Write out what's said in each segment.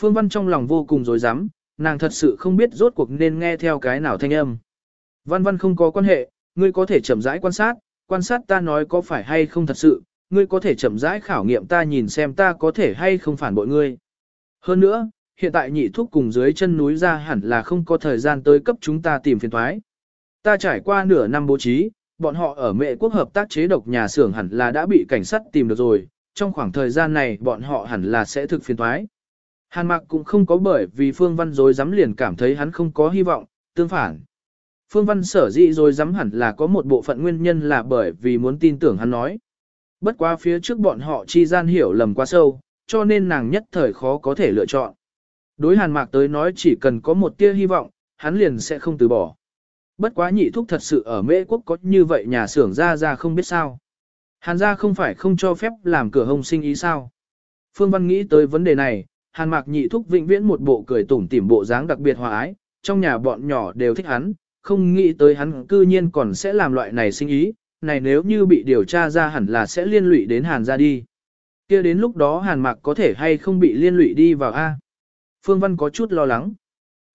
Phương Văn trong lòng vô cùng dối rắm nàng thật sự không biết rốt cuộc nên nghe theo cái nào thanh âm. Văn văn không có quan hệ, ngươi có thể chậm rãi quan sát, quan sát ta nói có phải hay không thật sự, ngươi có thể chậm rãi khảo nghiệm ta nhìn xem ta có thể hay không phản bội ngươi. Hơn nữa, hiện tại nhị thúc cùng dưới chân núi ra hẳn là không có thời gian tới cấp chúng ta tìm phiền thoái. Ta trải qua nửa năm bố trí, bọn họ ở mệ quốc hợp tác chế độc nhà xưởng hẳn là đã bị cảnh sát tìm được rồi, trong khoảng thời gian này bọn họ hẳn là sẽ thực phiền thoái. Hàn Mạc cũng không có bởi vì Phương Văn dối dám liền cảm thấy hắn không có hy vọng, tương phản. Phương Văn sở dĩ rồi dám hẳn là có một bộ phận nguyên nhân là bởi vì muốn tin tưởng hắn nói. Bất quá phía trước bọn họ chi gian hiểu lầm quá sâu, cho nên nàng nhất thời khó có thể lựa chọn. Đối Hàn Mạc tới nói chỉ cần có một tia hy vọng, hắn liền sẽ không từ bỏ. Bất quá nhị thúc thật sự ở Mễ Quốc có như vậy nhà xưởng ra ra không biết sao. Hàn gia không phải không cho phép làm cửa hồng sinh ý sao. Phương Văn nghĩ tới vấn đề này, Hàn Mạc nhị thúc vĩnh viễn một bộ cười tủm tỉm bộ dáng đặc biệt hòa ái, trong nhà bọn nhỏ đều thích hắn, không nghĩ tới hắn cư nhiên còn sẽ làm loại này sinh ý, này nếu như bị điều tra ra hẳn là sẽ liên lụy đến Hàn gia đi. kia đến lúc đó Hàn Mạc có thể hay không bị liên lụy đi vào A. Phương Văn có chút lo lắng.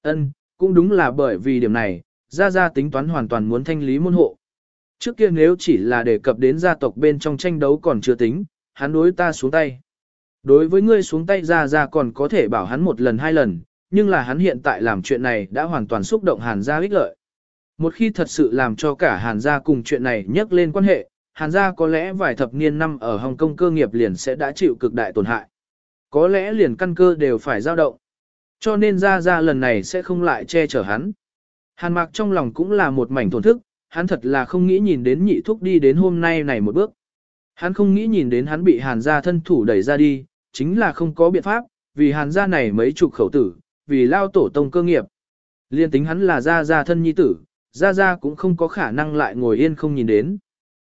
Ân, cũng đúng là bởi vì điểm này, Gia Gia tính toán hoàn toàn muốn thanh lý môn hộ. Trước kia nếu chỉ là đề cập đến gia tộc bên trong tranh đấu còn chưa tính, hắn đối ta xuống tay. Đối với ngươi xuống tay ra ra còn có thể bảo hắn một lần hai lần, nhưng là hắn hiện tại làm chuyện này đã hoàn toàn xúc động Hàn Gia ích lợi. Một khi thật sự làm cho cả Hàn Gia cùng chuyện này nhắc lên quan hệ, Hàn Gia có lẽ vài thập niên năm ở Hồng Kông cơ nghiệp liền sẽ đã chịu cực đại tổn hại. Có lẽ liền căn cơ đều phải dao động. Cho nên ra ra lần này sẽ không lại che chở hắn. Hàn mạc trong lòng cũng là một mảnh thổn thức, hắn thật là không nghĩ nhìn đến nhị thúc đi đến hôm nay này một bước. Hắn không nghĩ nhìn đến hắn bị hàn gia thân thủ đẩy ra đi, chính là không có biện pháp, vì hàn gia này mấy chục khẩu tử, vì lao tổ tông cơ nghiệp. Liên tính hắn là gia gia thân nhi tử, gia gia cũng không có khả năng lại ngồi yên không nhìn đến.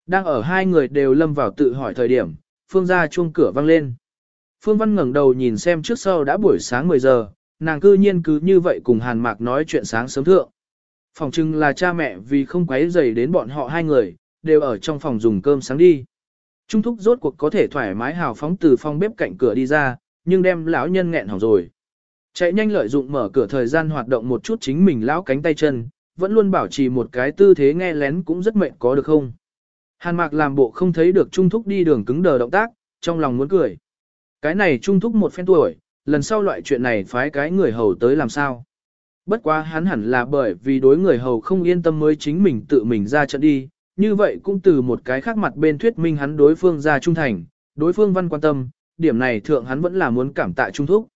Đang ở hai người đều lâm vào tự hỏi thời điểm, phương gia chuông cửa vang lên. Phương Văn ngẩng đầu nhìn xem trước sau đã buổi sáng 10 giờ, nàng cư nhiên cứ như vậy cùng Hàn Mạc nói chuyện sáng sớm thượng. Phòng trưng là cha mẹ vì không quấy rầy đến bọn họ hai người, đều ở trong phòng dùng cơm sáng đi. Trung thúc rốt cuộc có thể thoải mái hào phóng từ phòng bếp cạnh cửa đi ra, nhưng đem lão nhân nghẹn hỏng rồi. Chạy nhanh lợi dụng mở cửa thời gian hoạt động một chút chính mình lão cánh tay chân, vẫn luôn bảo trì một cái tư thế nghe lén cũng rất mệt có được không. Hàn mạc làm bộ không thấy được Trung thúc đi đường cứng đờ động tác, trong lòng muốn cười. Cái này Trung thúc một phen tuổi, lần sau loại chuyện này phái cái người hầu tới làm sao. Bất quá hắn hẳn là bởi vì đối người hầu không yên tâm mới chính mình tự mình ra trận đi, như vậy cũng từ một cái khác mặt bên thuyết minh hắn đối phương ra trung thành, đối phương văn quan tâm, điểm này thượng hắn vẫn là muốn cảm tạ trung thúc.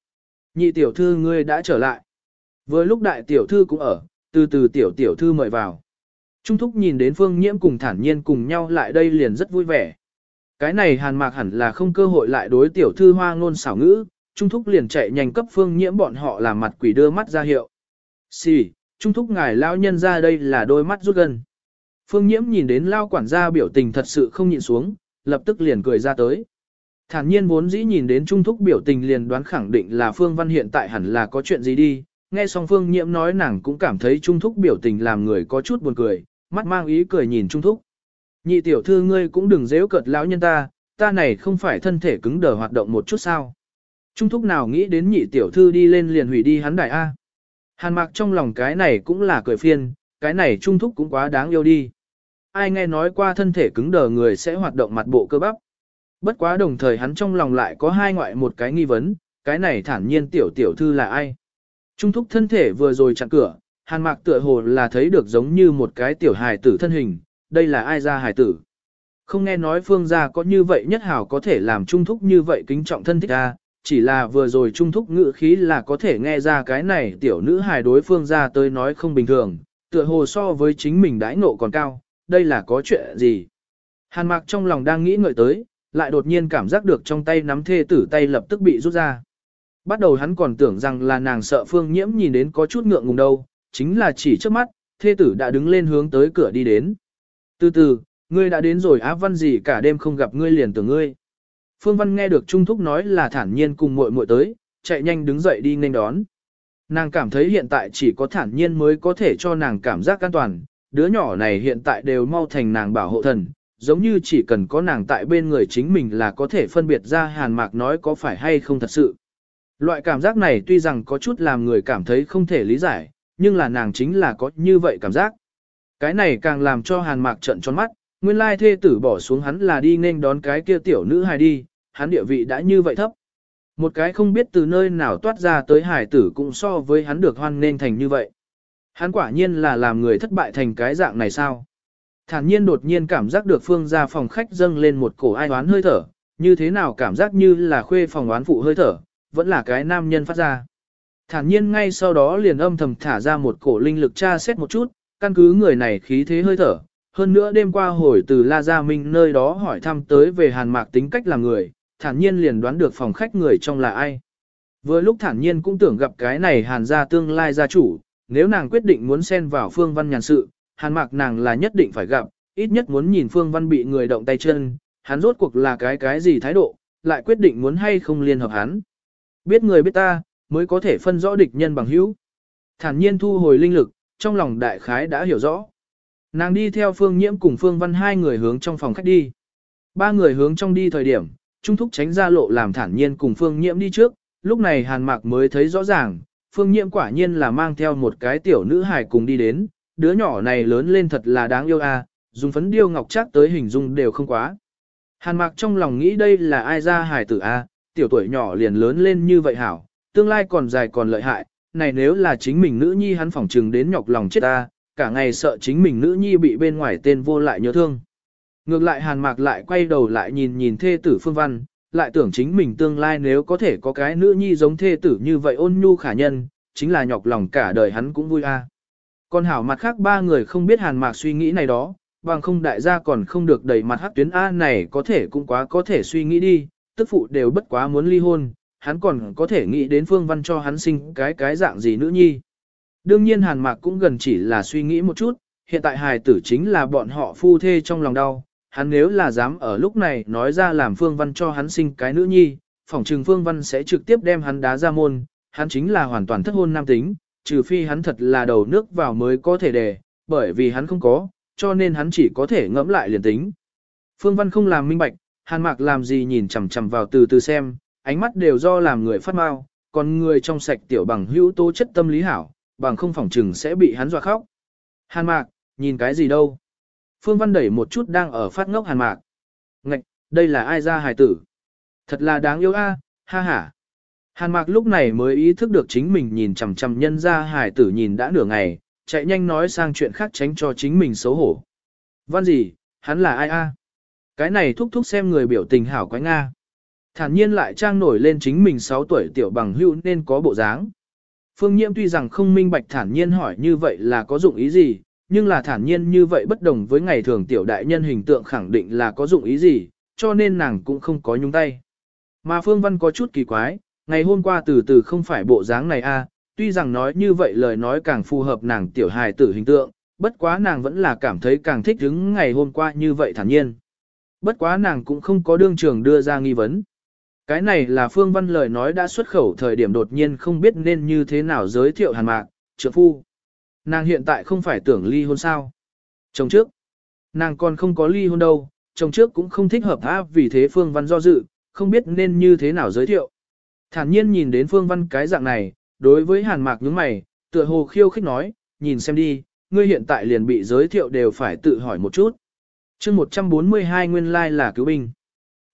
Nhị tiểu thư ngươi đã trở lại. Vừa lúc đại tiểu thư cũng ở, từ từ tiểu tiểu thư mời vào. Trung thúc nhìn đến phương nhiễm cùng thản nhiên cùng nhau lại đây liền rất vui vẻ. Cái này hàn mạc hẳn là không cơ hội lại đối tiểu thư hoa ngôn xảo ngữ, Trung Thúc liền chạy nhanh cấp phương nhiễm bọn họ làm mặt quỷ đưa mắt ra hiệu. Xì, Trung Thúc ngài lão nhân ra đây là đôi mắt rút gần. Phương nhiễm nhìn đến lao quản gia biểu tình thật sự không nhịn xuống, lập tức liền cười ra tới. Thản nhiên vốn dĩ nhìn đến Trung Thúc biểu tình liền đoán khẳng định là Phương Văn hiện tại hẳn là có chuyện gì đi. Nghe xong Phương nhiễm nói nàng cũng cảm thấy Trung Thúc biểu tình làm người có chút buồn cười, mắt mang ý cười nhìn Trung Thúc. Nhị tiểu thư ngươi cũng đừng dễ cợt lão nhân ta, ta này không phải thân thể cứng đờ hoạt động một chút sao. Trung thúc nào nghĩ đến nhị tiểu thư đi lên liền hủy đi hắn đại A. Hàn mạc trong lòng cái này cũng là cười phiên, cái này trung thúc cũng quá đáng yêu đi. Ai nghe nói qua thân thể cứng đờ người sẽ hoạt động mặt bộ cơ bắp. Bất quá đồng thời hắn trong lòng lại có hai ngoại một cái nghi vấn, cái này thản nhiên tiểu tiểu thư là ai. Trung thúc thân thể vừa rồi chặn cửa, hàn mạc tựa hồ là thấy được giống như một cái tiểu hài tử thân hình, đây là ai ra hài tử. Không nghe nói phương gia có như vậy nhất hảo có thể làm trung thúc như vậy kính trọng thân thích ra, chỉ là vừa rồi trung thúc ngữ khí là có thể nghe ra cái này tiểu nữ hài đối phương gia tới nói không bình thường, tựa hồ so với chính mình đãi ngộ còn cao, đây là có chuyện gì. Hàn mạc trong lòng đang nghĩ ngợi tới, lại đột nhiên cảm giác được trong tay nắm thê tử tay lập tức bị rút ra. Bắt đầu hắn còn tưởng rằng là nàng sợ phương nhiễm nhìn đến có chút ngượng ngùng đâu, chính là chỉ trước mắt, thê tử đã đứng lên hướng tới cửa đi đến. Từ từ, ngươi đã đến rồi á văn gì cả đêm không gặp ngươi liền tưởng ngươi. Phương Văn nghe được Trung Thúc nói là thản nhiên cùng muội muội tới, chạy nhanh đứng dậy đi nên đón. Nàng cảm thấy hiện tại chỉ có thản nhiên mới có thể cho nàng cảm giác an toàn, đứa nhỏ này hiện tại đều mau thành nàng bảo hộ thần, giống như chỉ cần có nàng tại bên người chính mình là có thể phân biệt ra hàn mạc nói có phải hay không thật sự. Loại cảm giác này tuy rằng có chút làm người cảm thấy không thể lý giải, nhưng là nàng chính là có như vậy cảm giác. Cái này càng làm cho hàn mạc trận tròn mắt, nguyên lai thê tử bỏ xuống hắn là đi nên đón cái kia tiểu nữ hài đi, hắn địa vị đã như vậy thấp. Một cái không biết từ nơi nào toát ra tới hài tử cũng so với hắn được hoan nên thành như vậy. Hắn quả nhiên là làm người thất bại thành cái dạng này sao? Thản nhiên đột nhiên cảm giác được phương ra phòng khách dâng lên một cổ ai oán hơi thở, như thế nào cảm giác như là khuê phòng oán phụ hơi thở, vẫn là cái nam nhân phát ra. Thản nhiên ngay sau đó liền âm thầm thả ra một cổ linh lực tra xét một chút, căn cứ người này khí thế hơi thở. Hơn nữa đêm qua hồi từ La Gia Minh nơi đó hỏi thăm tới về hàn mạc tính cách làm người, thản nhiên liền đoán được phòng khách người trong là ai. Vừa lúc thản nhiên cũng tưởng gặp cái này hàn gia tương lai gia chủ, nếu nàng quyết định muốn xen vào phương văn nhàn sự, hàn mạc nàng là nhất định phải gặp, ít nhất muốn nhìn phương văn bị người động tay chân, hắn rốt cuộc là cái cái gì thái độ, lại quyết định muốn hay không liên hợp hắn. Biết người biết ta, mới có thể phân rõ địch nhân bằng hữu. Thản nhiên thu hồi linh lực, trong lòng đại khái đã hiểu rõ. Nàng đi theo phương nhiễm cùng phương văn hai người hướng trong phòng khách đi. Ba người hướng trong đi thời điểm, trung thúc tránh ra lộ làm thản nhiên cùng phương nhiễm đi trước, lúc này hàn mạc mới thấy rõ ràng, phương nhiễm quả nhiên là mang theo một cái tiểu nữ hài cùng đi đến, đứa nhỏ này lớn lên thật là đáng yêu à, dùng phấn điêu ngọc chắc tới hình dung đều không quá. Hàn mạc trong lòng nghĩ đây là ai ra hài tử a, à, tiểu tuổi nhỏ liền lớn lên như vậy hảo, tương lai còn dài còn lợi hại, này nếu là chính mình nữ nhi hắn phỏng trừng đến nhọc lòng chết ta, cả ngày sợ chính mình nữ nhi bị bên ngoài tên vô lại nhớ thương. Ngược lại hàn mạc lại quay đầu lại nhìn nhìn thê tử phương văn, lại tưởng chính mình tương lai nếu có thể có cái nữ nhi giống thê tử như vậy ôn nhu khả nhân, chính là nhọc lòng cả đời hắn cũng vui a. Còn hảo mặt khác ba người không biết hàn mạc suy nghĩ này đó, bằng không đại gia còn không được đẩy mặt hắc tuyến A này có thể cũng quá có thể suy nghĩ đi, tức phụ đều bất quá muốn ly hôn, hắn còn có thể nghĩ đến phương văn cho hắn sinh cái cái dạng gì nữ nhi. Đương nhiên hàn mạc cũng gần chỉ là suy nghĩ một chút, hiện tại hài tử chính là bọn họ phu thê trong lòng đau, hắn nếu là dám ở lúc này nói ra làm phương văn cho hắn sinh cái nữ nhi, phỏng trừng phương văn sẽ trực tiếp đem hắn đá ra môn, hắn chính là hoàn toàn thất hôn nam tính, trừ phi hắn thật là đầu nước vào mới có thể đề, bởi vì hắn không có, cho nên hắn chỉ có thể ngẫm lại liền tính. Phương văn không làm minh bạch, hàn mạc làm gì nhìn chằm chằm vào từ từ xem, ánh mắt đều do làm người phát mau, còn người trong sạch tiểu bằng hữu tố chất tâm lý hảo, bằng không phỏng trừng sẽ bị hắn dọa khóc. Hàn mạc, nhìn cái gì đâu? Phương Văn đẩy một chút đang ở phát ngốc hàn mạc. Ngạch, đây là ai ra hài tử? Thật là đáng yêu a, ha ha. Hàn mạc lúc này mới ý thức được chính mình nhìn chằm chằm nhân ra hài tử nhìn đã nửa ngày, chạy nhanh nói sang chuyện khác tránh cho chính mình xấu hổ. Văn gì, hắn là ai a? Cái này thúc thúc xem người biểu tình hảo quái Nga. Thản nhiên lại trang nổi lên chính mình 6 tuổi tiểu bằng hữu nên có bộ dáng. Phương Nhiễm tuy rằng không minh bạch thản nhiên hỏi như vậy là có dụng ý gì, nhưng là thản nhiên như vậy bất đồng với ngày thường tiểu đại nhân hình tượng khẳng định là có dụng ý gì, cho nên nàng cũng không có nhúng tay. Mà Phương Văn có chút kỳ quái, ngày hôm qua từ từ không phải bộ dáng này a, tuy rằng nói như vậy lời nói càng phù hợp nàng tiểu hài tử hình tượng, bất quá nàng vẫn là cảm thấy càng thích hứng ngày hôm qua như vậy thản nhiên. Bất quá nàng cũng không có đương trường đưa ra nghi vấn. Cái này là Phương Văn lời nói đã xuất khẩu thời điểm đột nhiên không biết nên như thế nào giới thiệu hàn mạc, trượng phu. Nàng hiện tại không phải tưởng ly hôn sao. Chồng trước. Nàng còn không có ly hôn đâu, chồng trước cũng không thích hợp áp vì thế Phương Văn do dự, không biết nên như thế nào giới thiệu. Thản nhiên nhìn đến Phương Văn cái dạng này, đối với hàn mạc nhướng mày, tựa hồ khiêu khích nói, nhìn xem đi, ngươi hiện tại liền bị giới thiệu đều phải tự hỏi một chút. chương 142 nguyên lai là cứu binh.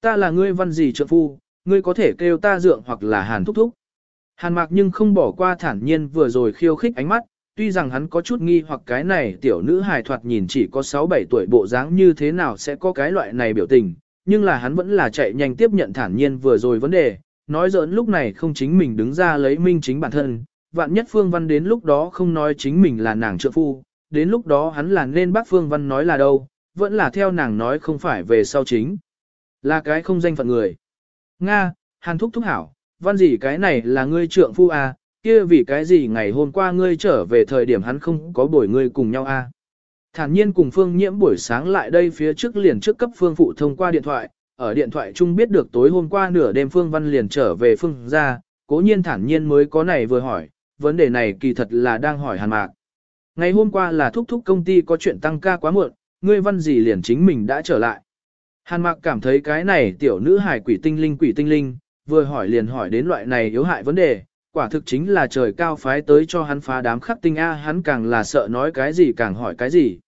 Ta là ngươi văn gì trợ phu, ngươi có thể kêu ta dượng hoặc là hàn thúc thúc. Hàn mạc nhưng không bỏ qua thản nhiên vừa rồi khiêu khích ánh mắt, tuy rằng hắn có chút nghi hoặc cái này tiểu nữ hài thoạt nhìn chỉ có 6-7 tuổi bộ dáng như thế nào sẽ có cái loại này biểu tình, nhưng là hắn vẫn là chạy nhanh tiếp nhận thản nhiên vừa rồi vấn đề, nói giỡn lúc này không chính mình đứng ra lấy minh chính bản thân, vạn nhất Phương Văn đến lúc đó không nói chính mình là nàng trợ phu, đến lúc đó hắn là nên bác Phương Văn nói là đâu, vẫn là theo nàng nói không phải về sau chính. Là cái không danh phận người. Nga, Hàn Thúc Thúc Hảo, văn gì cái này là ngươi trượng phu à, kia vì cái gì ngày hôm qua ngươi trở về thời điểm hắn không có buổi ngươi cùng nhau à. Thản nhiên cùng Phương Nhiễm buổi sáng lại đây phía trước liền trước cấp Phương Phụ thông qua điện thoại, ở điện thoại chung biết được tối hôm qua nửa đêm Phương Văn liền trở về Phương gia cố nhiên thản nhiên mới có này vừa hỏi, vấn đề này kỳ thật là đang hỏi Hàn Mạc. Ngày hôm qua là thúc thúc công ty có chuyện tăng ca quá muộn, ngươi văn gì liền chính mình đã trở lại. Hàn Mạc cảm thấy cái này tiểu nữ hài quỷ tinh linh quỷ tinh linh, vừa hỏi liền hỏi đến loại này yếu hại vấn đề, quả thực chính là trời cao phái tới cho hắn phá đám khắc tinh A hắn càng là sợ nói cái gì càng hỏi cái gì.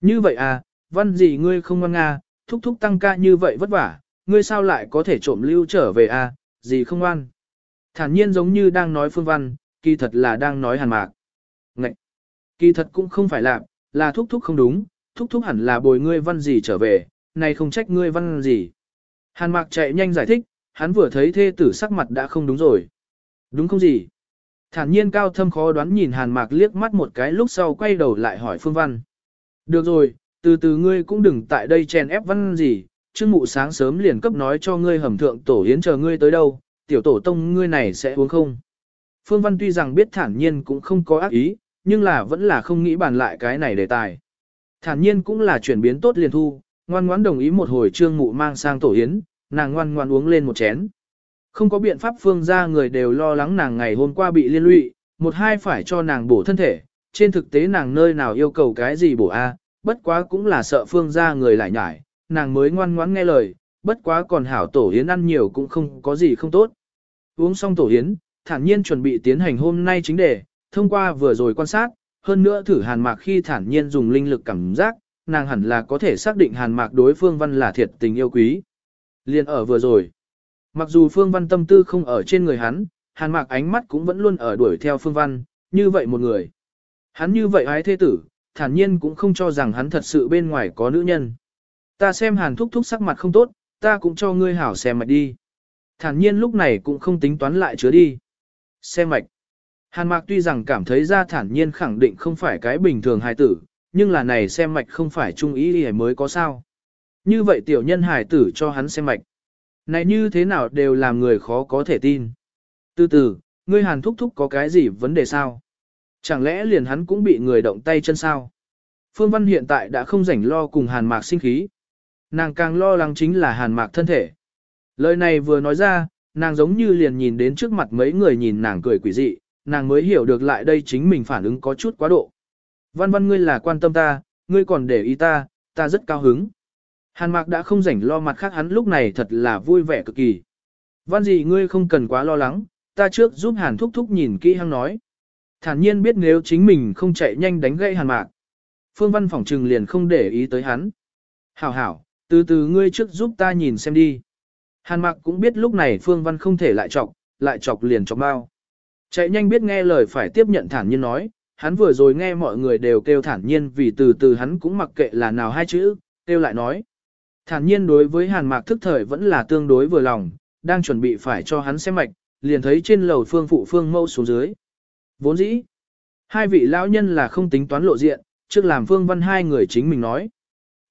Như vậy à, văn gì ngươi không ngoan nga, thúc thúc tăng ca như vậy vất vả, ngươi sao lại có thể trộm lưu trở về à, gì không ngoan. Thản nhiên giống như đang nói phương văn, kỳ thật là đang nói hàn mạc. Ngậy! Kỳ thật cũng không phải là, là thúc thúc không đúng, thúc thúc hẳn là bồi ngươi văn gì trở về, này không trách ngươi văn gì. Hàn mạc chạy nhanh giải thích, hắn vừa thấy thê tử sắc mặt đã không đúng rồi. Đúng không gì? Thản nhiên cao thâm khó đoán nhìn hàn mạc liếc mắt một cái lúc sau quay đầu lại hỏi phương văn. Được rồi, từ từ ngươi cũng đừng tại đây chèn ép văn gì, trương mụ sáng sớm liền cấp nói cho ngươi hầm thượng tổ yến chờ ngươi tới đâu, tiểu tổ tông ngươi này sẽ uống không. Phương Văn tuy rằng biết thản nhiên cũng không có ác ý, nhưng là vẫn là không nghĩ bàn lại cái này đề tài. Thản nhiên cũng là chuyển biến tốt liền thu, ngoan ngoãn đồng ý một hồi trương mụ mang sang tổ yến, nàng ngoan ngoan uống lên một chén. Không có biện pháp phương ra người đều lo lắng nàng ngày hôm qua bị liên lụy, một hai phải cho nàng bổ thân thể, trên thực tế nàng nơi nào yêu cầu cái gì bổ a, bất quá cũng là sợ phương ra người lại nhải, nàng mới ngoan ngoãn nghe lời, bất quá còn hảo tổ yến ăn nhiều cũng không có gì không tốt. Uống xong tổ yến, thản nhiên chuẩn bị tiến hành hôm nay chính đề, thông qua vừa rồi quan sát, hơn nữa thử hàn mạc khi thản nhiên dùng linh lực cảm giác, nàng hẳn là có thể xác định hàn mạc đối phương văn là thiệt tình yêu quý. Liên ở vừa rồi, mặc dù phương văn tâm tư không ở trên người hắn, hàn mạc ánh mắt cũng vẫn luôn ở đuổi theo phương văn, như vậy một người. Hắn như vậy ái thế tử, thản nhiên cũng không cho rằng hắn thật sự bên ngoài có nữ nhân. Ta xem hàn thúc thúc sắc mặt không tốt, ta cũng cho ngươi hảo xem mạch đi. Thản nhiên lúc này cũng không tính toán lại chứa đi. Xem mạch. Hàn mạc tuy rằng cảm thấy ra thản nhiên khẳng định không phải cái bình thường hài tử, nhưng là này xem mạch không phải trung ý thì mới có sao. Như vậy tiểu nhân hài tử cho hắn xem mạch. Này như thế nào đều làm người khó có thể tin. Từ từ, ngươi hàn thúc thúc có cái gì vấn đề sao? Chẳng lẽ liền hắn cũng bị người động tay chân sao? Phương Văn hiện tại đã không rảnh lo cùng hàn mạc sinh khí. Nàng càng lo lắng chính là hàn mạc thân thể. Lời này vừa nói ra, nàng giống như liền nhìn đến trước mặt mấy người nhìn nàng cười quỷ dị, nàng mới hiểu được lại đây chính mình phản ứng có chút quá độ. Văn văn ngươi là quan tâm ta, ngươi còn để ý ta, ta rất cao hứng. Hàn mạc đã không rảnh lo mặt khác hắn lúc này thật là vui vẻ cực kỳ. Văn gì ngươi không cần quá lo lắng, ta trước giúp hàn thúc thúc nhìn kỹ hăng nói. Thản nhiên biết nếu chính mình không chạy nhanh đánh gãy hàn mạc. Phương văn phỏng trừng liền không để ý tới hắn. Hảo hảo, từ từ ngươi trước giúp ta nhìn xem đi. Hàn mạc cũng biết lúc này phương văn không thể lại chọc, lại chọc liền chọc bao. Chạy nhanh biết nghe lời phải tiếp nhận thản nhiên nói, hắn vừa rồi nghe mọi người đều kêu thản nhiên vì từ từ hắn cũng mặc kệ là nào hai chữ, kêu lại nói. Thản nhiên đối với hàn mạc thức thời vẫn là tương đối vừa lòng, đang chuẩn bị phải cho hắn xem mạch, liền thấy trên lầu phương phụ phương mâu xuống dưới. Vốn dĩ, hai vị lão nhân là không tính toán lộ diện, trước làm phương văn hai người chính mình nói.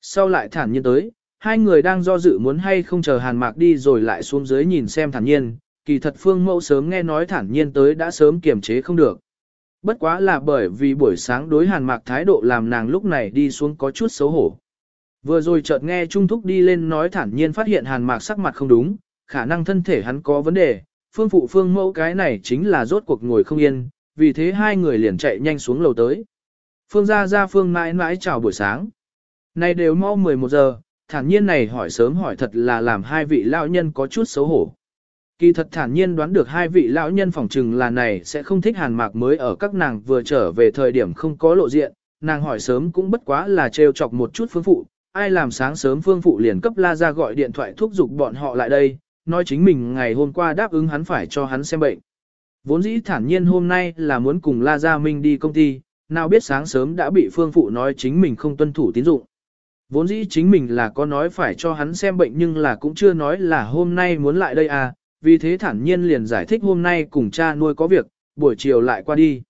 Sau lại thản nhiên tới, hai người đang do dự muốn hay không chờ hàn mạc đi rồi lại xuống dưới nhìn xem thản nhiên, kỳ thật phương mẫu sớm nghe nói thản nhiên tới đã sớm kiềm chế không được. Bất quá là bởi vì buổi sáng đối hàn mạc thái độ làm nàng lúc này đi xuống có chút xấu hổ. Vừa rồi chợt nghe Trung Thúc đi lên nói thản nhiên phát hiện hàn mạc sắc mặt không đúng, khả năng thân thể hắn có vấn đề, phương phụ phương mẫu cái này chính là rốt cuộc ngồi không yên, vì thế hai người liền chạy nhanh xuống lầu tới. Phương ra ra phương mãi mãi chào buổi sáng. Này đều mau 11 giờ, thản nhiên này hỏi sớm hỏi thật là làm hai vị lão nhân có chút xấu hổ. Kỳ thật thản nhiên đoán được hai vị lão nhân phỏng trừng là này sẽ không thích hàn mạc mới ở các nàng vừa trở về thời điểm không có lộ diện, nàng hỏi sớm cũng bất quá là trêu chọc một chút phương phụ, ai làm sáng sớm phương phụ liền cấp la ra gọi điện thoại thúc giục bọn họ lại đây, nói chính mình ngày hôm qua đáp ứng hắn phải cho hắn xem bệnh. Vốn dĩ thản nhiên hôm nay là muốn cùng la gia minh đi công ty, nào biết sáng sớm đã bị phương phụ nói chính mình không tuân thủ tín dụng. Vốn dĩ chính mình là có nói phải cho hắn xem bệnh nhưng là cũng chưa nói là hôm nay muốn lại đây à, vì thế thản nhiên liền giải thích hôm nay cùng cha nuôi có việc, buổi chiều lại qua đi.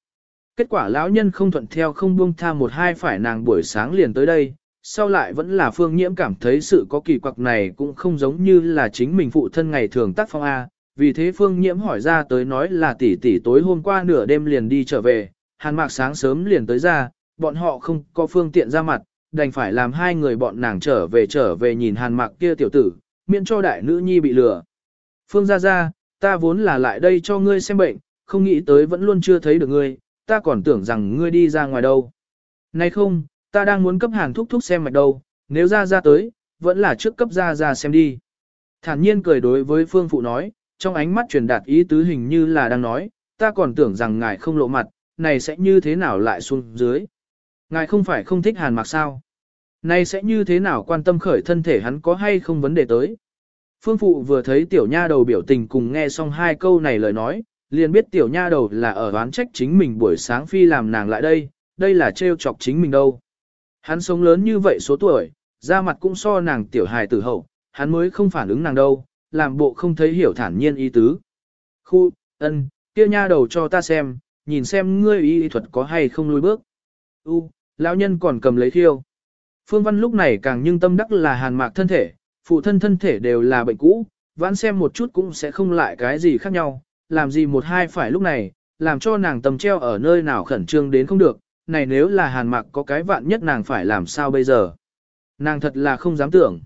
Kết quả lão nhân không thuận theo không buông tha một hai phải nàng buổi sáng liền tới đây, sau lại vẫn là phương nhiễm cảm thấy sự có kỳ quặc này cũng không giống như là chính mình phụ thân ngày thường tác phong A, vì thế phương nhiễm hỏi ra tới nói là tỷ tỷ tối hôm qua nửa đêm liền đi trở về, hàn mạc sáng sớm liền tới ra, bọn họ không có phương tiện ra mặt, đành phải làm hai người bọn nàng trở về trở về nhìn hàn mạc kia tiểu tử, miễn cho đại nữ nhi bị lừa. Phương ra ra, ta vốn là lại đây cho ngươi xem bệnh, không nghĩ tới vẫn luôn chưa thấy được ngươi, ta còn tưởng rằng ngươi đi ra ngoài đâu. Này không, ta đang muốn cấp hàn thúc thúc xem mạch đâu, nếu ra ra tới, vẫn là trước cấp ra ra xem đi. Thản nhiên cười đối với phương phụ nói, trong ánh mắt truyền đạt ý tứ hình như là đang nói, ta còn tưởng rằng ngài không lộ mặt, này sẽ như thế nào lại xuống dưới. Ngài không phải không thích hàn mặc sao? Này sẽ như thế nào quan tâm khởi thân thể hắn có hay không vấn đề tới? Phương Phụ vừa thấy tiểu nha đầu biểu tình cùng nghe xong hai câu này lời nói, liền biết tiểu nha đầu là ở đoán trách chính mình buổi sáng phi làm nàng lại đây, đây là trêu chọc chính mình đâu. Hắn sống lớn như vậy số tuổi, da mặt cũng so nàng tiểu hài tử hậu, hắn mới không phản ứng nàng đâu, làm bộ không thấy hiểu thản nhiên ý tứ. Khu, ân, kia nha đầu cho ta xem, nhìn xem ngươi y thuật có hay không lùi bước. U, lão nhân còn cầm lấy thiêu. Phương Văn lúc này càng nhưng tâm đắc là hàn mạc thân thể, phụ thân thân thể đều là bệnh cũ, vãn xem một chút cũng sẽ không lại cái gì khác nhau, làm gì một hai phải lúc này, làm cho nàng tầm treo ở nơi nào khẩn trương đến không được, này nếu là hàn mạc có cái vạn nhất nàng phải làm sao bây giờ. Nàng thật là không dám tưởng.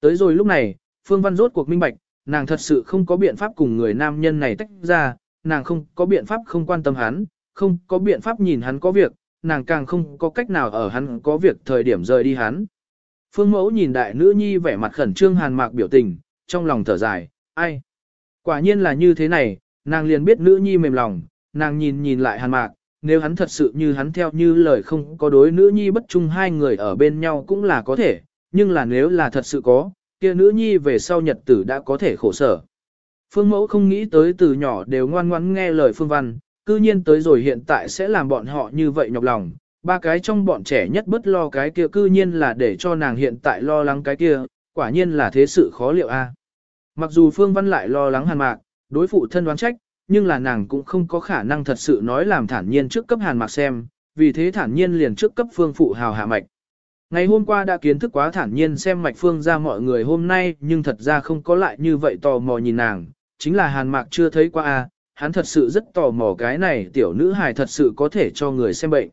Tới rồi lúc này, Phương Văn rốt cuộc minh bạch, nàng thật sự không có biện pháp cùng người nam nhân này tách ra, nàng không có biện pháp không quan tâm hắn, không có biện pháp nhìn hắn có việc, nàng càng không có cách nào ở hắn có việc thời điểm rời đi hắn. Phương mẫu nhìn đại nữ nhi vẻ mặt khẩn trương hàn mạc biểu tình, trong lòng thở dài, ai? Quả nhiên là như thế này, nàng liền biết nữ nhi mềm lòng, nàng nhìn nhìn lại hàn mạc, nếu hắn thật sự như hắn theo như lời không có đối nữ nhi bất chung hai người ở bên nhau cũng là có thể, nhưng là nếu là thật sự có, kia nữ nhi về sau nhật tử đã có thể khổ sở. Phương mẫu không nghĩ tới từ nhỏ đều ngoan ngoãn nghe lời phương văn, cư nhiên tới rồi hiện tại sẽ làm bọn họ như vậy nhọc lòng. Ba cái trong bọn trẻ nhất bất lo cái kia cư nhiên là để cho nàng hiện tại lo lắng cái kia, quả nhiên là thế sự khó liệu a. Mặc dù Phương Văn lại lo lắng hàn mạc, đối phụ thân đoán trách, nhưng là nàng cũng không có khả năng thật sự nói làm thản nhiên trước cấp hàn mạc xem, vì thế thản nhiên liền trước cấp phương phụ hào hạ mạch. Ngày hôm qua đã kiến thức quá thản nhiên xem mạch phương ra mọi người hôm nay nhưng thật ra không có lại như vậy tò mò nhìn nàng, chính là hàn mạc chưa thấy qua a hắn thật sự rất tò mò cái này tiểu nữ hài thật sự có thể cho người xem bệnh.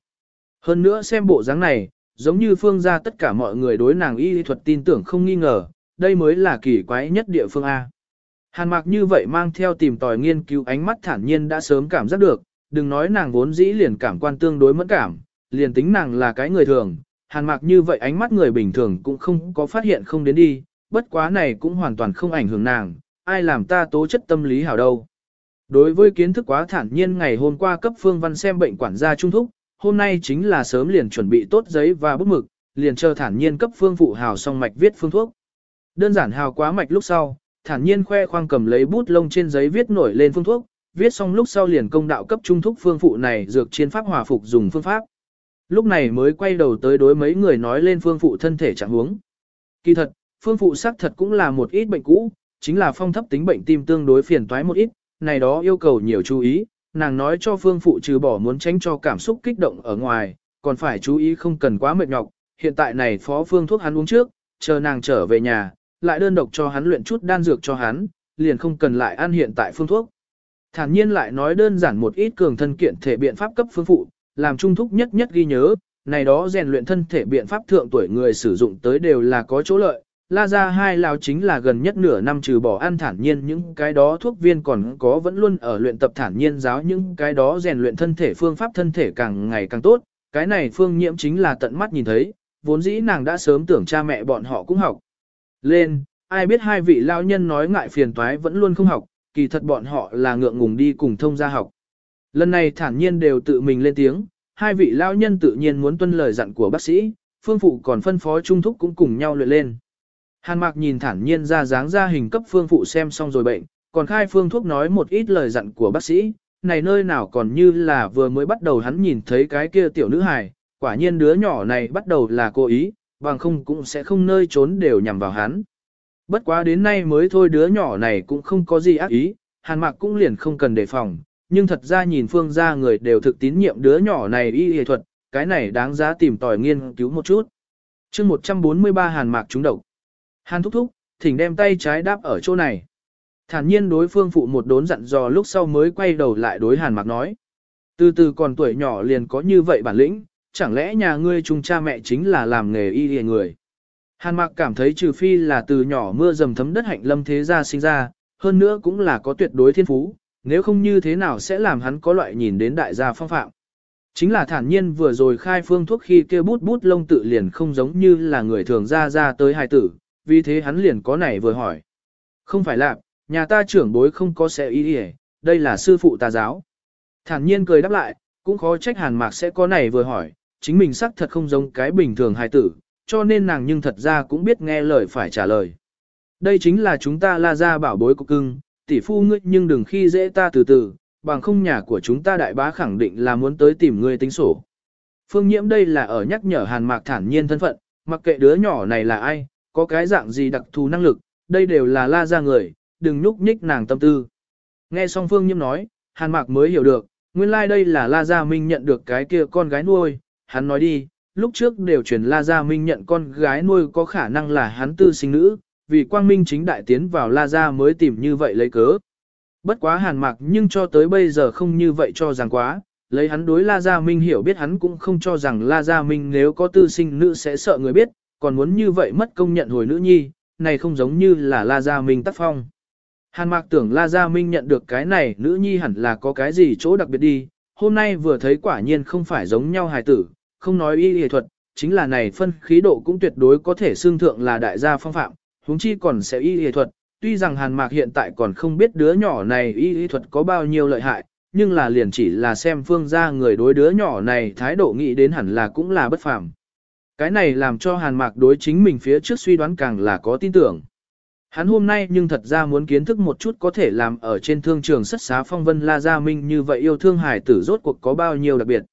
Hơn nữa xem bộ dáng này, giống như phương ra tất cả mọi người đối nàng y thuật tin tưởng không nghi ngờ, đây mới là kỳ quái nhất địa phương A. Hàn mạc như vậy mang theo tìm tòi nghiên cứu ánh mắt thản nhiên đã sớm cảm giác được, đừng nói nàng vốn dĩ liền cảm quan tương đối mẫn cảm, liền tính nàng là cái người thường, hàn mạc như vậy ánh mắt người bình thường cũng không có phát hiện không đến đi, bất quá này cũng hoàn toàn không ảnh hưởng nàng, ai làm ta tố chất tâm lý hảo đâu. Đối với kiến thức quá thản nhiên ngày hôm qua cấp phương văn xem bệnh quản gia trung thúc, hôm nay chính là sớm liền chuẩn bị tốt giấy và bút mực, liền chờ thản nhiên cấp phương phụ hào xong mạch viết phương thuốc. Đơn giản hào quá mạch lúc sau, thản nhiên khoe khoang cầm lấy bút lông trên giấy viết nổi lên phương thuốc, viết xong lúc sau liền công đạo cấp trung thúc phương phụ này dược chiến pháp hòa phục dùng phương pháp. Lúc này mới quay đầu tới đối mấy người nói lên phương phụ thân thể trạng huống. Kỳ thật, phương phụ xác thật cũng là một ít bệnh cũ, chính là phong thấp tính bệnh tim tương đối phiền toái một ít, này đó yêu cầu nhiều chú ý, nàng nói cho phương phụ trừ bỏ muốn tránh cho cảm xúc kích động ở ngoài, còn phải chú ý không cần quá mệt nhọc, hiện tại này phó phương thuốc hắn uống trước, chờ nàng trở về nhà, lại đơn độc cho hắn luyện chút đan dược cho hắn, liền không cần lại ăn hiện tại phương thuốc. Thản nhiên lại nói đơn giản một ít cường thân kiện thể biện pháp cấp phương phụ, làm trung thúc nhất nhất ghi nhớ, này đó rèn luyện thân thể biện pháp thượng tuổi người sử dụng tới đều là có chỗ lợi, La ra hai lao chính là gần nhất nửa năm trừ bỏ ăn thản nhiên những cái đó thuốc viên còn có vẫn luôn ở luyện tập thản nhiên giáo những cái đó rèn luyện thân thể phương pháp thân thể càng ngày càng tốt. Cái này phương nhiễm chính là tận mắt nhìn thấy, vốn dĩ nàng đã sớm tưởng cha mẹ bọn họ cũng học. Lên, ai biết hai vị lao nhân nói ngại phiền toái vẫn luôn không học, kỳ thật bọn họ là ngượng ngùng đi cùng thông gia học. Lần này thản nhiên đều tự mình lên tiếng, hai vị lao nhân tự nhiên muốn tuân lời dặn của bác sĩ, phương phụ còn phân phó trung thúc cũng cùng nhau luyện lên. Hàn Mạc nhìn thản nhiên ra dáng ra hình cấp phương phụ xem xong rồi bệnh, còn khai phương thuốc nói một ít lời dặn của bác sĩ, này nơi nào còn như là vừa mới bắt đầu hắn nhìn thấy cái kia tiểu nữ hài, quả nhiên đứa nhỏ này bắt đầu là cố ý, bằng không cũng sẽ không nơi trốn đều nhằm vào hắn. Bất quá đến nay mới thôi đứa nhỏ này cũng không có gì ác ý, Hàn Mạc cũng liền không cần đề phòng, nhưng thật ra nhìn phương ra người đều thực tín nhiệm đứa nhỏ này y y thuật, cái này đáng giá tìm tòi nghiên cứu một chút. chương 143 Hàn Mạc trúng độc. Hàn thúc thúc, thỉnh đem tay trái đáp ở chỗ này. Thản nhiên đối phương phụ một đốn dặn dò lúc sau mới quay đầu lại đối Hàn Mạc nói. Từ từ còn tuổi nhỏ liền có như vậy bản lĩnh, chẳng lẽ nhà ngươi chung cha mẹ chính là làm nghề y hề người. Hàn Mạc cảm thấy trừ phi là từ nhỏ mưa dầm thấm đất hạnh lâm thế gia sinh ra, hơn nữa cũng là có tuyệt đối thiên phú, nếu không như thế nào sẽ làm hắn có loại nhìn đến đại gia phong phạm. Chính là thản nhiên vừa rồi khai phương thuốc khi kia bút bút lông tự liền không giống như là người thường ra ra tới hài tử, vì thế hắn liền có này vừa hỏi. Không phải là, Nhà ta trưởng bối không có sẽ y đi đây là sư phụ tà giáo. Thản nhiên cười đáp lại, cũng khó trách hàn mạc sẽ có này vừa hỏi, chính mình xác thật không giống cái bình thường hài tử, cho nên nàng nhưng thật ra cũng biết nghe lời phải trả lời. Đây chính là chúng ta la ra bảo bối của cưng, tỷ phu ngươi nhưng đừng khi dễ ta từ từ, bằng không nhà của chúng ta đại bá khẳng định là muốn tới tìm ngươi tính sổ. Phương nhiễm đây là ở nhắc nhở hàn mạc thản nhiên thân phận, mặc kệ đứa nhỏ này là ai, có cái dạng gì đặc thù năng lực, đây đều là la ra người, đừng nhúc nhích nàng tâm tư. Nghe xong Phương nhiễm nói, hàn mạc mới hiểu được, nguyên lai like đây là la gia minh nhận được cái kia con gái nuôi, hắn nói đi, lúc trước đều truyền la gia minh nhận con gái nuôi có khả năng là hắn tư sinh nữ, vì quang minh chính đại tiến vào la gia mới tìm như vậy lấy cớ. Bất quá hàn mạc nhưng cho tới bây giờ không như vậy cho rằng quá, lấy hắn đối La Gia Minh hiểu biết hắn cũng không cho rằng La Gia Minh nếu có tư sinh nữ sẽ sợ người biết, còn muốn như vậy mất công nhận hồi nữ nhi, này không giống như là La Gia Minh tác phong. Hàn mạc tưởng La Gia Minh nhận được cái này nữ nhi hẳn là có cái gì chỗ đặc biệt đi, hôm nay vừa thấy quả nhiên không phải giống nhau hài tử, không nói y y thuật, chính là này phân khí độ cũng tuyệt đối có thể xương thượng là đại gia phong phạm, huống chi còn sẽ y y thuật, tuy rằng Hàn Mạc hiện tại còn không biết đứa nhỏ này y y thuật có bao nhiêu lợi hại, nhưng là liền chỉ là xem phương ra người đối đứa nhỏ này thái độ nghĩ đến hẳn là cũng là bất phàm. Cái này làm cho Hàn Mạc đối chính mình phía trước suy đoán càng là có tin tưởng. Hắn hôm nay nhưng thật ra muốn kiến thức một chút có thể làm ở trên thương trường sất xá phong vân La Gia Minh như vậy yêu thương hải tử rốt cuộc có bao nhiêu đặc biệt.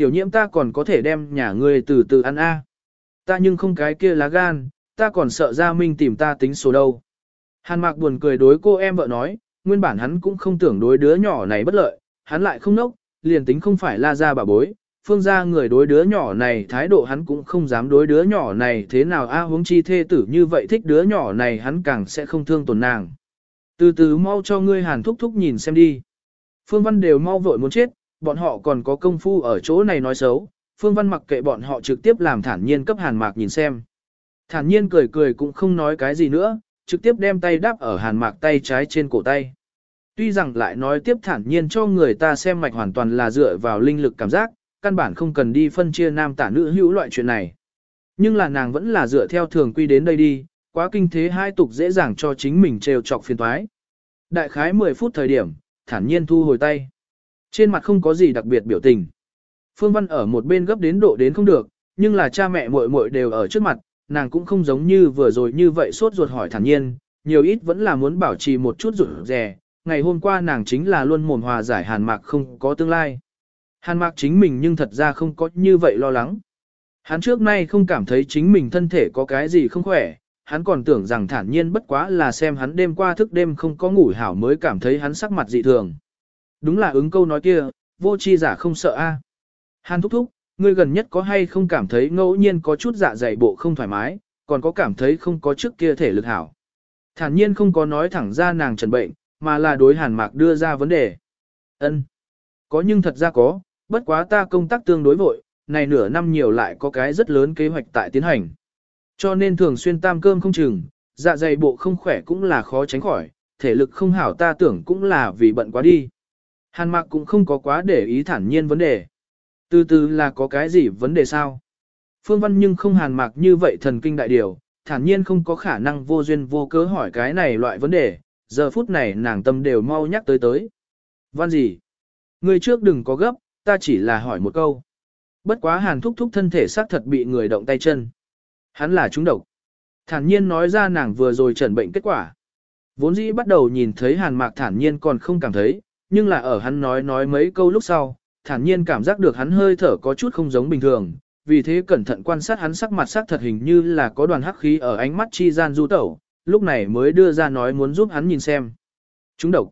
Tiểu nhiễm ta còn có thể đem nhà ngươi từ từ ăn a. Ta nhưng không cái kia lá gan, ta còn sợ Gia Minh tìm ta tính số đâu. Hàn Mạc buồn cười đối cô em vợ nói, nguyên bản hắn cũng không tưởng đối đứa nhỏ này bất lợi, hắn lại không nốc, liền tính không phải la ra bà bối, phương gia người đối đứa nhỏ này thái độ hắn cũng không dám đối đứa nhỏ này thế nào a huống chi thê tử như vậy thích đứa nhỏ này hắn càng sẽ không thương tổn nàng. Từ từ mau cho ngươi hàn thúc thúc nhìn xem đi. Phương Văn đều mau vội muốn chết, bọn họ còn có công phu ở chỗ này nói xấu, Phương Văn mặc kệ bọn họ trực tiếp làm thản nhiên cấp hàn mạc nhìn xem. Thản nhiên cười cười cũng không nói cái gì nữa, trực tiếp đem tay đáp ở hàn mạc tay trái trên cổ tay. Tuy rằng lại nói tiếp thản nhiên cho người ta xem mạch hoàn toàn là dựa vào linh lực cảm giác, căn bản không cần đi phân chia nam tả nữ hữu loại chuyện này. Nhưng là nàng vẫn là dựa theo thường quy đến đây đi, quá kinh thế hai tục dễ dàng cho chính mình trêu chọc phiền toái. Đại khái 10 phút thời điểm, thản nhiên thu hồi tay. Trên mặt không có gì đặc biệt biểu tình. Phương Văn ở một bên gấp đến độ đến không được, nhưng là cha mẹ muội muội đều ở trước mặt, nàng cũng không giống như vừa rồi như vậy sốt ruột hỏi thản nhiên, nhiều ít vẫn là muốn bảo trì một chút rụt rè. Ngày hôm qua nàng chính là luôn mồm hòa giải hàn mạc không có tương lai. Hàn mạc chính mình nhưng thật ra không có như vậy lo lắng. Hắn trước nay không cảm thấy chính mình thân thể có cái gì không khỏe, hắn còn tưởng rằng thản nhiên bất quá là xem hắn đêm qua thức đêm không có ngủ hảo mới cảm thấy hắn sắc mặt dị thường. Đúng là ứng câu nói kia, vô chi giả không sợ a. Hàn thúc thúc, ngươi gần nhất có hay không cảm thấy ngẫu nhiên có chút dạ dày bộ không thoải mái, còn có cảm thấy không có trước kia thể lực hảo. Thản nhiên không có nói thẳng ra nàng trần bệnh, mà là đối hàn mạc đưa ra vấn đề. Ân, Có nhưng thật ra có, bất quá ta công tác tương đối vội, này nửa năm nhiều lại có cái rất lớn kế hoạch tại tiến hành. Cho nên thường xuyên tam cơm không chừng, dạ dày bộ không khỏe cũng là khó tránh khỏi, thể lực không hảo ta tưởng cũng là vì bận quá đi. Hàn mạc cũng không có quá để ý thản nhiên vấn đề. Từ từ là có cái gì vấn đề sao? Phương Văn nhưng không hàn mạc như vậy thần kinh đại điều, thản nhiên không có khả năng vô duyên vô cớ hỏi cái này loại vấn đề, giờ phút này nàng tâm đều mau nhắc tới tới. Văn gì? Người trước đừng có gấp, ta chỉ là hỏi một câu. Bất quá hàn thúc thúc thân thể xác thật bị người động tay chân. Hắn là trúng độc. Thản nhiên nói ra nàng vừa rồi trần bệnh kết quả. Vốn dĩ bắt đầu nhìn thấy hàn mạc thản nhiên còn không cảm thấy, nhưng là ở hắn nói nói mấy câu lúc sau, thản nhiên cảm giác được hắn hơi thở có chút không giống bình thường, vì thế cẩn thận quan sát hắn sắc mặt sắc thật hình như là có đoàn hắc khí ở ánh mắt chi gian du tẩu, lúc này mới đưa ra nói muốn giúp hắn nhìn xem. Chúng độc.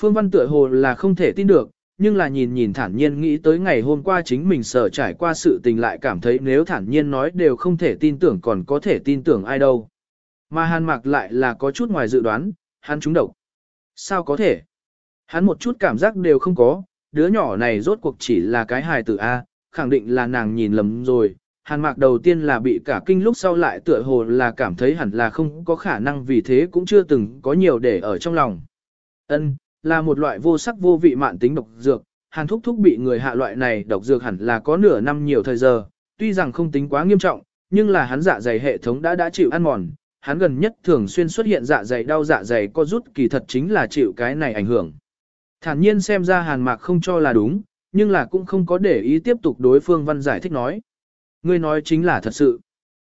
Phương Văn tựa hồ là không thể tin được, nhưng là nhìn nhìn thản nhiên nghĩ tới ngày hôm qua chính mình sở trải qua sự tình lại cảm thấy nếu thản nhiên nói đều không thể tin tưởng còn có thể tin tưởng ai đâu. Mà hàn mạc lại là có chút ngoài dự đoán, hắn trúng độc. Sao có thể? Hắn một chút cảm giác đều không có, đứa nhỏ này rốt cuộc chỉ là cái hài tử A, khẳng định là nàng nhìn lầm rồi. Hàn mạc đầu tiên là bị cả kinh lúc sau lại tựa hồ là cảm thấy hẳn là không có khả năng vì thế cũng chưa từng có nhiều để ở trong lòng. Ân, là một loại vô sắc vô vị mạn tính độc dược, hàn thúc thúc bị người hạ loại này độc dược hẳn là có nửa năm nhiều thời giờ, tuy rằng không tính quá nghiêm trọng, nhưng là hắn dạ dày hệ thống đã đã chịu ăn mòn, hắn gần nhất thường xuyên xuất hiện dạ dày đau dạ dày có rút kỳ thật chính là chịu cái này ảnh hưởng. Thản nhiên xem ra hàn mạc không cho là đúng, nhưng là cũng không có để ý tiếp tục đối phương văn giải thích nói. Ngươi nói chính là thật sự.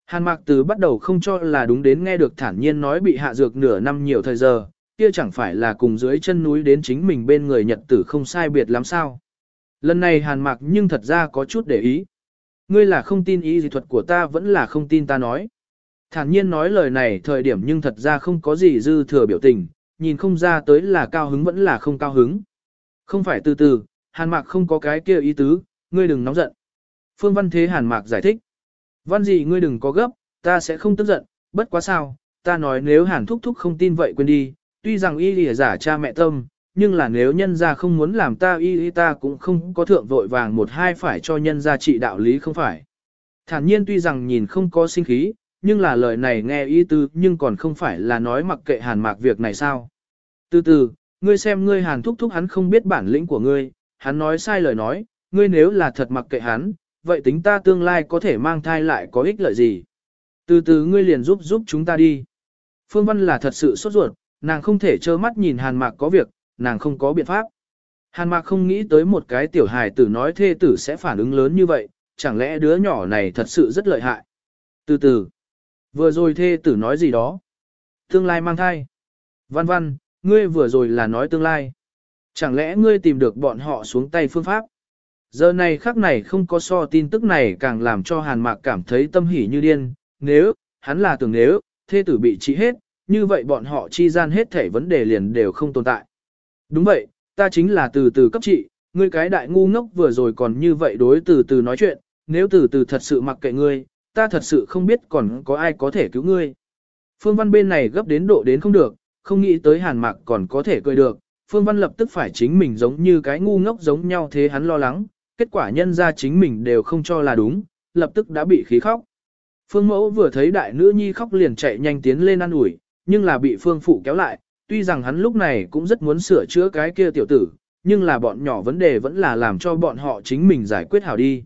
Hàn mạc từ bắt đầu không cho là đúng đến nghe được thản nhiên nói bị hạ dược nửa năm nhiều thời giờ, kia chẳng phải là cùng dưới chân núi đến chính mình bên người nhật tử không sai biệt lắm sao. Lần này hàn mạc nhưng thật ra có chút để ý. Ngươi là không tin ý dị thuật của ta vẫn là không tin ta nói. Thản nhiên nói lời này thời điểm nhưng thật ra không có gì dư thừa biểu tình, nhìn không ra tới là cao hứng vẫn là không cao hứng. Không phải từ từ, hàn mạc không có cái kia ý tứ, ngươi đừng nóng giận. Phương Văn Thế hàn mạc giải thích. Văn gì ngươi đừng có gấp, ta sẽ không tức giận, bất quá sao, ta nói nếu hàn thúc thúc không tin vậy quên đi, tuy rằng y lìa giả cha mẹ tâm, nhưng là nếu nhân gia không muốn làm ta y y ta cũng không có thượng vội vàng một hai phải cho nhân gia trị đạo lý không phải. Thản nhiên tuy rằng nhìn không có sinh khí, nhưng là lời này nghe ý tứ nhưng còn không phải là nói mặc kệ hàn mạc việc này sao. Từ từ, ngươi xem ngươi hàn thúc thúc hắn không biết bản lĩnh của ngươi, hắn nói sai lời nói, ngươi nếu là thật mặc kệ hắn, vậy tính ta tương lai có thể mang thai lại có ích lợi gì. Từ từ ngươi liền giúp giúp chúng ta đi. Phương Văn là thật sự sốt ruột, nàng không thể trơ mắt nhìn hàn mạc có việc, nàng không có biện pháp. Hàn mạc không nghĩ tới một cái tiểu hài tử nói thê tử sẽ phản ứng lớn như vậy, chẳng lẽ đứa nhỏ này thật sự rất lợi hại. Từ từ, vừa rồi thê tử nói gì đó. Tương lai mang thai. Văn văn, ngươi vừa rồi là nói tương lai. Chẳng lẽ ngươi tìm được bọn họ xuống tay phương pháp? Giờ này khắc này không có so tin tức này càng làm cho hàn mạc cảm thấy tâm hỉ như điên. Nếu, hắn là tưởng nếu, thê tử bị trị hết, như vậy bọn họ chi gian hết thể vấn đề liền đều không tồn tại. Đúng vậy, ta chính là từ từ cấp trị, ngươi cái đại ngu ngốc vừa rồi còn như vậy đối từ từ nói chuyện, nếu từ từ thật sự mặc kệ ngươi, ta thật sự không biết còn có ai có thể cứu ngươi. Phương Văn bên này gấp đến độ đến không được, không nghĩ tới hàn mạc còn có thể cười được, Phương Văn lập tức phải chính mình giống như cái ngu ngốc giống nhau thế hắn lo lắng, kết quả nhân ra chính mình đều không cho là đúng, lập tức đã bị khí khóc. Phương Mẫu vừa thấy đại nữ nhi khóc liền chạy nhanh tiến lên ăn ủi, nhưng là bị Phương Phụ kéo lại, tuy rằng hắn lúc này cũng rất muốn sửa chữa cái kia tiểu tử, nhưng là bọn nhỏ vấn đề vẫn là làm cho bọn họ chính mình giải quyết hảo đi.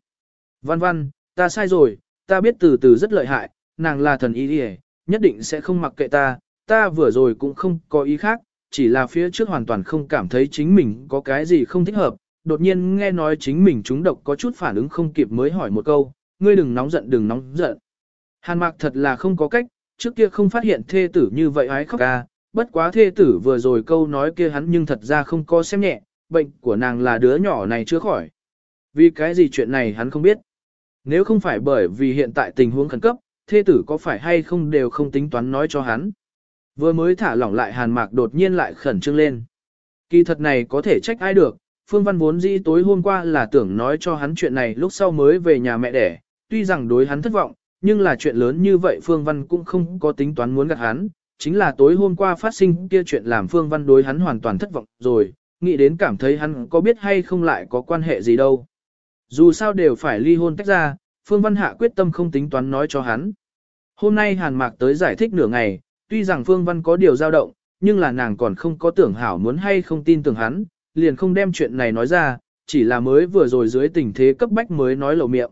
Văn văn, ta sai rồi, ta biết từ từ rất lợi hại, nàng là thần ý đi nhất định sẽ không mặc kệ ta, ta vừa rồi cũng không có ý khác, chỉ là phía trước hoàn toàn không cảm thấy chính mình có cái gì không thích hợp, đột nhiên nghe nói chính mình trúng độc có chút phản ứng không kịp mới hỏi một câu, ngươi đừng nóng giận đừng nóng giận. Hàn mạc thật là không có cách, trước kia không phát hiện thê tử như vậy ái khóc ca, bất quá thê tử vừa rồi câu nói kia hắn nhưng thật ra không có xem nhẹ, bệnh của nàng là đứa nhỏ này chưa khỏi. Vì cái gì chuyện này hắn không biết. Nếu không phải bởi vì hiện tại tình huống khẩn cấp, thê tử có phải hay không đều không tính toán nói cho hắn. Vừa mới thả lỏng lại hàn mạc đột nhiên lại khẩn trương lên. Kỳ thật này có thể trách ai được, Phương Văn vốn dĩ tối hôm qua là tưởng nói cho hắn chuyện này lúc sau mới về nhà mẹ đẻ, tuy rằng đối hắn thất vọng, nhưng là chuyện lớn như vậy Phương Văn cũng không có tính toán muốn gạt hắn, chính là tối hôm qua phát sinh kia chuyện làm Phương Văn đối hắn hoàn toàn thất vọng rồi, nghĩ đến cảm thấy hắn có biết hay không lại có quan hệ gì đâu. Dù sao đều phải ly hôn tách ra, Phương Văn Hạ quyết tâm không tính toán nói cho hắn. Hôm nay Hàn Mạc tới giải thích nửa ngày, tuy rằng Phương Văn có điều dao động, nhưng là nàng còn không có tưởng hảo muốn hay không tin tưởng hắn, liền không đem chuyện này nói ra, chỉ là mới vừa rồi dưới tình thế cấp bách mới nói lộ miệng.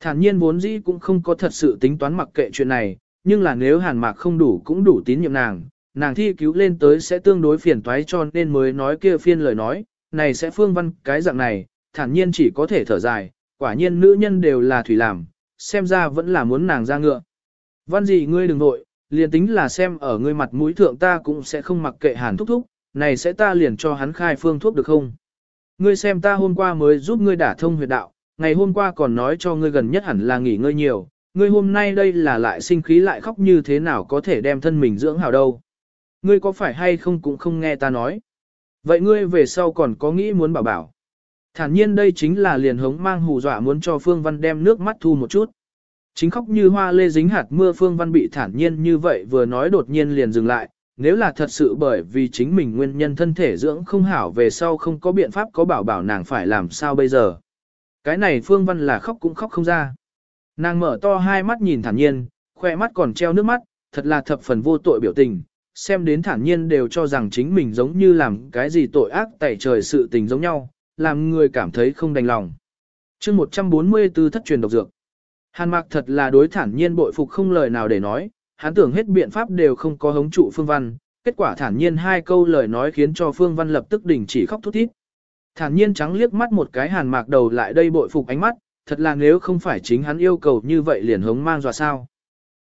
Thản nhiên vốn dĩ cũng không có thật sự tính toán mặc kệ chuyện này, nhưng là nếu hàn mạc không đủ cũng đủ tín nhiệm nàng, nàng thi cứu lên tới sẽ tương đối phiền toái cho nên mới nói kia phiên lời nói, này sẽ phương văn cái dạng này, thản nhiên chỉ có thể thở dài, quả nhiên nữ nhân đều là thủy làm, xem ra vẫn là muốn nàng ra ngựa. Văn gì ngươi đừng nội, liền tính là xem ở ngươi mặt mũi thượng ta cũng sẽ không mặc kệ hàn thúc thúc, này sẽ ta liền cho hắn khai phương thuốc được không? Ngươi xem ta hôm qua mới giúp ngươi đả thông huyệt đạo, ngày hôm qua còn nói cho ngươi gần nhất hẳn là nghỉ ngơi nhiều, ngươi hôm nay đây là lại sinh khí lại khóc như thế nào có thể đem thân mình dưỡng hảo đâu. Ngươi có phải hay không cũng không nghe ta nói. Vậy ngươi về sau còn có nghĩ muốn bảo bảo. Thản nhiên đây chính là liền hống mang hù dọa muốn cho Phương Văn đem nước mắt thu một chút. Chính khóc như hoa lê dính hạt mưa Phương Văn bị thản nhiên như vậy vừa nói đột nhiên liền dừng lại, nếu là thật sự bởi vì chính mình nguyên nhân thân thể dưỡng không hảo về sau không có biện pháp có bảo bảo nàng phải làm sao bây giờ. Cái này Phương Văn là khóc cũng khóc không ra. Nàng mở to hai mắt nhìn thản nhiên, khoe mắt còn treo nước mắt, thật là thập phần vô tội biểu tình, xem đến thản nhiên đều cho rằng chính mình giống như làm cái gì tội ác tẩy trời sự tình giống nhau, làm người cảm thấy không đành lòng. chương 144 thất truyền độc dược. Hàn mạc thật là đối thản nhiên bội phục không lời nào để nói, hắn tưởng hết biện pháp đều không có hống trụ Phương Văn, kết quả thản nhiên hai câu lời nói khiến cho Phương Văn lập tức đình chỉ khóc thút thít. Thản nhiên trắng liếc mắt một cái hàn mạc đầu lại đây bội phục ánh mắt, thật là nếu không phải chính hắn yêu cầu như vậy liền hống mang dọa sao.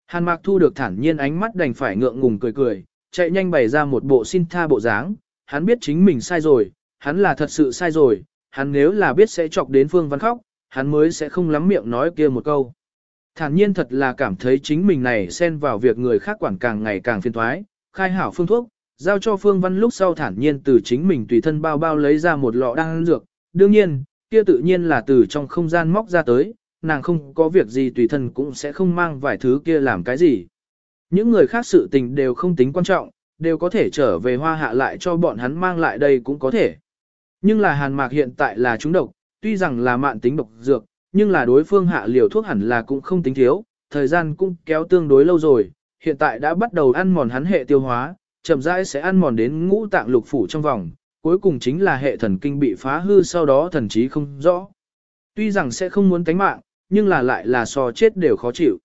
Hàn mạc thu được thản nhiên ánh mắt đành phải ngượng ngùng cười cười, chạy nhanh bày ra một bộ xin tha bộ dáng, hắn biết chính mình sai rồi, hắn là thật sự sai rồi, hắn nếu là biết sẽ chọc đến Phương Văn khóc, hắn mới sẽ không lắm miệng nói kia một câu. Thản nhiên thật là cảm thấy chính mình này xen vào việc người khác quản càng ngày càng phiền thoái, khai hảo phương thuốc, giao cho Phương Văn lúc sau thản nhiên từ chính mình tùy thân bao bao lấy ra một lọ đan dược. Đương nhiên, kia tự nhiên là từ trong không gian móc ra tới, nàng không có việc gì tùy thân cũng sẽ không mang vài thứ kia làm cái gì. Những người khác sự tình đều không tính quan trọng, đều có thể trở về hoa hạ lại cho bọn hắn mang lại đây cũng có thể. Nhưng là hàn mạc hiện tại là trúng độc, tuy rằng là mạn tính độc dược, nhưng là đối phương hạ liều thuốc hẳn là cũng không tính thiếu, thời gian cũng kéo tương đối lâu rồi, hiện tại đã bắt đầu ăn mòn hắn hệ tiêu hóa, chậm rãi sẽ ăn mòn đến ngũ tạng lục phủ trong vòng, cuối cùng chính là hệ thần kinh bị phá hư sau đó thần trí không rõ. Tuy rằng sẽ không muốn tánh mạng, nhưng là lại là so chết đều khó chịu.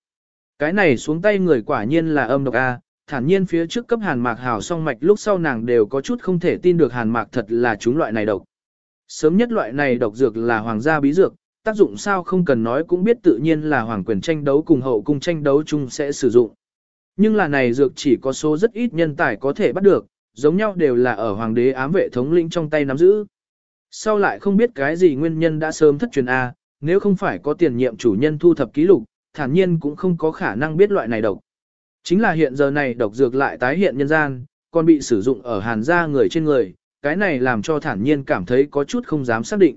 Cái này xuống tay người quả nhiên là âm độc A, thản nhiên phía trước cấp hàn mạc hào song mạch lúc sau nàng đều có chút không thể tin được hàn mạc thật là chúng loại này độc. Sớm nhất loại này độc dược là hoàng gia bí dược, tác dụng sao không cần nói cũng biết tự nhiên là hoàng quyền tranh đấu cùng hậu cung tranh đấu chung sẽ sử dụng. Nhưng là này dược chỉ có số rất ít nhân tài có thể bắt được, giống nhau đều là ở hoàng đế ám vệ thống lĩnh trong tay nắm giữ. Sau lại không biết cái gì nguyên nhân đã sớm thất truyền A, nếu không phải có tiền nhiệm chủ nhân thu thập ký lục, thản nhiên cũng không có khả năng biết loại này độc. Chính là hiện giờ này độc dược lại tái hiện nhân gian, còn bị sử dụng ở hàn gia người trên người, cái này làm cho thản nhiên cảm thấy có chút không dám xác định.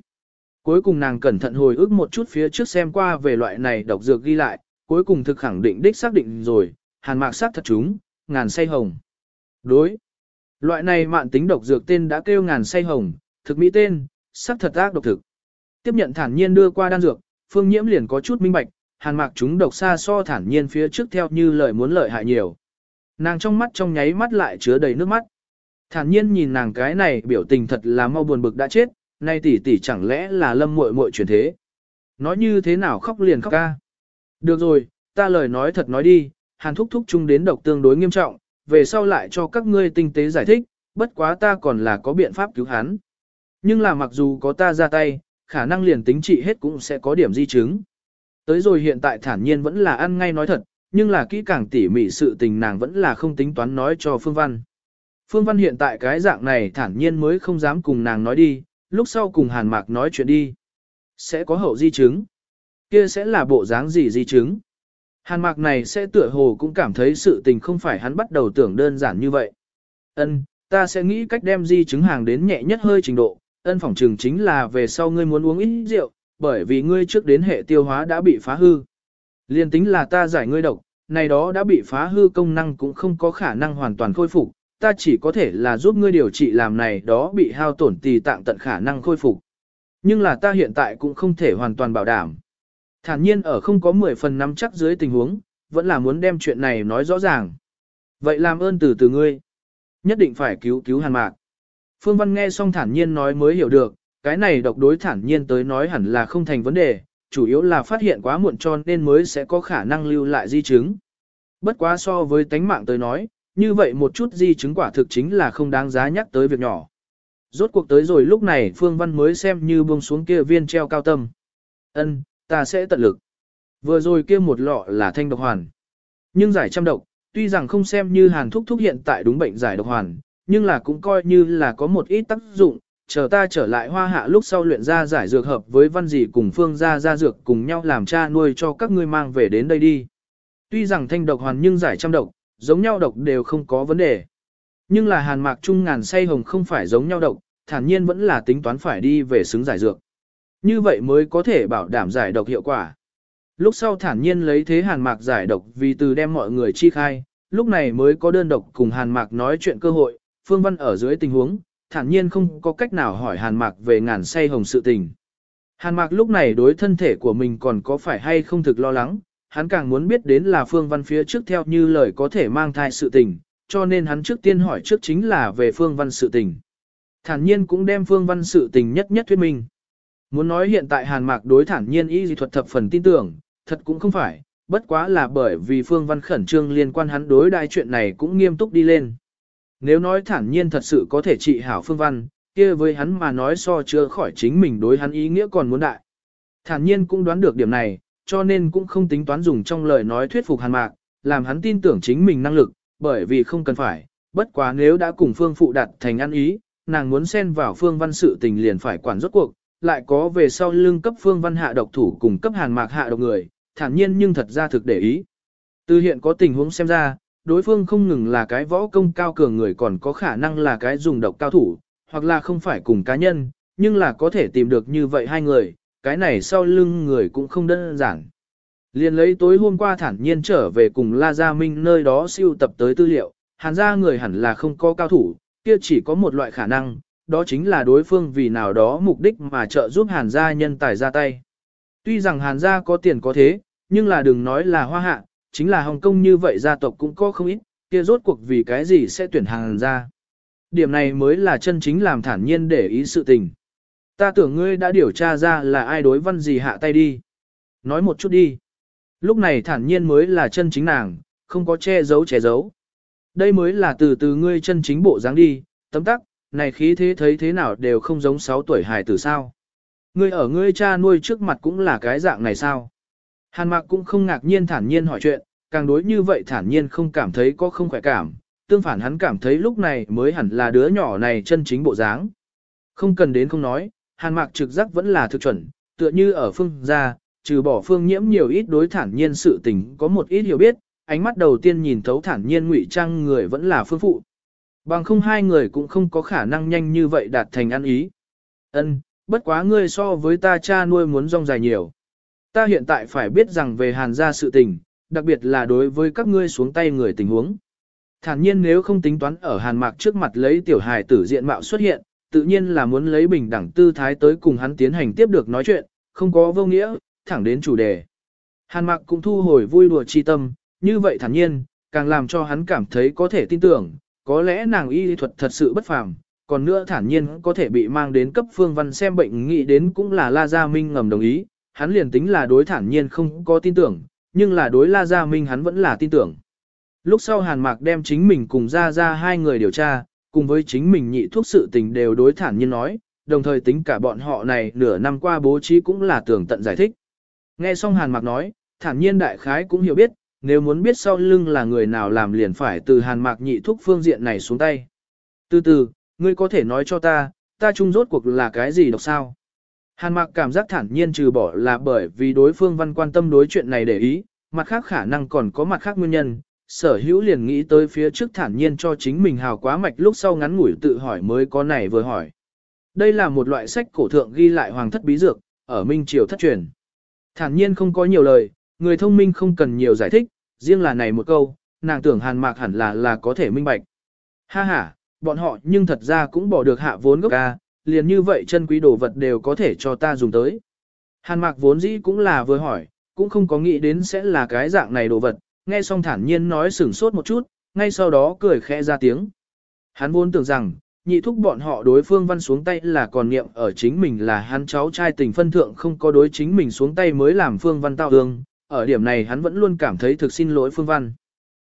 Cuối cùng nàng cẩn thận hồi ức một chút phía trước xem qua về loại này độc dược ghi lại, cuối cùng thực khẳng định đích xác định rồi, hàn mạc sát thật chúng, ngàn say hồng. Đối. Loại này mạn tính độc dược tên đã kêu ngàn say hồng, thực mỹ tên, sắc thật ác độc thực. Tiếp nhận thản nhiên đưa qua đan dược, phương nhiễm liền có chút minh bạch, hàn mạc chúng độc xa so thản nhiên phía trước theo như lời muốn lợi hại nhiều. Nàng trong mắt trong nháy mắt lại chứa đầy nước mắt. Thản nhiên nhìn nàng cái này biểu tình thật là mau buồn bực đã chết, nay tỷ tỷ chẳng lẽ là lâm muội muội chuyển thế. Nói như thế nào khóc liền khóc ca. Được rồi, ta lời nói thật nói đi, hàn thúc thúc chung đến độc tương đối nghiêm trọng, về sau lại cho các ngươi tinh tế giải thích, bất quá ta còn là có biện pháp cứu hắn. Nhưng là mặc dù có ta ra tay, khả năng liền tính trị hết cũng sẽ có điểm di chứng. Tới rồi hiện tại thản nhiên vẫn là ăn ngay nói thật, nhưng là kỹ càng tỉ mỉ sự tình nàng vẫn là không tính toán nói cho Phương Văn. Phương Văn hiện tại cái dạng này thản nhiên mới không dám cùng nàng nói đi, lúc sau cùng Hàn Mạc nói chuyện đi. Sẽ có hậu di chứng. Kia sẽ là bộ dáng gì di chứng. Hàn Mạc này sẽ tựa hồ cũng cảm thấy sự tình không phải hắn bắt đầu tưởng đơn giản như vậy. Ân, ta sẽ nghĩ cách đem di chứng hàng đến nhẹ nhất hơi trình độ. Ân phỏng trừng chính là về sau ngươi muốn uống ít rượu, bởi vì ngươi trước đến hệ tiêu hóa đã bị phá hư. Liên tính là ta giải ngươi độc, này đó đã bị phá hư công năng cũng không có khả năng hoàn toàn khôi phục, ta chỉ có thể là giúp ngươi điều trị làm này đó bị hao tổn tì tạng tận khả năng khôi phục. Nhưng là ta hiện tại cũng không thể hoàn toàn bảo đảm. Thản nhiên ở không có 10 phần nắm chắc dưới tình huống, vẫn là muốn đem chuyện này nói rõ ràng. Vậy làm ơn từ từ ngươi. Nhất định phải cứu cứu hàn mạc. Phương Văn nghe xong thản nhiên nói mới hiểu được, cái này độc đối thản nhiên tới nói hẳn là không thành vấn đề, chủ yếu là phát hiện quá muộn cho nên mới sẽ có khả năng lưu lại di chứng. Bất quá so với tánh mạng tới nói, như vậy một chút di chứng quả thực chính là không đáng giá nhắc tới việc nhỏ. Rốt cuộc tới rồi lúc này Phương Văn mới xem như buông xuống kia viên treo cao tâm. Ân, ta sẽ tận lực. Vừa rồi kia một lọ là thanh độc hoàn. Nhưng giải trăm độc, tuy rằng không xem như hàn thúc thúc hiện tại đúng bệnh giải độc hoàn, nhưng là cũng coi như là có một ít tác dụng, chờ ta trở lại hoa hạ lúc sau luyện ra giải dược hợp với văn dị cùng phương gia gia dược cùng nhau làm cha nuôi cho các ngươi mang về đến đây đi. Tuy rằng thanh độc hoàn nhưng giải trăm độc, giống nhau độc đều không có vấn đề. Nhưng là hàn mạc trung ngàn say hồng không phải giống nhau độc, thản nhiên vẫn là tính toán phải đi về xứng giải dược. Như vậy mới có thể bảo đảm giải độc hiệu quả. Lúc sau thản nhiên lấy thế hàn mạc giải độc vì từ đem mọi người chi khai, lúc này mới có đơn độc cùng hàn mạc nói chuyện cơ hội, phương văn ở dưới tình huống, thản nhiên không có cách nào hỏi hàn mạc về ngàn say hồng sự tình. Hàn mạc lúc này đối thân thể của mình còn có phải hay không thực lo lắng, hắn càng muốn biết đến là Phương Văn phía trước theo như lời có thể mang thai sự tình, cho nên hắn trước tiên hỏi trước chính là về Phương Văn sự tình. Thản nhiên cũng đem Phương Văn sự tình nhất nhất thuyết minh. Muốn nói hiện tại Hàn Mạc đối thản nhiên y dị thuật thập phần tin tưởng, thật cũng không phải, bất quá là bởi vì Phương Văn khẩn trương liên quan hắn đối đại chuyện này cũng nghiêm túc đi lên. Nếu nói thản nhiên thật sự có thể trị hảo Phương Văn, kia với hắn mà nói so chưa khỏi chính mình đối hắn ý nghĩa còn muốn đại. Thản nhiên cũng đoán được điểm này, cho nên cũng không tính toán dùng trong lời nói thuyết phục hàn mạc, làm hắn tin tưởng chính mình năng lực, bởi vì không cần phải, bất quá nếu đã cùng phương phụ đặt thành ăn ý, nàng muốn xen vào phương văn sự tình liền phải quản rốt cuộc, lại có về sau lưng cấp phương văn hạ độc thủ cùng cấp hàn mạc hạ độc người, thản nhiên nhưng thật ra thực để ý. Từ hiện có tình huống xem ra, đối phương không ngừng là cái võ công cao cường người còn có khả năng là cái dùng độc cao thủ, hoặc là không phải cùng cá nhân, nhưng là có thể tìm được như vậy hai người, cái này sau lưng người cũng không đơn giản. Liền lấy tối hôm qua thản nhiên trở về cùng La Gia Minh nơi đó siêu tập tới tư liệu, hàn gia người hẳn là không có cao thủ, kia chỉ có một loại khả năng, đó chính là đối phương vì nào đó mục đích mà trợ giúp hàn gia nhân tài ra tay. Tuy rằng hàn gia có tiền có thế, nhưng là đừng nói là hoa hạ, chính là Hồng Kông như vậy gia tộc cũng có không ít, kia rốt cuộc vì cái gì sẽ tuyển hàn gia. Điểm này mới là chân chính làm thản nhiên để ý sự tình. Ta tưởng ngươi đã điều tra ra là ai đối văn gì hạ tay đi. Nói một chút đi. Lúc này thản nhiên mới là chân chính nàng, không có che giấu che giấu. Đây mới là từ từ ngươi chân chính bộ dáng đi, tấm tắc, này khí thế thấy thế nào đều không giống 6 tuổi hài tử sao. Ngươi ở ngươi cha nuôi trước mặt cũng là cái dạng này sao. Hàn mạc cũng không ngạc nhiên thản nhiên hỏi chuyện, càng đối như vậy thản nhiên không cảm thấy có không khỏe cảm, tương phản hắn cảm thấy lúc này mới hẳn là đứa nhỏ này chân chính bộ dáng. Không cần đến không nói, hàn mạc trực giác vẫn là thực chuẩn, tựa như ở phương gia, trừ bỏ phương nhiễm nhiều ít đối thản nhiên sự tình có một ít hiểu biết, ánh mắt đầu tiên nhìn thấu thản nhiên ngụy trang người vẫn là phương phụ. Bằng không hai người cũng không có khả năng nhanh như vậy đạt thành ăn ý. Ân, bất quá ngươi so với ta cha nuôi muốn rong dài nhiều. Ta hiện tại phải biết rằng về hàn gia sự tình, đặc biệt là đối với các ngươi xuống tay người tình huống. Thản nhiên nếu không tính toán ở hàn mạc trước mặt lấy tiểu hài tử diện mạo xuất hiện, tự nhiên là muốn lấy bình đẳng tư thái tới cùng hắn tiến hành tiếp được nói chuyện, không có vô nghĩa, thẳng đến chủ đề. Hàn mạc cũng thu hồi vui đùa chi tâm, như vậy thản nhiên, càng làm cho hắn cảm thấy có thể tin tưởng, có lẽ nàng y thuật thật sự bất phàm, còn nữa thản nhiên có thể bị mang đến cấp phương văn xem bệnh nghĩ đến cũng là La Gia Minh ngầm đồng ý, hắn liền tính là đối thản nhiên không có tin tưởng, nhưng là đối La Gia Minh hắn vẫn là tin tưởng. Lúc sau Hàn Mạc đem chính mình cùng ra ra hai người điều tra, cùng với chính mình nhị thuốc sự tình đều đối thản nhiên nói, đồng thời tính cả bọn họ này nửa năm qua bố trí cũng là tưởng tận giải thích. Nghe xong Hàn Mạc nói, thản nhiên đại khái cũng hiểu biết, nếu muốn biết sau lưng là người nào làm liền phải từ Hàn Mạc nhị thuốc phương diện này xuống tay. Từ từ, ngươi có thể nói cho ta, ta chung rốt cuộc là cái gì độc sao? Hàn Mạc cảm giác thản nhiên trừ bỏ là bởi vì đối phương văn quan tâm đối chuyện này để ý, mặt khác khả năng còn có mặt khác nguyên nhân, sở hữu liền nghĩ tới phía trước thản nhiên cho chính mình hào quá mạch lúc sau ngắn ngủi tự hỏi mới có này vừa hỏi. Đây là một loại sách cổ thượng ghi lại hoàng thất bí dược, ở Minh Triều thất truyền. Thản nhiên không có nhiều lời, người thông minh không cần nhiều giải thích, riêng là này một câu, nàng tưởng hàn mạc hẳn là là có thể minh bạch. Ha ha, bọn họ nhưng thật ra cũng bỏ được hạ vốn gốc ca, liền như vậy chân quý đồ vật đều có thể cho ta dùng tới. Hàn mạc vốn dĩ cũng là vừa hỏi, cũng không có nghĩ đến sẽ là cái dạng này đồ vật, nghe xong thản nhiên nói sửng sốt một chút, ngay sau đó cười khẽ ra tiếng. Hắn vốn tưởng rằng, nhị thúc bọn họ đối phương văn xuống tay là còn niệm ở chính mình là hắn cháu trai tình phân thượng không có đối chính mình xuống tay mới làm phương văn tao ương, ở điểm này hắn vẫn luôn cảm thấy thực xin lỗi phương văn.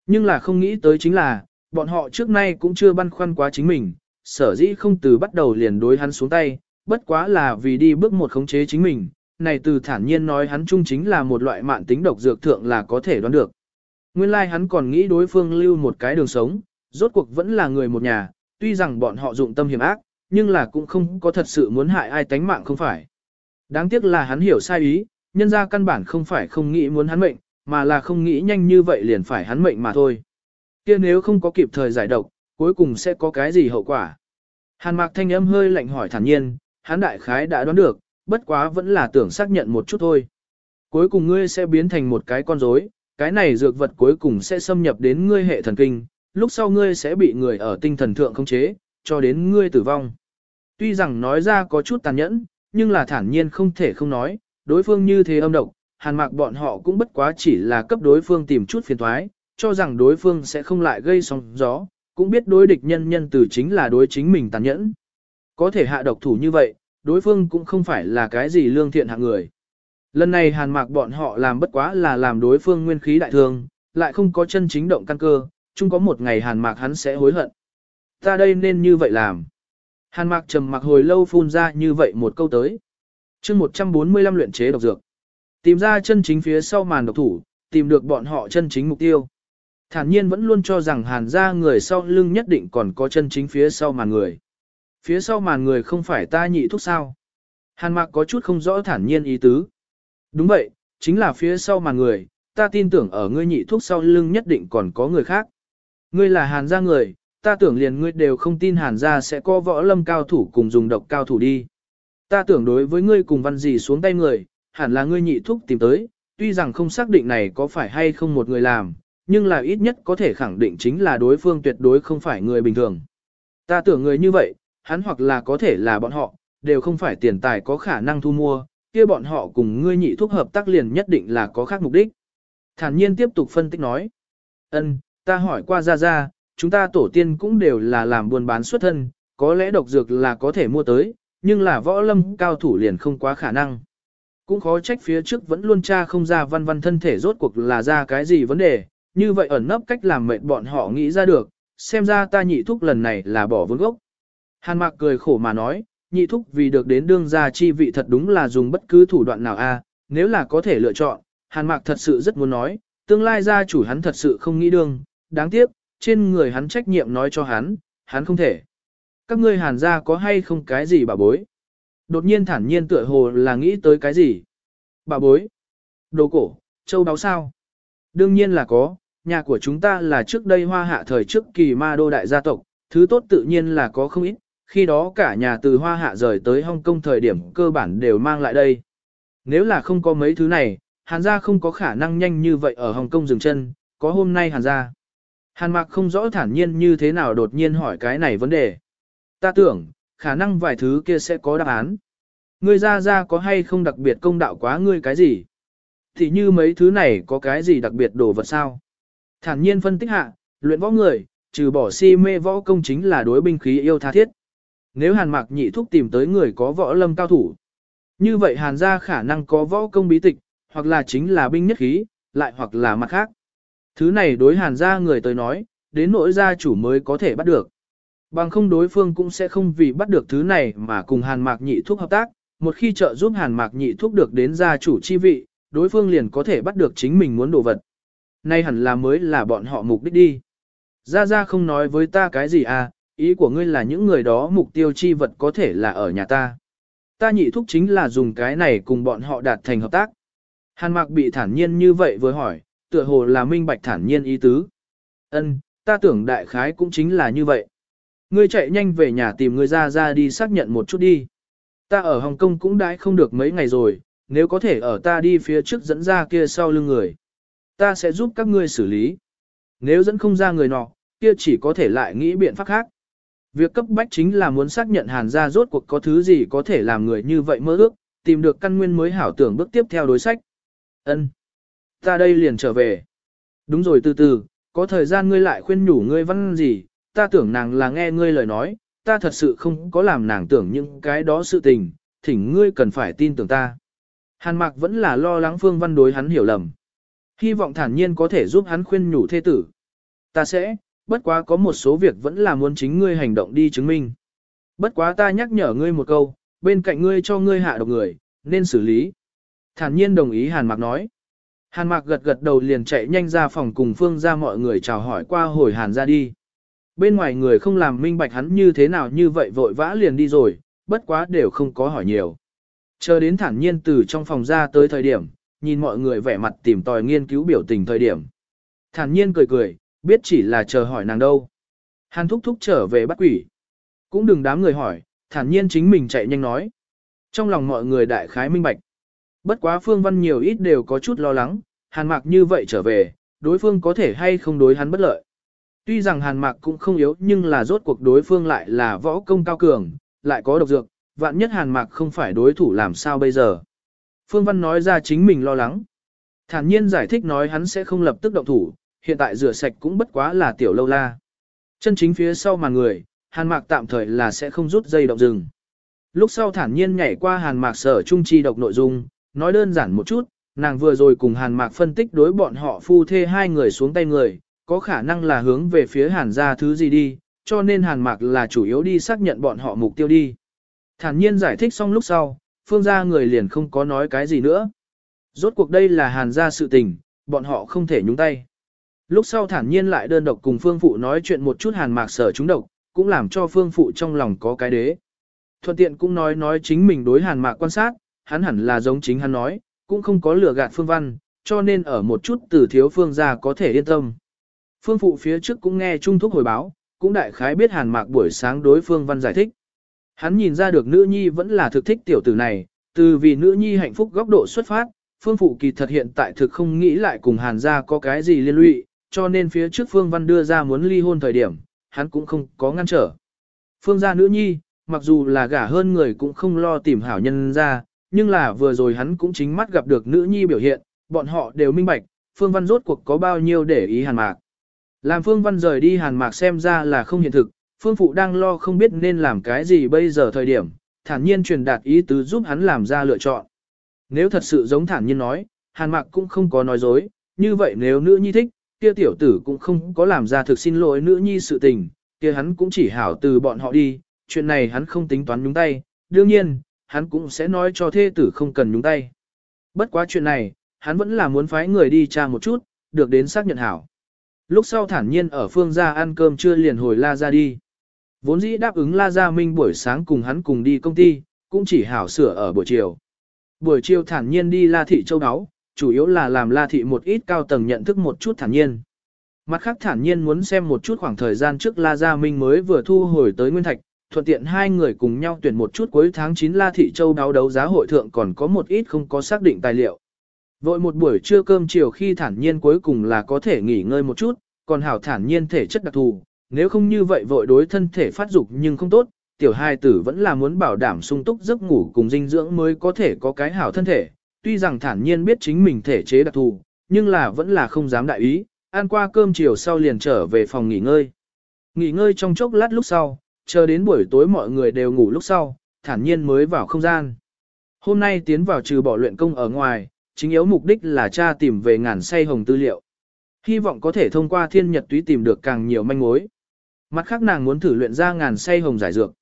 Nhưng là không nghĩ tới chính là, bọn họ trước nay cũng chưa băn khoăn quá chính mình, sở dĩ không từ bắt đầu liền đối hắn xuống tay, bất quá là vì đi bước một khống chế chính mình, này từ thản nhiên nói hắn chung chính là một loại mạn tính độc dược thượng là có thể đoán được. Nguyên lai like hắn còn nghĩ đối phương lưu một cái đường sống, rốt cuộc vẫn là người một nhà, tuy rằng bọn họ dụng tâm hiểm ác, nhưng là cũng không có thật sự muốn hại ai tánh mạng không phải. Đáng tiếc là hắn hiểu sai ý, nhân ra căn bản không phải không nghĩ muốn hắn mệnh, mà là không nghĩ nhanh như vậy liền phải hắn mệnh mà thôi. kia nếu không có kịp thời giải độc, cuối cùng sẽ có cái gì hậu quả. Hàn mạc thanh âm hơi lạnh hỏi thản nhiên, hắn đại khái đã đoán được, bất quá vẫn là tưởng xác nhận một chút thôi. Cuối cùng ngươi sẽ biến thành một cái con rối, cái này dược vật cuối cùng sẽ xâm nhập đến ngươi hệ thần kinh, lúc sau ngươi sẽ bị người ở tinh thần thượng khống chế, cho đến ngươi tử vong. Tuy rằng nói ra có chút tàn nhẫn, nhưng là thản nhiên không thể không nói, đối phương như thế âm độc, hàn mạc bọn họ cũng bất quá chỉ là cấp đối phương tìm chút phiền toái, cho rằng đối phương sẽ không lại gây sóng gió, cũng biết đối địch nhân nhân từ chính là đối chính mình tàn nhẫn. Có thể hạ độc thủ như vậy, đối phương cũng không phải là cái gì lương thiện hạng người. Lần này hàn mạc bọn họ làm bất quá là làm đối phương nguyên khí đại thương, lại không có chân chính động căn cơ, chung có một ngày hàn mạc hắn sẽ hối hận. Ta đây nên như vậy làm. Hàn mạc trầm mặc hồi lâu phun ra như vậy một câu tới. chương 145 luyện chế độc dược. Tìm ra chân chính phía sau màn độc thủ, tìm được bọn họ chân chính mục tiêu. Thản nhiên vẫn luôn cho rằng hàn ra người sau lưng nhất định còn có chân chính phía sau màn người. Phía sau màn người không phải ta nhị thúc sao. Hàn mạc có chút không rõ thản nhiên ý tứ. Đúng vậy, chính là phía sau màn người, ta tin tưởng ở ngươi nhị thuốc sau lưng nhất định còn có người khác. Ngươi là hàn gia người, ta tưởng liền ngươi đều không tin hàn gia sẽ có võ lâm cao thủ cùng dùng độc cao thủ đi. Ta tưởng đối với ngươi cùng văn gì xuống tay người, hẳn là ngươi nhị thuốc tìm tới, tuy rằng không xác định này có phải hay không một người làm, nhưng là ít nhất có thể khẳng định chính là đối phương tuyệt đối không phải người bình thường. Ta tưởng người như vậy, hắn hoặc là có thể là bọn họ, đều không phải tiền tài có khả năng thu mua, kia bọn họ cùng ngươi nhị thúc hợp tác liền nhất định là có khác mục đích. Thản nhiên tiếp tục phân tích nói. ân ta hỏi qua ra ra, chúng ta tổ tiên cũng đều là làm buôn bán xuất thân, có lẽ độc dược là có thể mua tới, nhưng là võ lâm cao thủ liền không quá khả năng. Cũng khó trách phía trước vẫn luôn tra không ra văn văn thân thể rốt cuộc là ra cái gì vấn đề, như vậy ẩn nấp cách làm mệt bọn họ nghĩ ra được, xem ra ta nhị thúc lần này là bỏ vốn gốc. Hàn mạc cười khổ mà nói, nhị thúc vì được đến đương gia chi vị thật đúng là dùng bất cứ thủ đoạn nào a nếu là có thể lựa chọn, hàn mạc thật sự rất muốn nói, tương lai gia chủ hắn thật sự không nghĩ đương, đáng tiếc, trên người hắn trách nhiệm nói cho hắn, hắn không thể. Các ngươi hàn gia có hay không cái gì bà bối? Đột nhiên thản nhiên tựa hồ là nghĩ tới cái gì? Bà bối? Đồ cổ, châu đáo sao? Đương nhiên là có, nhà của chúng ta là trước đây hoa hạ thời trước kỳ ma đô đại gia tộc, thứ tốt tự nhiên là có không ít, khi đó cả nhà từ hoa hạ rời tới Hong Kong thời điểm cơ bản đều mang lại đây. Nếu là không có mấy thứ này, Hàn gia không có khả năng nhanh như vậy ở Hồng Kông dừng chân, có hôm nay Hàn gia. Hàn Mạc không rõ thản nhiên như thế nào đột nhiên hỏi cái này vấn đề. Ta tưởng, khả năng vài thứ kia sẽ có đáp án. Ngươi ra ra có hay không đặc biệt công đạo quá ngươi cái gì? Thì như mấy thứ này có cái gì đặc biệt đồ vật sao? Thản nhiên phân tích hạ, luyện võ người, trừ bỏ si mê võ công chính là đối binh khí yêu tha thiết. Nếu hàn mạc nhị thúc tìm tới người có võ lâm cao thủ, như vậy hàn gia khả năng có võ công bí tịch, hoặc là chính là binh nhất khí, lại hoặc là mặt khác. Thứ này đối hàn gia người tới nói, đến nỗi gia chủ mới có thể bắt được. Bằng không đối phương cũng sẽ không vì bắt được thứ này mà cùng hàn mạc nhị thuốc hợp tác, một khi trợ giúp hàn mạc nhị thuốc được đến gia chủ chi vị, đối phương liền có thể bắt được chính mình muốn đồ vật. Nay hẳn là mới là bọn họ mục đích đi. Gia Gia không nói với ta cái gì à, ý của ngươi là những người đó mục tiêu chi vật có thể là ở nhà ta. Ta nhị thúc chính là dùng cái này cùng bọn họ đạt thành hợp tác. Hàn mạc bị thản nhiên như vậy vừa hỏi, tựa hồ là minh bạch thản nhiên ý tứ. Ân, ta tưởng đại khái cũng chính là như vậy. Ngươi chạy nhanh về nhà tìm người ra ra đi xác nhận một chút đi. Ta ở Hồng Kông cũng đãi không được mấy ngày rồi, nếu có thể ở ta đi phía trước dẫn ra kia sau lưng người. Ta sẽ giúp các ngươi xử lý. Nếu dẫn không ra người nọ, kia chỉ có thể lại nghĩ biện pháp khác. Việc cấp bách chính là muốn xác nhận hàn gia rốt cuộc có thứ gì có thể làm người như vậy mơ ước, tìm được căn nguyên mới hảo tưởng bước tiếp theo đối sách. Ân, Ta đây liền trở về. Đúng rồi từ từ, có thời gian ngươi lại khuyên nhủ ngươi văn gì, ta tưởng nàng là nghe ngươi lời nói, ta thật sự không có làm nàng tưởng những cái đó sự tình, thỉnh ngươi cần phải tin tưởng ta. Hàn Mạc vẫn là lo lắng Phương Văn đối hắn hiểu lầm. Hy vọng thản nhiên có thể giúp hắn khuyên nhủ thê tử. Ta sẽ, bất quá có một số việc vẫn là muốn chính ngươi hành động đi chứng minh. Bất quá ta nhắc nhở ngươi một câu, bên cạnh ngươi cho ngươi hạ độc người, nên xử lý. Thản nhiên đồng ý Hàn Mạc nói. Hàn Mạc gật gật đầu liền chạy nhanh ra phòng cùng Phương ra mọi người chào hỏi qua hồi Hàn ra đi. Bên ngoài người không làm minh bạch hắn như thế nào như vậy vội vã liền đi rồi, bất quá đều không có hỏi nhiều. Chờ đến thản nhiên từ trong phòng ra tới thời điểm, nhìn mọi người vẻ mặt tìm tòi nghiên cứu biểu tình thời điểm. Thản nhiên cười cười, biết chỉ là chờ hỏi nàng đâu. Hàn thúc thúc trở về bắt quỷ. Cũng đừng đám người hỏi, thản nhiên chính mình chạy nhanh nói. Trong lòng mọi người đại khái minh bạch. Bất quá phương văn nhiều ít đều có chút lo lắng, hàn mạc như vậy trở về, đối phương có thể hay không đối hắn bất lợi. Tuy rằng hàn mạc cũng không yếu nhưng là rốt cuộc đối phương lại là võ công cao cường, lại có độc dược, vạn nhất hàn mạc không phải đối thủ làm sao bây giờ. Phương Văn nói ra chính mình lo lắng. Thản nhiên giải thích nói hắn sẽ không lập tức động thủ, hiện tại rửa sạch cũng bất quá là tiểu lâu la. Chân chính phía sau màn người, hàn mạc tạm thời là sẽ không rút dây động rừng. Lúc sau thản nhiên nhảy qua hàn mạc sở trung chi độc nội dung, nói đơn giản một chút, nàng vừa rồi cùng Hàn Mạc phân tích đối bọn họ phu thê hai người xuống tay người, có khả năng là hướng về phía Hàn gia thứ gì đi, cho nên Hàn Mạc là chủ yếu đi xác nhận bọn họ mục tiêu đi. Thản nhiên giải thích xong lúc sau, phương gia người liền không có nói cái gì nữa. Rốt cuộc đây là Hàn gia sự tình, bọn họ không thể nhúng tay. Lúc sau thản nhiên lại đơn độc cùng phương phụ nói chuyện một chút Hàn Mạc sở chúng độc, cũng làm cho phương phụ trong lòng có cái đế. Thuận tiện cũng nói nói chính mình đối Hàn Mạc quan sát, hắn hẳn là giống chính hắn nói, cũng không có lừa gạt phương văn, cho nên ở một chút từ thiếu phương gia có thể yên tâm. Phương phụ phía trước cũng nghe Trung Thúc hồi báo, cũng đại khái biết Hàn Mạc buổi sáng đối phương văn giải thích. Hắn nhìn ra được nữ nhi vẫn là thực thích tiểu tử này, từ vì nữ nhi hạnh phúc góc độ xuất phát, phương phụ kỳ thật hiện tại thực không nghĩ lại cùng Hàn gia có cái gì liên lụy, cho nên phía trước phương văn đưa ra muốn ly hôn thời điểm, hắn cũng không có ngăn trở. Phương gia nữ nhi, mặc dù là gả hơn người cũng không lo tìm hảo nhân ra, nhưng là vừa rồi hắn cũng chính mắt gặp được nữ nhi biểu hiện, bọn họ đều minh bạch, Phương Văn rốt cuộc có bao nhiêu để ý Hàn Mạc. Làm Phương Văn rời đi Hàn Mạc xem ra là không hiện thực, Phương Phụ đang lo không biết nên làm cái gì bây giờ thời điểm, thản nhiên truyền đạt ý tứ giúp hắn làm ra lựa chọn. Nếu thật sự giống thản nhiên nói, Hàn Mạc cũng không có nói dối, như vậy nếu nữ nhi thích, kia tiểu tử cũng không có làm ra thực xin lỗi nữ nhi sự tình, kia hắn cũng chỉ hảo từ bọn họ đi, chuyện này hắn không tính toán nhúng tay, đương nhiên, hắn cũng sẽ nói cho thê tử không cần nhúng tay. Bất quá chuyện này, hắn vẫn là muốn phái người đi tra một chút, được đến xác nhận hảo. Lúc sau thản nhiên ở phương gia ăn cơm trưa liền hồi La Gia đi. Vốn dĩ đáp ứng La Gia Minh buổi sáng cùng hắn cùng đi công ty, cũng chỉ hảo sửa ở buổi chiều. Buổi chiều thản nhiên đi La Thị Châu Đáo, chủ yếu là làm La Thị một ít cao tầng nhận thức một chút thản nhiên. Mặt khác thản nhiên muốn xem một chút khoảng thời gian trước La Gia Minh mới vừa thu hồi tới Nguyên Thạch, thuận tiện hai người cùng nhau tuyển một chút cuối tháng 9 La Thị Châu đáo đấu giá hội thượng còn có một ít không có xác định tài liệu. Vội một buổi trưa cơm chiều khi thản nhiên cuối cùng là có thể nghỉ ngơi một chút, còn hảo thản nhiên thể chất đặc thù, nếu không như vậy vội đối thân thể phát dục nhưng không tốt, tiểu hai tử vẫn là muốn bảo đảm sung túc giấc ngủ cùng dinh dưỡng mới có thể có cái hảo thân thể. Tuy rằng thản nhiên biết chính mình thể chế đặc thù, nhưng là vẫn là không dám đại ý, ăn qua cơm chiều sau liền trở về phòng nghỉ ngơi. Nghỉ ngơi trong chốc lát lúc sau, chờ đến buổi tối mọi người đều ngủ lúc sau, thản nhiên mới vào không gian. Hôm nay tiến vào trừ bỏ luyện công ở ngoài, chính yếu mục đích là tra tìm về ngàn say hồng tư liệu. Hy vọng có thể thông qua thiên nhật túy tìm được càng nhiều manh mối. Mặt khác nàng muốn thử luyện ra ngàn say hồng giải dược.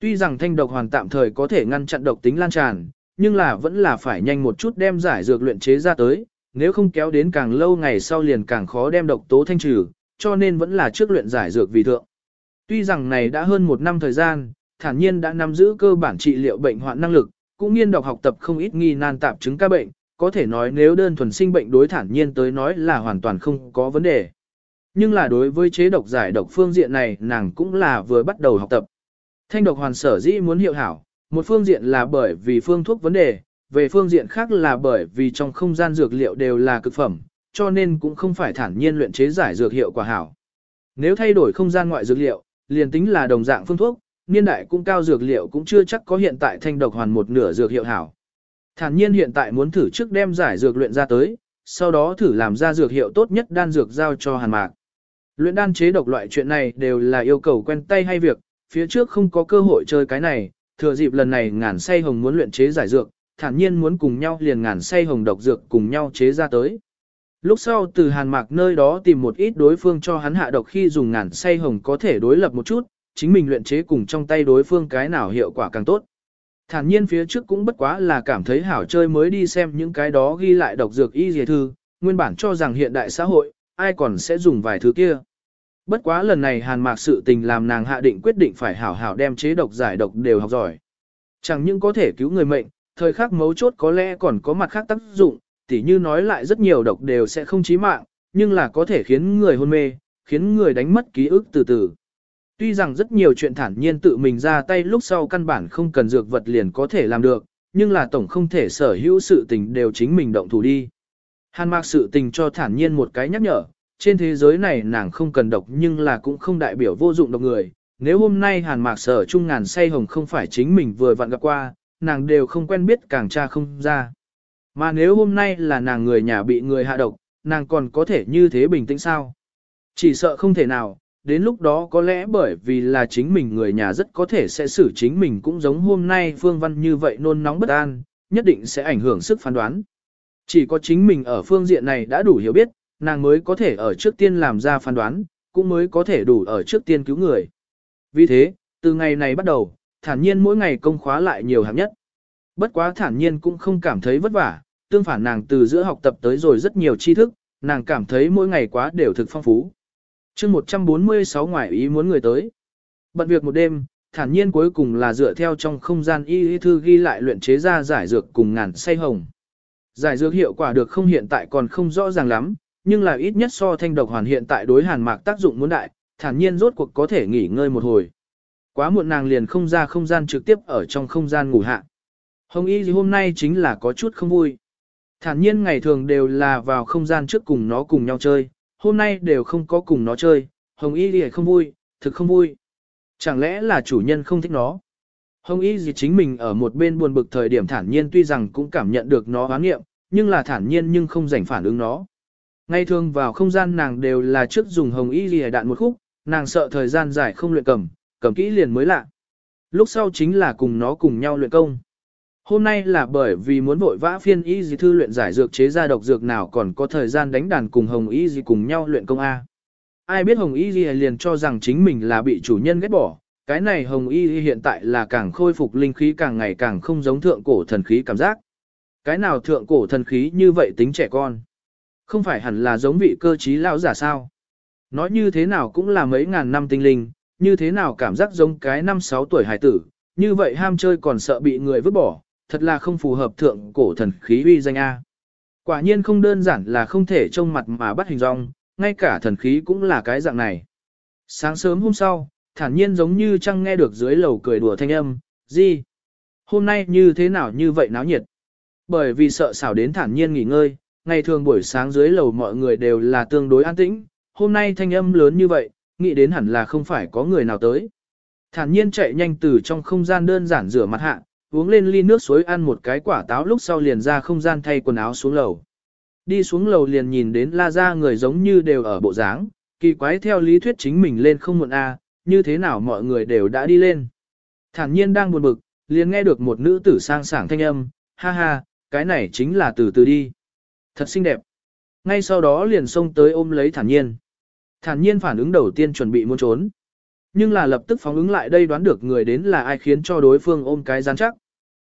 Tuy rằng thanh độc hoàn tạm thời có thể ngăn chặn độc tính lan tràn, nhưng là vẫn là phải nhanh một chút đem giải dược luyện chế ra tới, nếu không kéo đến càng lâu ngày sau liền càng khó đem độc tố thanh trừ, cho nên vẫn là trước luyện giải dược vì thượng. Tuy rằng này đã hơn một năm thời gian, thản nhiên đã nắm giữ cơ bản trị liệu bệnh hoạn năng lực, cũng nghiên đọc học tập không ít nghi nan tạp chứng ca bệnh, có thể nói nếu đơn thuần sinh bệnh đối thản nhiên tới nói là hoàn toàn không có vấn đề. Nhưng là đối với chế độc giải độc phương diện này nàng cũng là vừa bắt đầu học tập. Thanh độc hoàn sở dĩ muốn hiệu hảo, một phương diện là bởi vì phương thuốc vấn đề, về phương diện khác là bởi vì trong không gian dược liệu đều là cực phẩm, cho nên cũng không phải thản nhiên luyện chế giải dược hiệu quả hảo. Nếu thay đổi không gian ngoại dược liệu, liền tính là đồng dạng phương thuốc, niên đại cũng cao dược liệu cũng chưa chắc có hiện tại thanh độc hoàn một nửa dược hiệu hảo. Thản nhiên hiện tại muốn thử trước đem giải dược luyện ra tới, sau đó thử làm ra dược hiệu tốt nhất đan dược giao cho hàn mạc. Luyện đan chế độc loại chuyện này đều là yêu cầu quen tay hay việc, phía trước không có cơ hội chơi cái này, thừa dịp lần này ngàn say hồng muốn luyện chế giải dược, thản nhiên muốn cùng nhau liền ngàn say hồng độc dược cùng nhau chế ra tới. Lúc sau từ hàn mạc nơi đó tìm một ít đối phương cho hắn hạ độc khi dùng ngàn say hồng có thể đối lập một chút, chính mình luyện chế cùng trong tay đối phương cái nào hiệu quả càng tốt. Thản nhiên phía trước cũng bất quá là cảm thấy hảo chơi mới đi xem những cái đó ghi lại độc dược y dề thư, nguyên bản cho rằng hiện đại xã hội, ai còn sẽ dùng vài thứ kia. Bất quá lần này hàn mạc sự tình làm nàng hạ định quyết định phải hảo hảo đem chế độc giải độc đều học giỏi. Chẳng những có thể cứu người mệnh, thời khắc mấu chốt có lẽ còn có mặt khác tác dụng, tỉ như nói lại rất nhiều độc đều sẽ không chí mạng, nhưng là có thể khiến người hôn mê, khiến người đánh mất ký ức từ từ. Tuy rằng rất nhiều chuyện thản nhiên tự mình ra tay lúc sau căn bản không cần dược vật liền có thể làm được, nhưng là tổng không thể sở hữu sự tình đều chính mình động thủ đi. Hàn mạc sự tình cho thản nhiên một cái nhắc nhở, trên thế giới này nàng không cần độc nhưng là cũng không đại biểu vô dụng độc người. Nếu hôm nay hàn mạc sở trung ngàn say hồng không phải chính mình vừa vặn gặp qua, nàng đều không quen biết càng tra không ra. Mà nếu hôm nay là nàng người nhà bị người hạ độc, nàng còn có thể như thế bình tĩnh sao? Chỉ sợ không thể nào, đến lúc đó có lẽ bởi vì là chính mình người nhà rất có thể sẽ xử chính mình cũng giống hôm nay Phương Văn như vậy nôn nóng bất an, nhất định sẽ ảnh hưởng sức phán đoán. Chỉ có chính mình ở phương diện này đã đủ hiểu biết, nàng mới có thể ở trước tiên làm ra phán đoán, cũng mới có thể đủ ở trước tiên cứu người. Vì thế, từ ngày này bắt đầu, thản nhiên mỗi ngày công khóa lại nhiều hạng nhất. Bất quá thản nhiên cũng không cảm thấy vất vả, tương phản nàng từ giữa học tập tới rồi rất nhiều tri thức, nàng cảm thấy mỗi ngày quá đều thực phong phú. chương 146 ngoại ý muốn người tới. Bận việc một đêm, thản nhiên cuối cùng là dựa theo trong không gian y y thư ghi lại luyện chế ra giải dược cùng ngàn say hồng. Giải dược hiệu quả được không hiện tại còn không rõ ràng lắm, nhưng là ít nhất so thanh độc hoàn hiện tại đối hàn mạc tác dụng muốn đại, thản nhiên rốt cuộc có thể nghỉ ngơi một hồi. Quá muộn nàng liền không ra không gian trực tiếp ở trong không gian ngủ hạ. Hồng Y hôm nay chính là có chút không vui. Thản nhiên ngày thường đều là vào không gian trước cùng nó cùng nhau chơi, hôm nay đều không có cùng nó chơi, Hồng Y thì không vui, thực không vui. Chẳng lẽ là chủ nhân không thích nó? Hồng Y gì chính mình ở một bên buồn bực thời điểm thản nhiên tuy rằng cũng cảm nhận được nó hoán nghiệm, nhưng là thản nhiên nhưng không rảnh phản ứng nó. Ngay thường vào không gian nàng đều là trước dùng Hồng Y lìa đạn một khúc, nàng sợ thời gian dài không luyện cầm, cầm kỹ liền mới lạ. Lúc sau chính là cùng nó cùng nhau luyện công. Hôm nay là bởi vì muốn vội vã phiên y gì thư luyện giải dược chế ra độc dược nào còn có thời gian đánh đàn cùng Hồng Y gì cùng nhau luyện công A. Ai biết Hồng Y gì liền cho rằng chính mình là bị chủ nhân ghét bỏ, cái này Hồng Y hiện tại là càng khôi phục linh khí càng ngày càng không giống thượng cổ thần khí cảm giác. Cái nào thượng cổ thần khí như vậy tính trẻ con? Không phải hẳn là giống vị cơ trí lão giả sao? Nói như thế nào cũng là mấy ngàn năm tinh linh, như thế nào cảm giác giống cái năm sáu tuổi hải tử, như vậy ham chơi còn sợ bị người vứt bỏ, thật là không phù hợp thượng cổ thần khí uy danh A. Quả nhiên không đơn giản là không thể trông mặt mà bắt hình dong, ngay cả thần khí cũng là cái dạng này. Sáng sớm hôm sau, thản nhiên giống như trăng nghe được dưới lầu cười đùa thanh âm, gì? Hôm nay như thế nào như vậy náo nhiệt? Bởi vì sợ xảo đến thản nhiên nghỉ ngơi, ngày thường buổi sáng dưới lầu mọi người đều là tương đối an tĩnh, hôm nay thanh âm lớn như vậy, nghĩ đến hẳn là không phải có người nào tới. Thản nhiên chạy nhanh từ trong không gian đơn giản rửa mặt hạ, uống lên ly nước suối ăn một cái quả táo lúc sau liền ra không gian thay quần áo xuống lầu. Đi xuống lầu liền nhìn đến la ra người giống như đều ở bộ dáng, kỳ quái theo lý thuyết chính mình lên không muộn a, như thế nào mọi người đều đã đi lên. Thản nhiên đang buồn bực, liền nghe được một nữ tử sang sảng thanh âm, ha ha, cái này chính là từ từ đi. Thật xinh đẹp. Ngay sau đó liền xông tới ôm lấy thản nhiên. Thản nhiên phản ứng đầu tiên chuẩn bị muốn trốn. Nhưng là lập tức phóng ứng lại đây đoán được người đến là ai khiến cho đối phương ôm cái rắn chắc.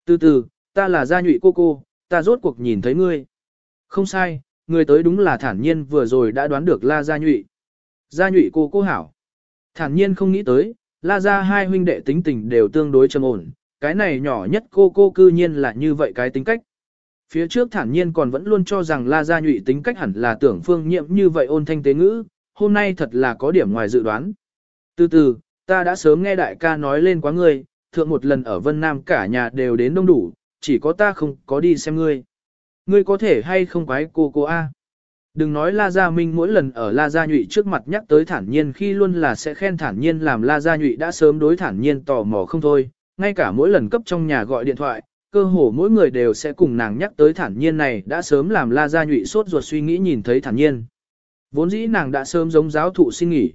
Từ từ, ta là gia nhụy cô cô, ta rốt cuộc nhìn thấy ngươi. Không sai, người tới đúng là thản nhiên vừa rồi đã đoán được la gia nhụy. Gia nhụy cô cô hảo. Thản nhiên không nghĩ tới, la gia hai huynh đệ tính tình đều tương đối trầm ổn, cái này nhỏ nhất cô cô cư nhiên là như vậy cái tính cách. Phía trước thản nhiên còn vẫn luôn cho rằng la gia nhụy tính cách hẳn là tưởng phương nhiệm như vậy ôn thanh tế ngữ, hôm nay thật là có điểm ngoài dự đoán. Từ từ, ta đã sớm nghe đại ca nói lên quá ngươi, thượng một lần ở Vân Nam cả nhà đều đến đông đủ, chỉ có ta không có đi xem ngươi. Ngươi có thể hay không quái cô cô A. Đừng nói La Gia Minh mỗi lần ở La Gia Nhụy trước mặt nhắc tới thản nhiên khi luôn là sẽ khen thản nhiên làm La Gia Nhụy đã sớm đối thản nhiên tò mò không thôi, ngay cả mỗi lần cấp trong nhà gọi điện thoại, cơ hồ mỗi người đều sẽ cùng nàng nhắc tới thản nhiên này đã sớm làm La Gia Nhụy sốt ruột suy nghĩ nhìn thấy thản nhiên. Vốn dĩ nàng đã sớm giống giáo thụ xin nghỉ.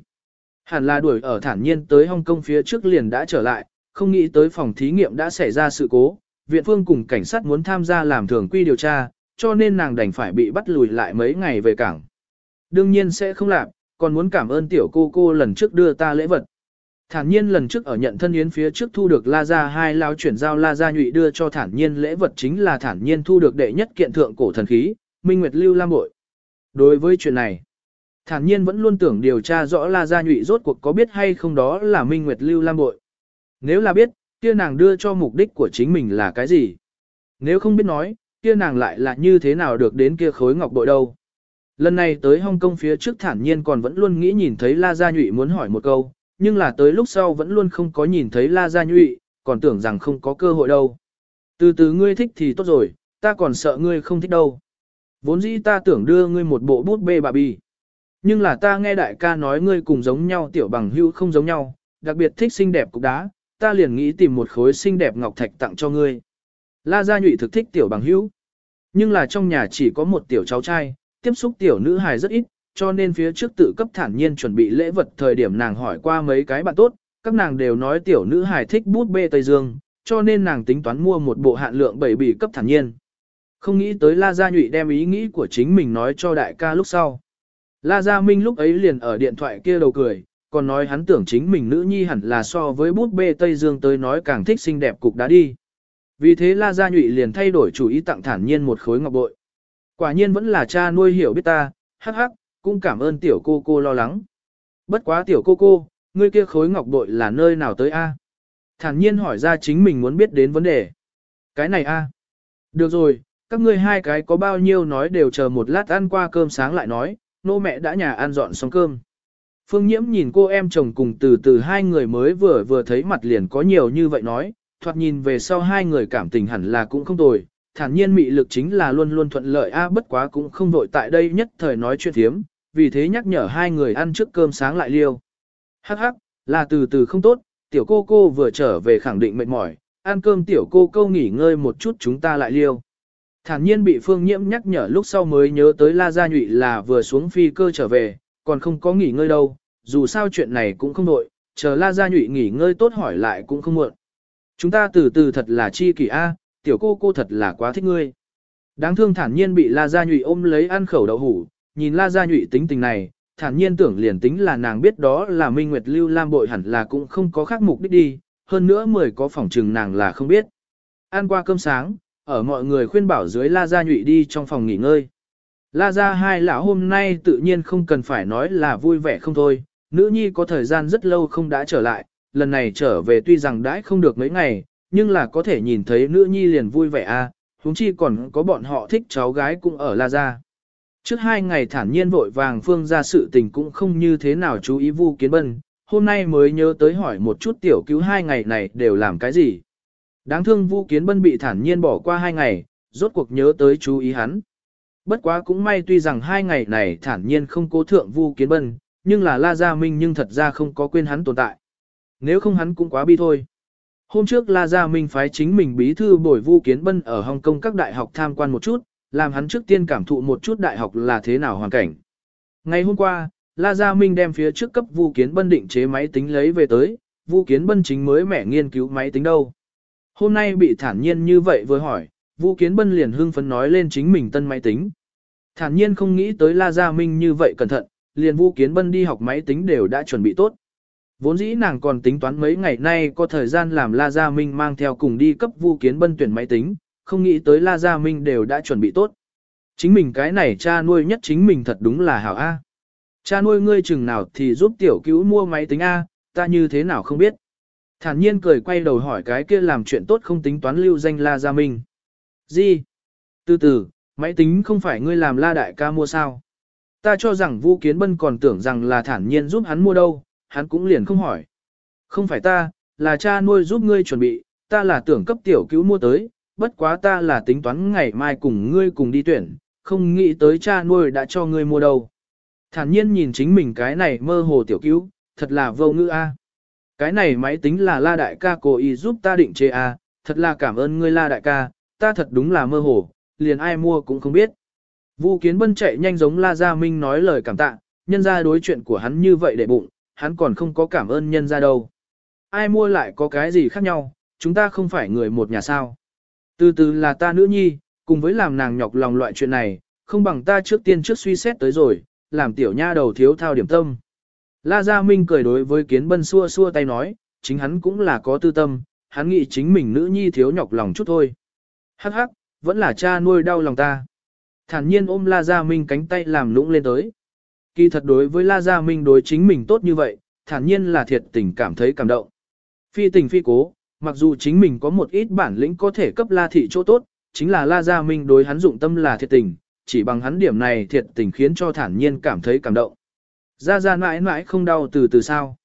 Hẳn là đuổi ở thản nhiên tới Hong Kong phía trước liền đã trở lại, không nghĩ tới phòng thí nghiệm đã xảy ra sự cố, viện phương cùng cảnh sát muốn tham gia làm thường quy điều tra, cho nên nàng đành phải bị bắt lùi lại mấy ngày về cảng. Đương nhiên sẽ không làm, còn muốn cảm ơn tiểu cô cô lần trước đưa ta lễ vật. Thản nhiên lần trước ở nhận thân yến phía trước thu được La Gia hai lao chuyển giao La Gia nhụy đưa cho thản nhiên lễ vật chính là thản nhiên thu được đệ nhất kiện thượng cổ thần khí, Minh Nguyệt Lưu Lam Bội. Đối với chuyện này, thản nhiên vẫn luôn tưởng điều tra rõ La Gia nhụy rốt cuộc có biết hay không đó là Minh Nguyệt Lưu Lam Bội. Nếu là biết, kia nàng đưa cho mục đích của chính mình là cái gì? Nếu không biết nói, kia nàng lại là như thế nào được đến kia khối ngọc bội đâu? Lần này tới Hong Kong phía trước thản nhiên còn vẫn luôn nghĩ nhìn thấy La Gia Nhụy muốn hỏi một câu, nhưng là tới lúc sau vẫn luôn không có nhìn thấy La Gia Nhụy, còn tưởng rằng không có cơ hội đâu. Từ từ ngươi thích thì tốt rồi, ta còn sợ ngươi không thích đâu. Vốn dĩ ta tưởng đưa ngươi một bộ bút bê bà bì. Nhưng là ta nghe đại ca nói ngươi cùng giống nhau tiểu bằng hữu không giống nhau, đặc biệt thích xinh đẹp cục đá, ta liền nghĩ tìm một khối xinh đẹp ngọc thạch tặng cho ngươi. La Gia Nhụy thực thích tiểu bằng hữu. Nhưng là trong nhà chỉ có một tiểu cháu trai, tiếp xúc tiểu nữ hài rất ít, cho nên phía trước tự cấp thản nhiên chuẩn bị lễ vật thời điểm nàng hỏi qua mấy cái bạn tốt, các nàng đều nói tiểu nữ hài thích bút bê Tây Dương, cho nên nàng tính toán mua một bộ hạn lượng bảy bì cấp thản nhiên. Không nghĩ tới La Gia Nhụy đem ý nghĩ của chính mình nói cho đại ca lúc sau. La Gia Minh lúc ấy liền ở điện thoại kia đầu cười, còn nói hắn tưởng chính mình nữ nhi hẳn là so với bút bê Tây Dương tới nói càng thích xinh đẹp cục đá đi. Vì thế La Gia Nhụy liền thay đổi chủ ý tặng thản nhiên một khối ngọc bội. Quả nhiên vẫn là cha nuôi hiểu biết ta, hắc hắc, cũng cảm ơn tiểu cô cô lo lắng. Bất quá tiểu cô cô, ngươi kia khối ngọc bội là nơi nào tới a? Thản nhiên hỏi ra chính mình muốn biết đến vấn đề. Cái này a? Được rồi, các ngươi hai cái có bao nhiêu nói đều chờ một lát ăn qua cơm sáng lại nói, nô mẹ đã nhà ăn dọn xong cơm. Phương Nhiễm nhìn cô em chồng cùng từ từ hai người mới vừa vừa thấy mặt liền có nhiều như vậy nói, thoạt nhìn về sau hai người cảm tình hẳn là cũng không tồi, thản nhiên mị lực chính là luôn luôn thuận lợi a bất quá cũng không vội tại đây nhất thời nói chuyện thiếm, vì thế nhắc nhở hai người ăn trước cơm sáng lại liêu. Hắc hắc, là từ từ không tốt, tiểu cô cô vừa trở về khẳng định mệt mỏi, ăn cơm tiểu cô cô nghỉ ngơi một chút chúng ta lại liêu. Thản nhiên bị phương nhiễm nhắc nhở lúc sau mới nhớ tới La Gia Nhụy là vừa xuống phi cơ trở về, còn không có nghỉ ngơi đâu, dù sao chuyện này cũng không nội, chờ La Gia Nhụy nghỉ ngơi tốt hỏi lại cũng không muộn. Chúng ta từ từ thật là chi kỷ a, tiểu cô cô thật là quá thích ngươi. Đáng thương thản nhiên bị La Gia Nhụy ôm lấy ăn khẩu đậu hủ, nhìn La Gia Nhụy tính tình này, thản nhiên tưởng liền tính là nàng biết đó là Minh Nguyệt Lưu Lam bội hẳn là cũng không có khác mục đích đi, hơn nữa mười có phỏng trừng nàng là không biết. Ăn qua cơm sáng, ở mọi người khuyên bảo dưới La Gia Nhụy đi trong phòng nghỉ ngơi. La Gia hai lão hôm nay tự nhiên không cần phải nói là vui vẻ không thôi, nữ nhi có thời gian rất lâu không đã trở lại, lần này trở về tuy rằng đãi không được mấy ngày, nhưng là có thể nhìn thấy nữ nhi liền vui vẻ a, à, huống chi còn có bọn họ thích cháu gái cũng ở La Gia. Trước hai ngày thản nhiên vội vàng phương ra sự tình cũng không như thế nào chú ý Vu Kiến Bân, hôm nay mới nhớ tới hỏi một chút tiểu cứu hai ngày này đều làm cái gì. Đáng thương Vu Kiến Bân bị thản nhiên bỏ qua hai ngày, rốt cuộc nhớ tới chú ý hắn. Bất quá cũng may tuy rằng hai ngày này thản nhiên không cố thượng Vu Kiến Bân, nhưng là La Gia Minh nhưng thật ra không có quên hắn tồn tại. Nếu không hắn cũng quá bi thôi. Hôm trước La Gia Minh phái chính mình bí thư bồi Vu Kiến Bân ở Hồng Kông các đại học tham quan một chút, làm hắn trước tiên cảm thụ một chút đại học là thế nào hoàn cảnh. Ngày hôm qua, La Gia Minh đem phía trước cấp Vu Kiến Bân định chế máy tính lấy về tới, Vu Kiến Bân chính mới mẻ nghiên cứu máy tính đâu. Hôm nay bị thản nhiên như vậy vừa hỏi, Vu Kiến Bân liền hưng phấn nói lên chính mình tân máy tính. Thản nhiên không nghĩ tới La Gia Minh như vậy cẩn thận, liền Vu Kiến Bân đi học máy tính đều đã chuẩn bị tốt. Vốn dĩ nàng còn tính toán mấy ngày nay có thời gian làm La Gia Minh mang theo cùng đi cấp Vu Kiến Bân tuyển máy tính, không nghĩ tới La Gia Minh đều đã chuẩn bị tốt. Chính mình cái này cha nuôi nhất chính mình thật đúng là hảo A. Cha nuôi ngươi chừng nào thì giúp tiểu cứu mua máy tính A, ta như thế nào không biết. Thản nhiên cười quay đầu hỏi cái kia làm chuyện tốt không tính toán lưu danh La Gia Minh. Gì? Từ từ, máy tính không phải ngươi làm La Đại ca mua sao? Ta cho rằng Vu Kiến Bân còn tưởng rằng là thản nhiên giúp hắn mua đâu, hắn cũng liền không hỏi. Không phải ta, là cha nuôi giúp ngươi chuẩn bị, ta là tưởng cấp tiểu cứu mua tới, bất quá ta là tính toán ngày mai cùng ngươi cùng đi tuyển, không nghĩ tới cha nuôi đã cho ngươi mua đâu. Thản nhiên nhìn chính mình cái này mơ hồ tiểu cứu, thật là vô ngữ a. Cái này máy tính là la đại ca cố ý giúp ta định chế a, thật là cảm ơn ngươi la đại ca, ta thật đúng là mơ hồ, liền ai mua cũng không biết. Vu Kiến Bân chạy nhanh giống La Gia Minh nói lời cảm tạ, nhân ra đối chuyện của hắn như vậy để bụng, hắn còn không có cảm ơn nhân ra đâu. Ai mua lại có cái gì khác nhau, chúng ta không phải người một nhà sao. Từ từ là ta nữ nhi, cùng với làm nàng nhọc lòng loại chuyện này, không bằng ta trước tiên trước suy xét tới rồi, làm tiểu nha đầu thiếu thao điểm tâm. La Gia Minh cười đối với kiến bân xua xua tay nói, chính hắn cũng là có tư tâm, hắn nghĩ chính mình nữ nhi thiếu nhọc lòng chút thôi. Hắc hắc, vẫn là cha nuôi đau lòng ta. Thản nhiên ôm La Gia Minh cánh tay làm lũng lên tới. Kỳ thật đối với La Gia Minh đối chính mình tốt như vậy, thản nhiên là thiệt tình cảm thấy cảm động. Phi tình phi cố, mặc dù chính mình có một ít bản lĩnh có thể cấp La Thị chỗ tốt, chính là La Gia Minh đối hắn dụng tâm là thiệt tình, chỉ bằng hắn điểm này thiệt tình khiến cho thản nhiên cảm thấy cảm động. Gia Gia mãi mãi không đau từ từ sao.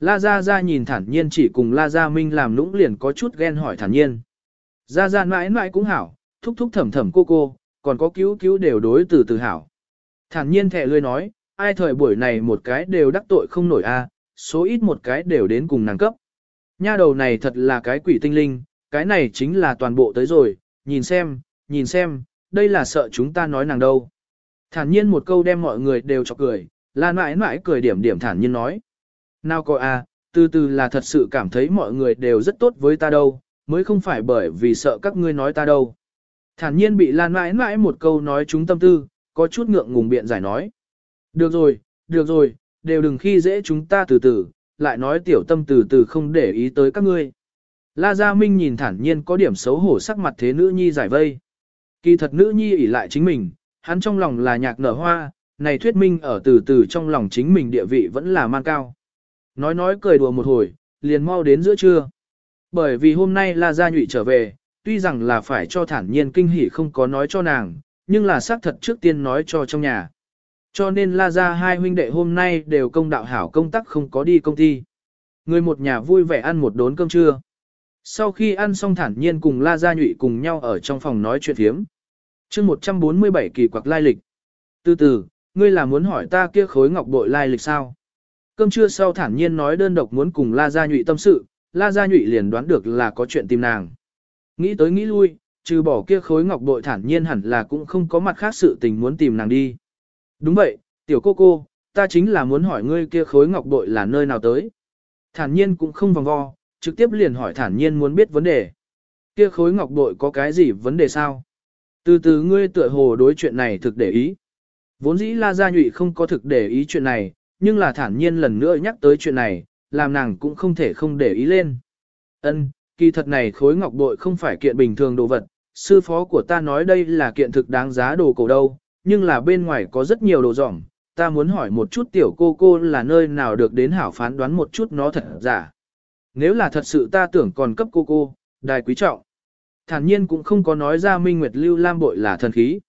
La Gia Gia nhìn thản nhiên chỉ cùng La Gia Minh làm lũng liền có chút ghen hỏi thản nhiên. Gia Gia mãi mãi cũng hảo, thúc thúc thầm thầm cô cô, còn có cứu cứu đều đối từ từ hảo. Thản nhiên thẻ lươi nói, ai thời buổi này một cái đều đắc tội không nổi a, số ít một cái đều đến cùng nàng cấp. Nha đầu này thật là cái quỷ tinh linh, cái này chính là toàn bộ tới rồi, nhìn xem, nhìn xem, đây là sợ chúng ta nói nàng đâu. Thản nhiên một câu đem mọi người đều chọc cười, Lan mãi mãi cười điểm điểm thản nhiên nói. Nào coi à, từ từ là thật sự cảm thấy mọi người đều rất tốt với ta đâu, mới không phải bởi vì sợ các ngươi nói ta đâu. Thản nhiên bị lan mãi mãi một câu nói chúng tâm tư, có chút ngượng ngùng biện giải nói. Được rồi, được rồi, đều đừng khi dễ chúng ta từ từ, lại nói tiểu tâm từ từ không để ý tới các ngươi. La Gia Minh nhìn thản nhiên có điểm xấu hổ sắc mặt thế nữ nhi giải vây. Kỳ thật nữ nhi ỷ lại chính mình, hắn trong lòng là nhạc nở hoa, này thuyết minh ở từ từ trong lòng chính mình địa vị vẫn là man cao. Nói nói cười đùa một hồi, liền mau đến giữa trưa. Bởi vì hôm nay La Gia Nhụy trở về, tuy rằng là phải cho thản nhiên kinh hỉ không có nói cho nàng, nhưng là xác thật trước tiên nói cho trong nhà. Cho nên La Gia hai huynh đệ hôm nay đều công đạo hảo công tác không có đi công ty. Người một nhà vui vẻ ăn một đốn cơm trưa. Sau khi ăn xong thản nhiên cùng La Gia Nhụy cùng nhau ở trong phòng nói chuyện thiếm. chương 147 kỳ quặc lai lịch. Từ từ, ngươi là muốn hỏi ta kia khối ngọc bội lai lịch sao? Cơm trưa sau thản nhiên nói đơn độc muốn cùng La Gia Nhụy tâm sự, La Gia Nhụy liền đoán được là có chuyện tìm nàng. Nghĩ tới nghĩ lui, trừ bỏ kia khối ngọc bội thản nhiên hẳn là cũng không có mặt khác sự tình muốn tìm nàng đi. Đúng vậy, tiểu cô cô, ta chính là muốn hỏi ngươi kia khối ngọc bội là nơi nào tới. Thản nhiên cũng không vòng vo, trực tiếp liền hỏi thản nhiên muốn biết vấn đề. Kia khối ngọc bội có cái gì vấn đề sao? Từ từ ngươi tựa hồ đối chuyện này thực để ý. Vốn dĩ La Gia Nhụy không có thực để ý chuyện này, nhưng là thản nhiên lần nữa nhắc tới chuyện này, làm nàng cũng không thể không để ý lên. Ân, kỳ thật này khối ngọc bội không phải kiện bình thường đồ vật, sư phó của ta nói đây là kiện thực đáng giá đồ cổ đâu, nhưng là bên ngoài có rất nhiều đồ dỏng, ta muốn hỏi một chút tiểu cô cô là nơi nào được đến hảo phán đoán một chút nó thật giả. Nếu là thật sự ta tưởng còn cấp cô cô, đài quý trọng. Thản nhiên cũng không có nói ra Minh Nguyệt Lưu Lam bội là thần khí.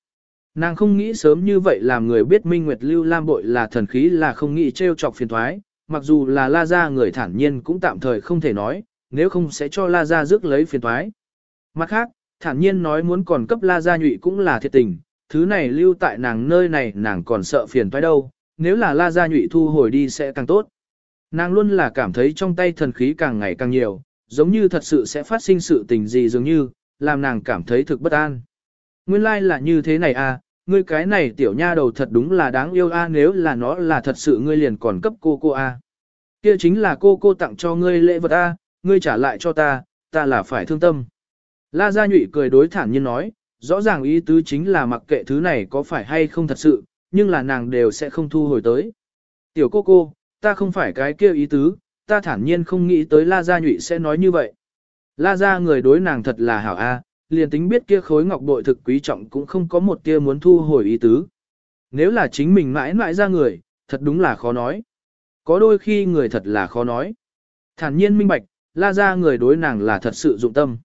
Nàng không nghĩ sớm như vậy làm người biết Minh Nguyệt Lưu Lam bội là thần khí là không nghĩ treo chọc phiền thoái, mặc dù là la gia người thản nhiên cũng tạm thời không thể nói, nếu không sẽ cho la gia rước lấy phiền thoái. Mặt khác, thản nhiên nói muốn còn cấp la gia nhụy cũng là thiệt tình, thứ này lưu tại nàng nơi này nàng còn sợ phiền toái đâu, nếu là la gia nhụy thu hồi đi sẽ càng tốt. Nàng luôn là cảm thấy trong tay thần khí càng ngày càng nhiều, giống như thật sự sẽ phát sinh sự tình gì dường như, làm nàng cảm thấy thực bất an. Nguyên lai like là như thế này à, ngươi cái này tiểu nha đầu thật đúng là đáng yêu a nếu là nó là thật sự ngươi liền còn cấp cô cô a. Kia chính là cô cô tặng cho ngươi lễ vật a, ngươi trả lại cho ta, ta là phải thương tâm. La Gia Nhụy cười đối thản nhiên nói, rõ ràng ý tứ chính là mặc kệ thứ này có phải hay không thật sự, nhưng là nàng đều sẽ không thu hồi tới. Tiểu cô cô, ta không phải cái kia ý tứ, ta thản nhiên không nghĩ tới La Gia Nhụy sẽ nói như vậy. La Gia người đối nàng thật là hảo a, liền tính biết kia khối ngọc bội thực quý trọng cũng không có một tia muốn thu hồi ý tứ. Nếu là chính mình mãi mãi ra người, thật đúng là khó nói. Có đôi khi người thật là khó nói. Thản nhiên minh bạch, La Gia người đối nàng là thật sự dụng tâm.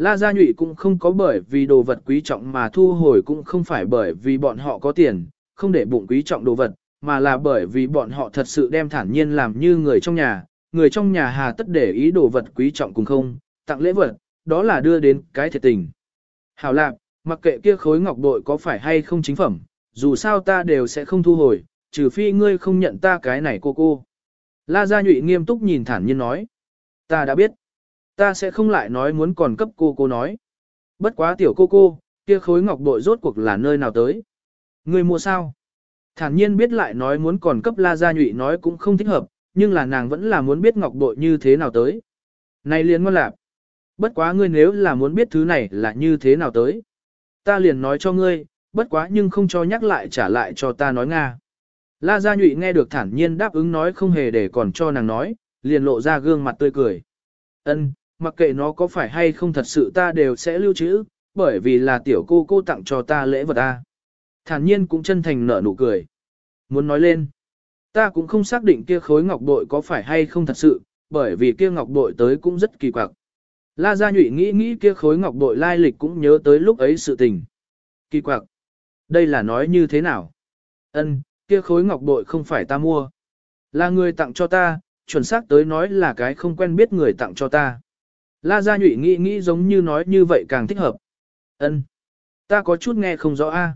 La Gia Nhụy cũng không có bởi vì đồ vật quý trọng mà thu hồi cũng không phải bởi vì bọn họ có tiền, không để bụng quý trọng đồ vật, mà là bởi vì bọn họ thật sự đem thản nhiên làm như người trong nhà, người trong nhà hà tất để ý đồ vật quý trọng cùng không, tặng lễ vật, đó là đưa đến cái thiệt tình. Hảo lạc, mặc kệ kia khối ngọc bội có phải hay không chính phẩm, dù sao ta đều sẽ không thu hồi, trừ phi ngươi không nhận ta cái này cô cô. La Gia Nhụy nghiêm túc nhìn thản nhiên nói. Ta đã biết. Ta sẽ không lại nói muốn còn cấp cô cô nói. Bất quá tiểu cô cô, kia khối ngọc bội rốt cuộc là nơi nào tới. Người mua sao? Thản nhiên biết lại nói muốn còn cấp la gia nhụy nói cũng không thích hợp, nhưng là nàng vẫn là muốn biết ngọc bội như thế nào tới. Này liền ngon lạc. Bất quá ngươi nếu là muốn biết thứ này là như thế nào tới. Ta liền nói cho ngươi, bất quá nhưng không cho nhắc lại trả lại cho ta nói Nga. La Gia Nhụy nghe được thản nhiên đáp ứng nói không hề để còn cho nàng nói, liền lộ ra gương mặt tươi cười. Ân, mặc kệ nó có phải hay không thật sự ta đều sẽ lưu trữ, bởi vì là tiểu cô cô tặng cho ta lễ vật ta. Thản nhiên cũng chân thành nở nụ cười. Muốn nói lên, ta cũng không xác định kia khối ngọc bội có phải hay không thật sự, bởi vì kia ngọc bội tới cũng rất kỳ quặc. La Gia Nhụy nghĩ nghĩ kia khối ngọc bội lai lịch cũng nhớ tới lúc ấy sự tình. Kỳ quặc. Đây là nói như thế nào? Ân, kia khối ngọc bội không phải ta mua. Là người tặng cho ta, chuẩn xác tới nói là cái không quen biết người tặng cho ta. La Gia Nhụy nghĩ nghĩ giống như nói như vậy càng thích hợp. Ân, Ta có chút nghe không rõ a.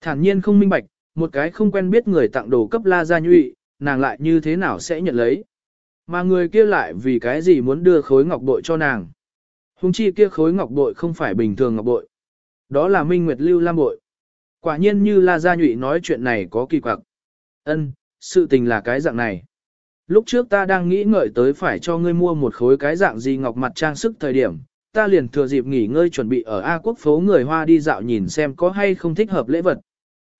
Thản nhiên không minh bạch, một cái không quen biết người tặng đồ cấp La Gia Nhụy, nàng lại như thế nào sẽ nhận lấy. Mà người kia lại vì cái gì muốn đưa khối ngọc bội cho nàng. Hùng chi kia khối ngọc bội không phải bình thường ngọc bội. Đó là Minh Nguyệt Lưu Lam bội. Quả nhiên như La Gia Nhụy nói chuyện này có kỳ quặc. Ân, sự tình là cái dạng này. Lúc trước ta đang nghĩ ngợi tới phải cho ngươi mua một khối cái dạng gì ngọc mặt trang sức thời điểm, ta liền thừa dịp nghỉ ngơi chuẩn bị ở A quốc phố người Hoa đi dạo nhìn xem có hay không thích hợp lễ vật.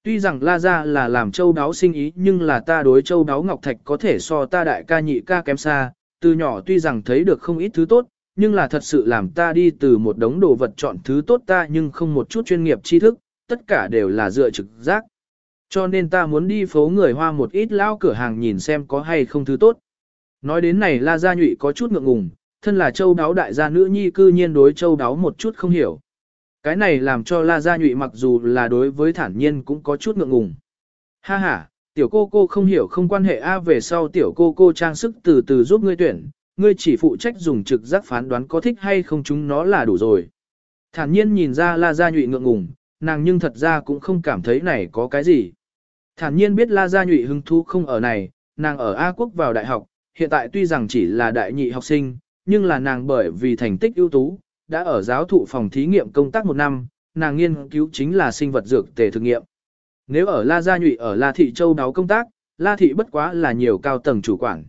Tuy rằng La Gia là làm châu đáo sinh ý nhưng là ta đối châu đáo ngọc thạch có thể so ta đại ca nhị ca kém xa, từ nhỏ tuy rằng thấy được không ít thứ tốt, nhưng là thật sự làm ta đi từ một đống đồ vật chọn thứ tốt ta nhưng không một chút chuyên nghiệp tri thức, tất cả đều là dựa trực giác. Cho nên ta muốn đi phố người Hoa một ít lao cửa hàng nhìn xem có hay không thứ tốt. Nói đến này La Gia Nhụy có chút ngượng ngùng, thân là châu đáo đại gia nữ nhi cư nhiên đối châu đáo một chút không hiểu. Cái này làm cho La Gia Nhụy mặc dù là đối với thản nhiên cũng có chút ngượng ngùng. Ha ha, tiểu cô cô không hiểu không quan hệ A về sau tiểu cô cô trang sức từ từ giúp ngươi tuyển, ngươi chỉ phụ trách dùng trực giác phán đoán có thích hay không chúng nó là đủ rồi. Thản nhiên nhìn ra La Gia Nhụy ngượng ngùng, nàng nhưng thật ra cũng không cảm thấy này có cái gì. Thản nhiên biết La Gia Nhụy hứng thú không ở này, nàng ở A Quốc vào đại học, hiện tại tuy rằng chỉ là đại nhị học sinh, nhưng là nàng bởi vì thành tích ưu tú, đã ở giáo thụ phòng thí nghiệm công tác một năm, nàng nghiên cứu chính là sinh vật dược tề thực nghiệm. Nếu ở La Gia Nhụy ở La Thị Châu đáo công tác, La Thị bất quá là nhiều cao tầng chủ quản.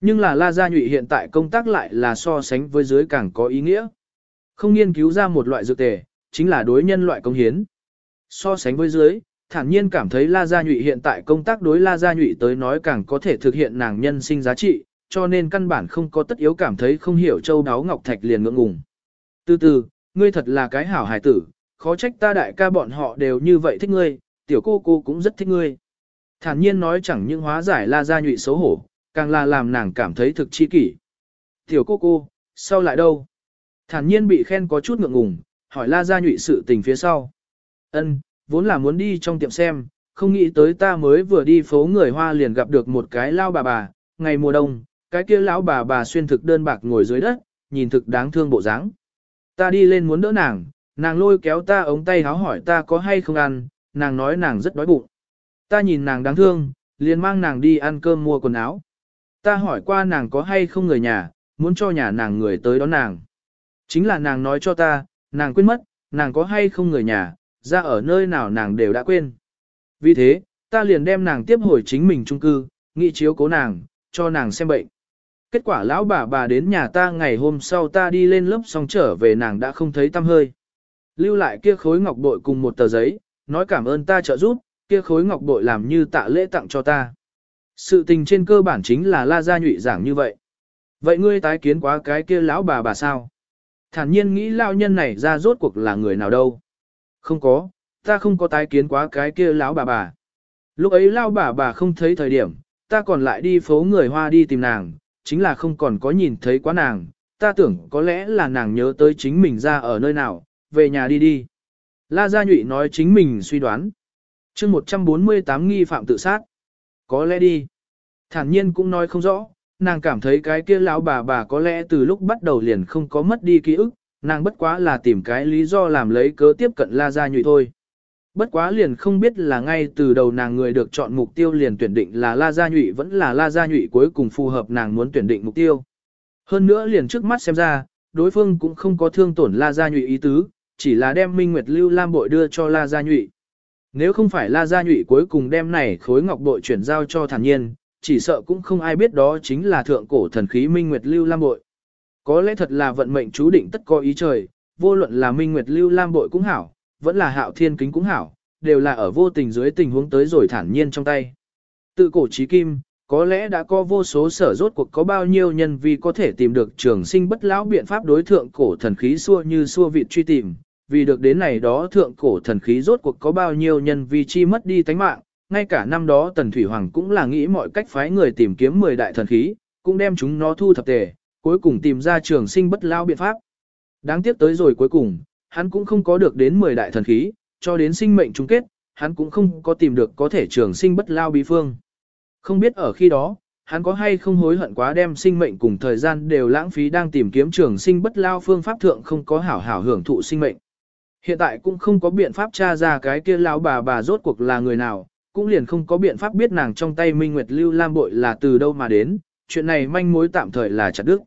Nhưng là La Gia Nhụy hiện tại công tác lại là so sánh với dưới càng có ý nghĩa. Không nghiên cứu ra một loại dược tề, chính là đối nhân loại công hiến. So sánh với dưới, thản nhiên cảm thấy La Gia Nhụy hiện tại công tác đối La Gia Nhụy tới nói càng có thể thực hiện nàng nhân sinh giá trị, cho nên căn bản không có tất yếu cảm thấy không hiểu châu đáo ngọc thạch liền ngượng ngùng. Từ từ, ngươi thật là cái hảo hài tử, khó trách ta đại ca bọn họ đều như vậy thích ngươi, tiểu cô cô cũng rất thích ngươi. Thản nhiên nói chẳng những hóa giải La Gia Nhụy xấu hổ, càng là làm nàng cảm thấy thực chi kỷ. Tiểu cô cô, sau lại đâu? Thản nhiên bị khen có chút ngượng ngùng, hỏi La Gia Nhụy sự tình phía sau. Ân, vốn là muốn đi trong tiệm xem, không nghĩ tới ta mới vừa đi phố người Hoa liền gặp được một cái lao bà bà, ngày mùa đông, cái kia lão bà bà xuyên thực đơn bạc ngồi dưới đất, nhìn thực đáng thương bộ dáng. Ta đi lên muốn đỡ nàng, nàng lôi kéo ta ống tay háo hỏi ta có hay không ăn, nàng nói nàng rất đói bụng. Ta nhìn nàng đáng thương, liền mang nàng đi ăn cơm mua quần áo. Ta hỏi qua nàng có hay không người nhà, muốn cho nhà nàng người tới đón nàng. Chính là nàng nói cho ta, nàng quên mất, nàng có hay không người nhà, ra ở nơi nào nàng đều đã quên. Vì thế, ta liền đem nàng tiếp hồi chính mình trung cư, nghị chiếu cố nàng, cho nàng xem bệnh. Kết quả lão bà bà đến nhà ta ngày hôm sau ta đi lên lớp xong trở về nàng đã không thấy tâm hơi. Lưu lại kia khối ngọc bội cùng một tờ giấy, nói cảm ơn ta trợ giúp, kia khối ngọc bội làm như tạ lễ tặng cho ta. Sự tình trên cơ bản chính là la gia nhụy giảng như vậy. Vậy ngươi tái kiến quá cái kia lão bà bà sao? Thản nhiên nghĩ lão nhân này ra rốt cuộc là người nào đâu? Không có, ta không có tái kiến quá cái kia lão bà bà. Lúc ấy lão bà bà không thấy thời điểm, ta còn lại đi phố người Hoa đi tìm nàng, chính là không còn có nhìn thấy quá nàng, ta tưởng có lẽ là nàng nhớ tới chính mình ra ở nơi nào, về nhà đi đi. La Gia Nhụy nói chính mình suy đoán. chương 148 nghi phạm tự sát. Có lẽ đi. Thản nhiên cũng nói không rõ, nàng cảm thấy cái kia lão bà bà có lẽ từ lúc bắt đầu liền không có mất đi ký ức, nàng bất quá là tìm cái lý do làm lấy cớ tiếp cận La Gia Nhụy thôi. Bất quá liền không biết là ngay từ đầu nàng người được chọn mục tiêu liền tuyển định là La Gia Nhụy vẫn là La Gia Nhụy cuối cùng phù hợp nàng muốn tuyển định mục tiêu. Hơn nữa liền trước mắt xem ra, đối phương cũng không có thương tổn La Gia Nhụy ý tứ, chỉ là đem Minh Nguyệt Lưu Lam bội đưa cho La Gia Nhụy. Nếu không phải La Gia Nhụy cuối cùng đem này khối ngọc bội chuyển giao cho thản nhiên, chỉ sợ cũng không ai biết đó chính là thượng cổ thần khí Minh Nguyệt Lưu Lam bội. Có lẽ thật là vận mệnh chú định tất có ý trời, vô luận là Minh Nguyệt Lưu Lam bội cũng hảo, vẫn là hạo thiên kính cũng hảo, đều là ở vô tình dưới tình huống tới rồi thản nhiên trong tay. Tự cổ chí kim, có lẽ đã có vô số sở rốt cuộc có bao nhiêu nhân vì có thể tìm được trường sinh bất lão biện pháp đối thượng cổ thần khí xua như xua vịt truy tìm, vì được đến này đó thượng cổ thần khí rốt cuộc có bao nhiêu nhân vì chi mất đi tánh mạng, ngay cả năm đó Tần Thủy Hoàng cũng là nghĩ mọi cách phái người tìm kiếm 10 đại thần khí, cũng đem chúng nó thu thập tề, cuối cùng tìm ra trường sinh bất lao biện pháp. Đáng tiếc tới rồi cuối cùng, hắn cũng không có được đến 10 đại thần khí, cho đến sinh mệnh chung kết, hắn cũng không có tìm được có thể trường sinh bất lao bí phương. Không biết ở khi đó, hắn có hay không hối hận quá đem sinh mệnh cùng thời gian đều lãng phí đang tìm kiếm trường sinh bất lao phương pháp thượng không có hảo hảo hưởng thụ sinh mệnh. Hiện tại cũng không có biện pháp tra ra cái kia lão bà bà rốt cuộc là người nào, cũng liền không có biện pháp biết nàng trong tay Minh Nguyệt Lưu Lam bội là từ đâu mà đến, chuyện này manh mối tạm thời là chặt đứt.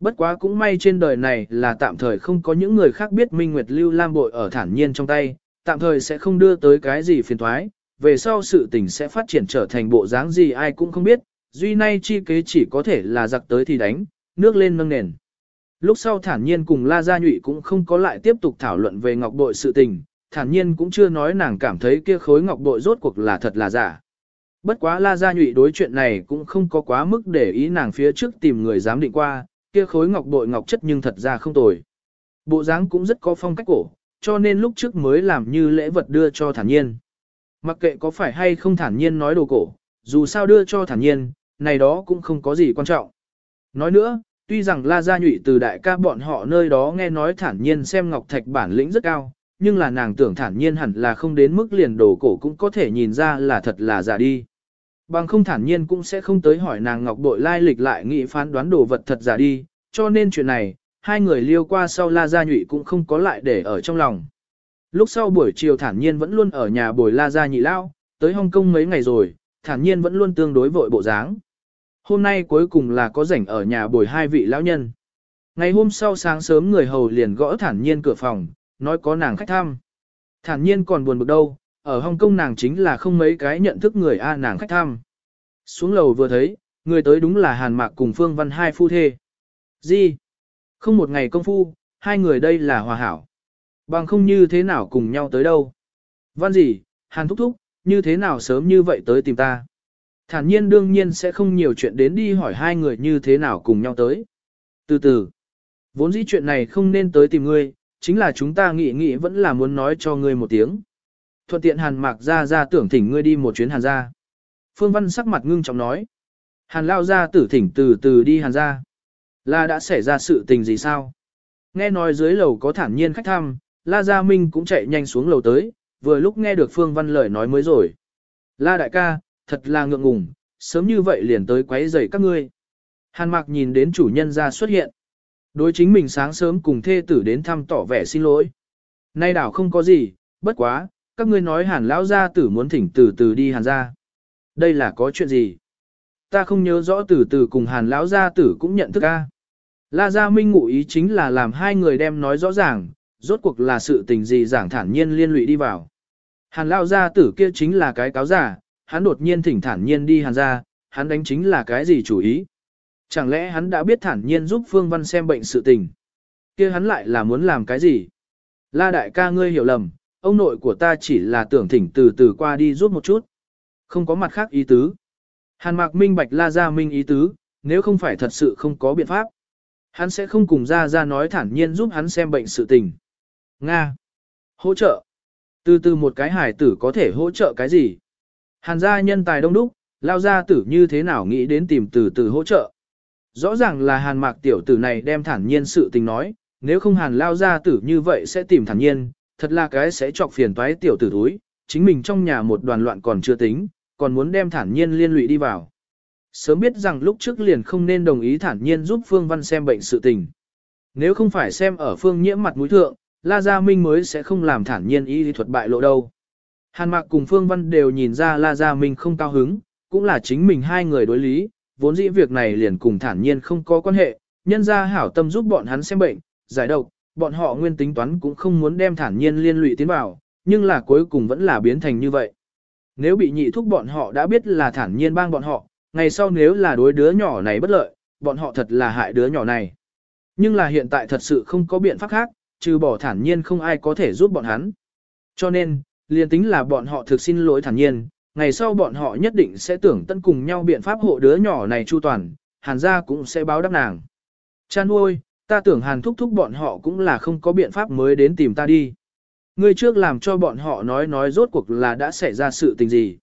Bất quá cũng may trên đời này là tạm thời không có những người khác biết Minh Nguyệt Lưu Lam bội ở thản nhiên trong tay, tạm thời sẽ không đưa tới cái gì phiền thoái, về sau sự tình sẽ phát triển trở thành bộ dáng gì ai cũng không biết, duy nay chi kế chỉ có thể là giặc tới thì đánh, nước lên nâng nền. Lúc sau thản nhiên cùng La Gia Nhụy cũng không có lại tiếp tục thảo luận về ngọc bội sự tình, thản nhiên cũng chưa nói nàng cảm thấy kia khối ngọc bội rốt cuộc là thật là giả. Bất quá La Gia Nhụy đối chuyện này cũng không có quá mức để ý nàng phía trước tìm người dám định qua, kia khối ngọc bội ngọc chất nhưng thật ra không tồi. Bộ dáng cũng rất có phong cách cổ, cho nên lúc trước mới làm như lễ vật đưa cho thản nhiên. Mặc kệ có phải hay không thản nhiên nói đồ cổ, dù sao đưa cho thản nhiên, này đó cũng không có gì quan trọng. Nói nữa, tuy rằng La Gia Nhụy từ đại ca bọn họ nơi đó nghe nói thản nhiên xem ngọc thạch bản lĩnh rất cao, nhưng là nàng tưởng thản nhiên hẳn là không đến mức liền đồ cổ cũng có thể nhìn ra là thật là giả đi. Bằng không thản nhiên cũng sẽ không tới hỏi nàng ngọc bội lai lịch lại nghĩ phán đoán đồ vật thật giả đi, cho nên chuyện này, hai người liêu qua sau La Gia Nhụy cũng không có lại để ở trong lòng. Lúc sau buổi chiều thản nhiên vẫn luôn ở nhà bồi La Gia Nhị Lao, tới Hong Kong mấy ngày rồi, thản nhiên vẫn luôn tương đối vội bộ dáng. Hôm nay cuối cùng là có rảnh ở nhà bồi hai vị lão nhân. Ngày hôm sau sáng sớm người hầu liền gõ thản nhiên cửa phòng, nói có nàng khách thăm. Thản nhiên còn buồn bực đâu, ở Hong Kong nàng chính là không mấy cái nhận thức người A nàng khách thăm. Xuống lầu vừa thấy, người tới đúng là Hàn Mạc cùng Phương Văn hai phu thê. Gì? Không một ngày công phu, hai người đây là hòa hảo. Bằng không như thế nào cùng nhau tới đâu. Văn gì, Hàn thúc thúc, như thế nào sớm như vậy tới tìm ta. Thản nhiên đương nhiên sẽ không nhiều chuyện đến đi hỏi hai người như thế nào cùng nhau tới. Từ từ, vốn dĩ chuyện này không nên tới tìm ngươi, chính là chúng ta nghĩ nghĩ vẫn là muốn nói cho ngươi một tiếng. Thuận tiện hàn mạc ra ra tưởng thỉnh ngươi đi một chuyến hàn ra. Phương Văn sắc mặt ngưng trọng nói. Hàn lao ra tử thỉnh từ từ đi hàn ra. Là đã xảy ra sự tình gì sao? Nghe nói dưới lầu có thản nhiên khách thăm, La Gia Minh cũng chạy nhanh xuống lầu tới, vừa lúc nghe được Phương Văn lời nói mới rồi. La đại ca, thật là ngượng ngùng, sớm như vậy liền tới quấy rầy các ngươi. Hàn Mạc nhìn đến chủ nhân ra xuất hiện. Đối chính mình sáng sớm cùng thê tử đến thăm tỏ vẻ xin lỗi. Nay đảo không có gì, bất quá, các ngươi nói hàn lão gia tử muốn thỉnh từ từ đi hàn gia, Đây là có chuyện gì? Ta không nhớ rõ từ từ cùng hàn lão gia tử cũng nhận thức a. La Gia Minh ngụ ý chính là làm hai người đem nói rõ ràng, rốt cuộc là sự tình gì giảng thản nhiên liên lụy đi vào. Hàn lão gia tử kia chính là cái cáo giả, hắn đột nhiên thỉnh thản nhiên đi hàn gia, hắn đánh chính là cái gì chủ ý. Chẳng lẽ hắn đã biết thản nhiên giúp Phương Văn xem bệnh sự tình. kia hắn lại là muốn làm cái gì? La đại ca ngươi hiểu lầm, ông nội của ta chỉ là tưởng thỉnh từ từ qua đi rút một chút. Không có mặt khác ý tứ. Hàn mạc minh bạch la ra minh ý tứ, nếu không phải thật sự không có biện pháp. Hắn sẽ không cùng ra ra nói thản nhiên giúp hắn xem bệnh sự tình. Nga. Hỗ trợ. Từ từ một cái hải tử có thể hỗ trợ cái gì? Hàn gia nhân tài đông đúc, lao gia tử như thế nào nghĩ đến tìm từ từ hỗ trợ. Rõ ràng là hàn mạc tiểu tử này đem thản nhiên sự tình nói, nếu không hàn lao gia tử như vậy sẽ tìm thản nhiên, thật là cái sẽ chọc phiền toái tiểu tử thúi, chính mình trong nhà một đoàn loạn còn chưa tính, còn muốn đem thản nhiên liên lụy đi vào. Sớm biết rằng lúc trước liền không nên đồng ý thản nhiên giúp Phương Văn xem bệnh sự tình. Nếu không phải xem ở Phương nhiễm mặt mũi thượng, La Gia Minh mới sẽ không làm thản nhiên y lý thuật bại lộ đâu. Hàn Mạc cùng Phương Văn đều nhìn ra La Gia Minh không cao hứng, cũng là chính mình hai người đối lý, vốn dĩ việc này liền cùng thản nhiên không có quan hệ, nhân gia hảo tâm giúp bọn hắn xem bệnh, giải độc, bọn họ nguyên tính toán cũng không muốn đem thản nhiên liên lụy tiến vào, nhưng là cuối cùng vẫn là biến thành như vậy. Nếu bị nhị thúc bọn họ đã biết là thản nhiên bang bọn họ, ngày sau nếu là đối đứa nhỏ này bất lợi, bọn họ thật là hại đứa nhỏ này. Nhưng là hiện tại thật sự không có biện pháp khác, trừ bỏ thản nhiên không ai có thể giúp bọn hắn. Cho nên, liền tính là bọn họ thực xin lỗi thản nhiên, ngày sau bọn họ nhất định sẽ tưởng tận cùng nhau biện pháp hộ đứa nhỏ này chu toàn, hàn gia cũng sẽ báo đáp nàng. Chan nuôi, ta tưởng hàn thúc thúc bọn họ cũng là không có biện pháp mới đến tìm ta đi. Ngươi trước làm cho bọn họ nói nói rốt cuộc là đã xảy ra sự tình gì.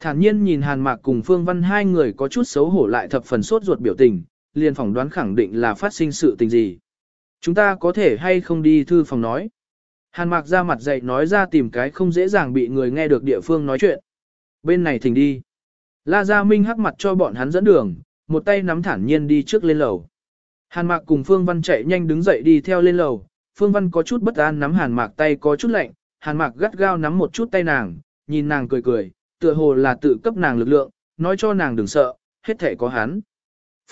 Thản nhiên nhìn hàn mạc cùng phương văn hai người có chút xấu hổ lại thập phần sốt ruột biểu tình, liền phỏng đoán khẳng định là phát sinh sự tình gì. Chúng ta có thể hay không đi thư phòng nói. Hàn mạc ra mặt dậy nói ra tìm cái không dễ dàng bị người nghe được địa phương nói chuyện. Bên này thỉnh đi. La Gia Minh hắc mặt cho bọn hắn dẫn đường, một tay nắm thản nhiên đi trước lên lầu. Hàn Mạc cùng Phương Văn chạy nhanh đứng dậy đi theo lên lầu, Phương Văn có chút bất an nắm Hàn Mạc tay có chút lạnh, Hàn Mạc gắt gao nắm một chút tay nàng, nhìn nàng cười cười, tựa hồ là tự cấp nàng lực lượng, nói cho nàng đừng sợ, hết thể có hắn.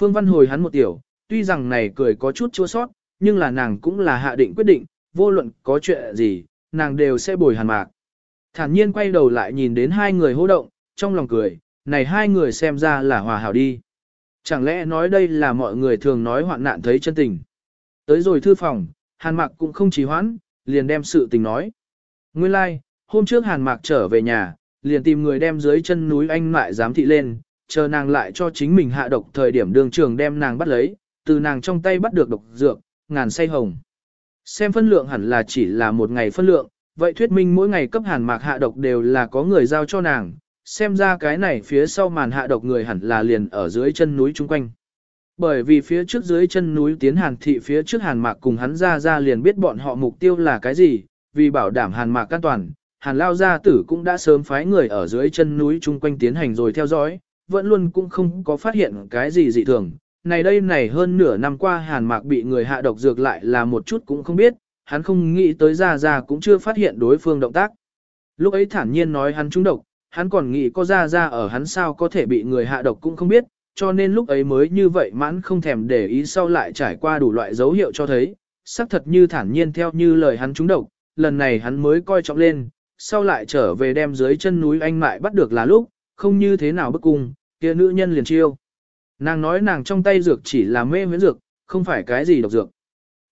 Phương Văn hồi hắn một tiểu, tuy rằng này cười có chút chua sót, nhưng là nàng cũng là hạ định quyết định, vô luận có chuyện gì, nàng đều sẽ bồi Hàn Mạc. Thản nhiên quay đầu lại nhìn đến hai người hô động, trong lòng cười, này hai người xem ra là hòa hảo đi. Chẳng lẽ nói đây là mọi người thường nói hoạn nạn thấy chân tình. Tới rồi thư phòng, Hàn Mạc cũng không trì hoãn, liền đem sự tình nói. Nguyên lai, like, hôm trước Hàn Mạc trở về nhà, liền tìm người đem dưới chân núi anh lại giám thị lên, chờ nàng lại cho chính mình hạ độc thời điểm đường trường đem nàng bắt lấy, từ nàng trong tay bắt được độc dược, ngàn say hồng. Xem phân lượng hẳn là chỉ là một ngày phân lượng, vậy thuyết minh mỗi ngày cấp hàn mạc hạ độc đều là có người giao cho nàng, xem ra cái này phía sau màn hạ độc người hẳn là liền ở dưới chân núi chung quanh. Bởi vì phía trước dưới chân núi tiến hàn thị phía trước hàn mạc cùng hắn ra ra liền biết bọn họ mục tiêu là cái gì, vì bảo đảm hàn mạc an toàn, hàn lao gia tử cũng đã sớm phái người ở dưới chân núi chung quanh tiến hành rồi theo dõi, vẫn luôn cũng không có phát hiện cái gì dị thường. Này đây này hơn nửa năm qua hàn mạc bị người hạ độc dược lại là một chút cũng không biết, hắn không nghĩ tới ra ra cũng chưa phát hiện đối phương động tác. Lúc ấy thản nhiên nói hắn trúng độc, hắn còn nghĩ có ra ra ở hắn sao có thể bị người hạ độc cũng không biết, cho nên lúc ấy mới như vậy mãn không thèm để ý sau lại trải qua đủ loại dấu hiệu cho thấy, xác thật như thản nhiên theo như lời hắn trúng độc, lần này hắn mới coi trọng lên, sau lại trở về đem dưới chân núi anh mại bắt được là lúc, không như thế nào bức cung, kia nữ nhân liền chiêu. Nàng nói nàng trong tay dược chỉ là mê miễn dược, không phải cái gì độc dược.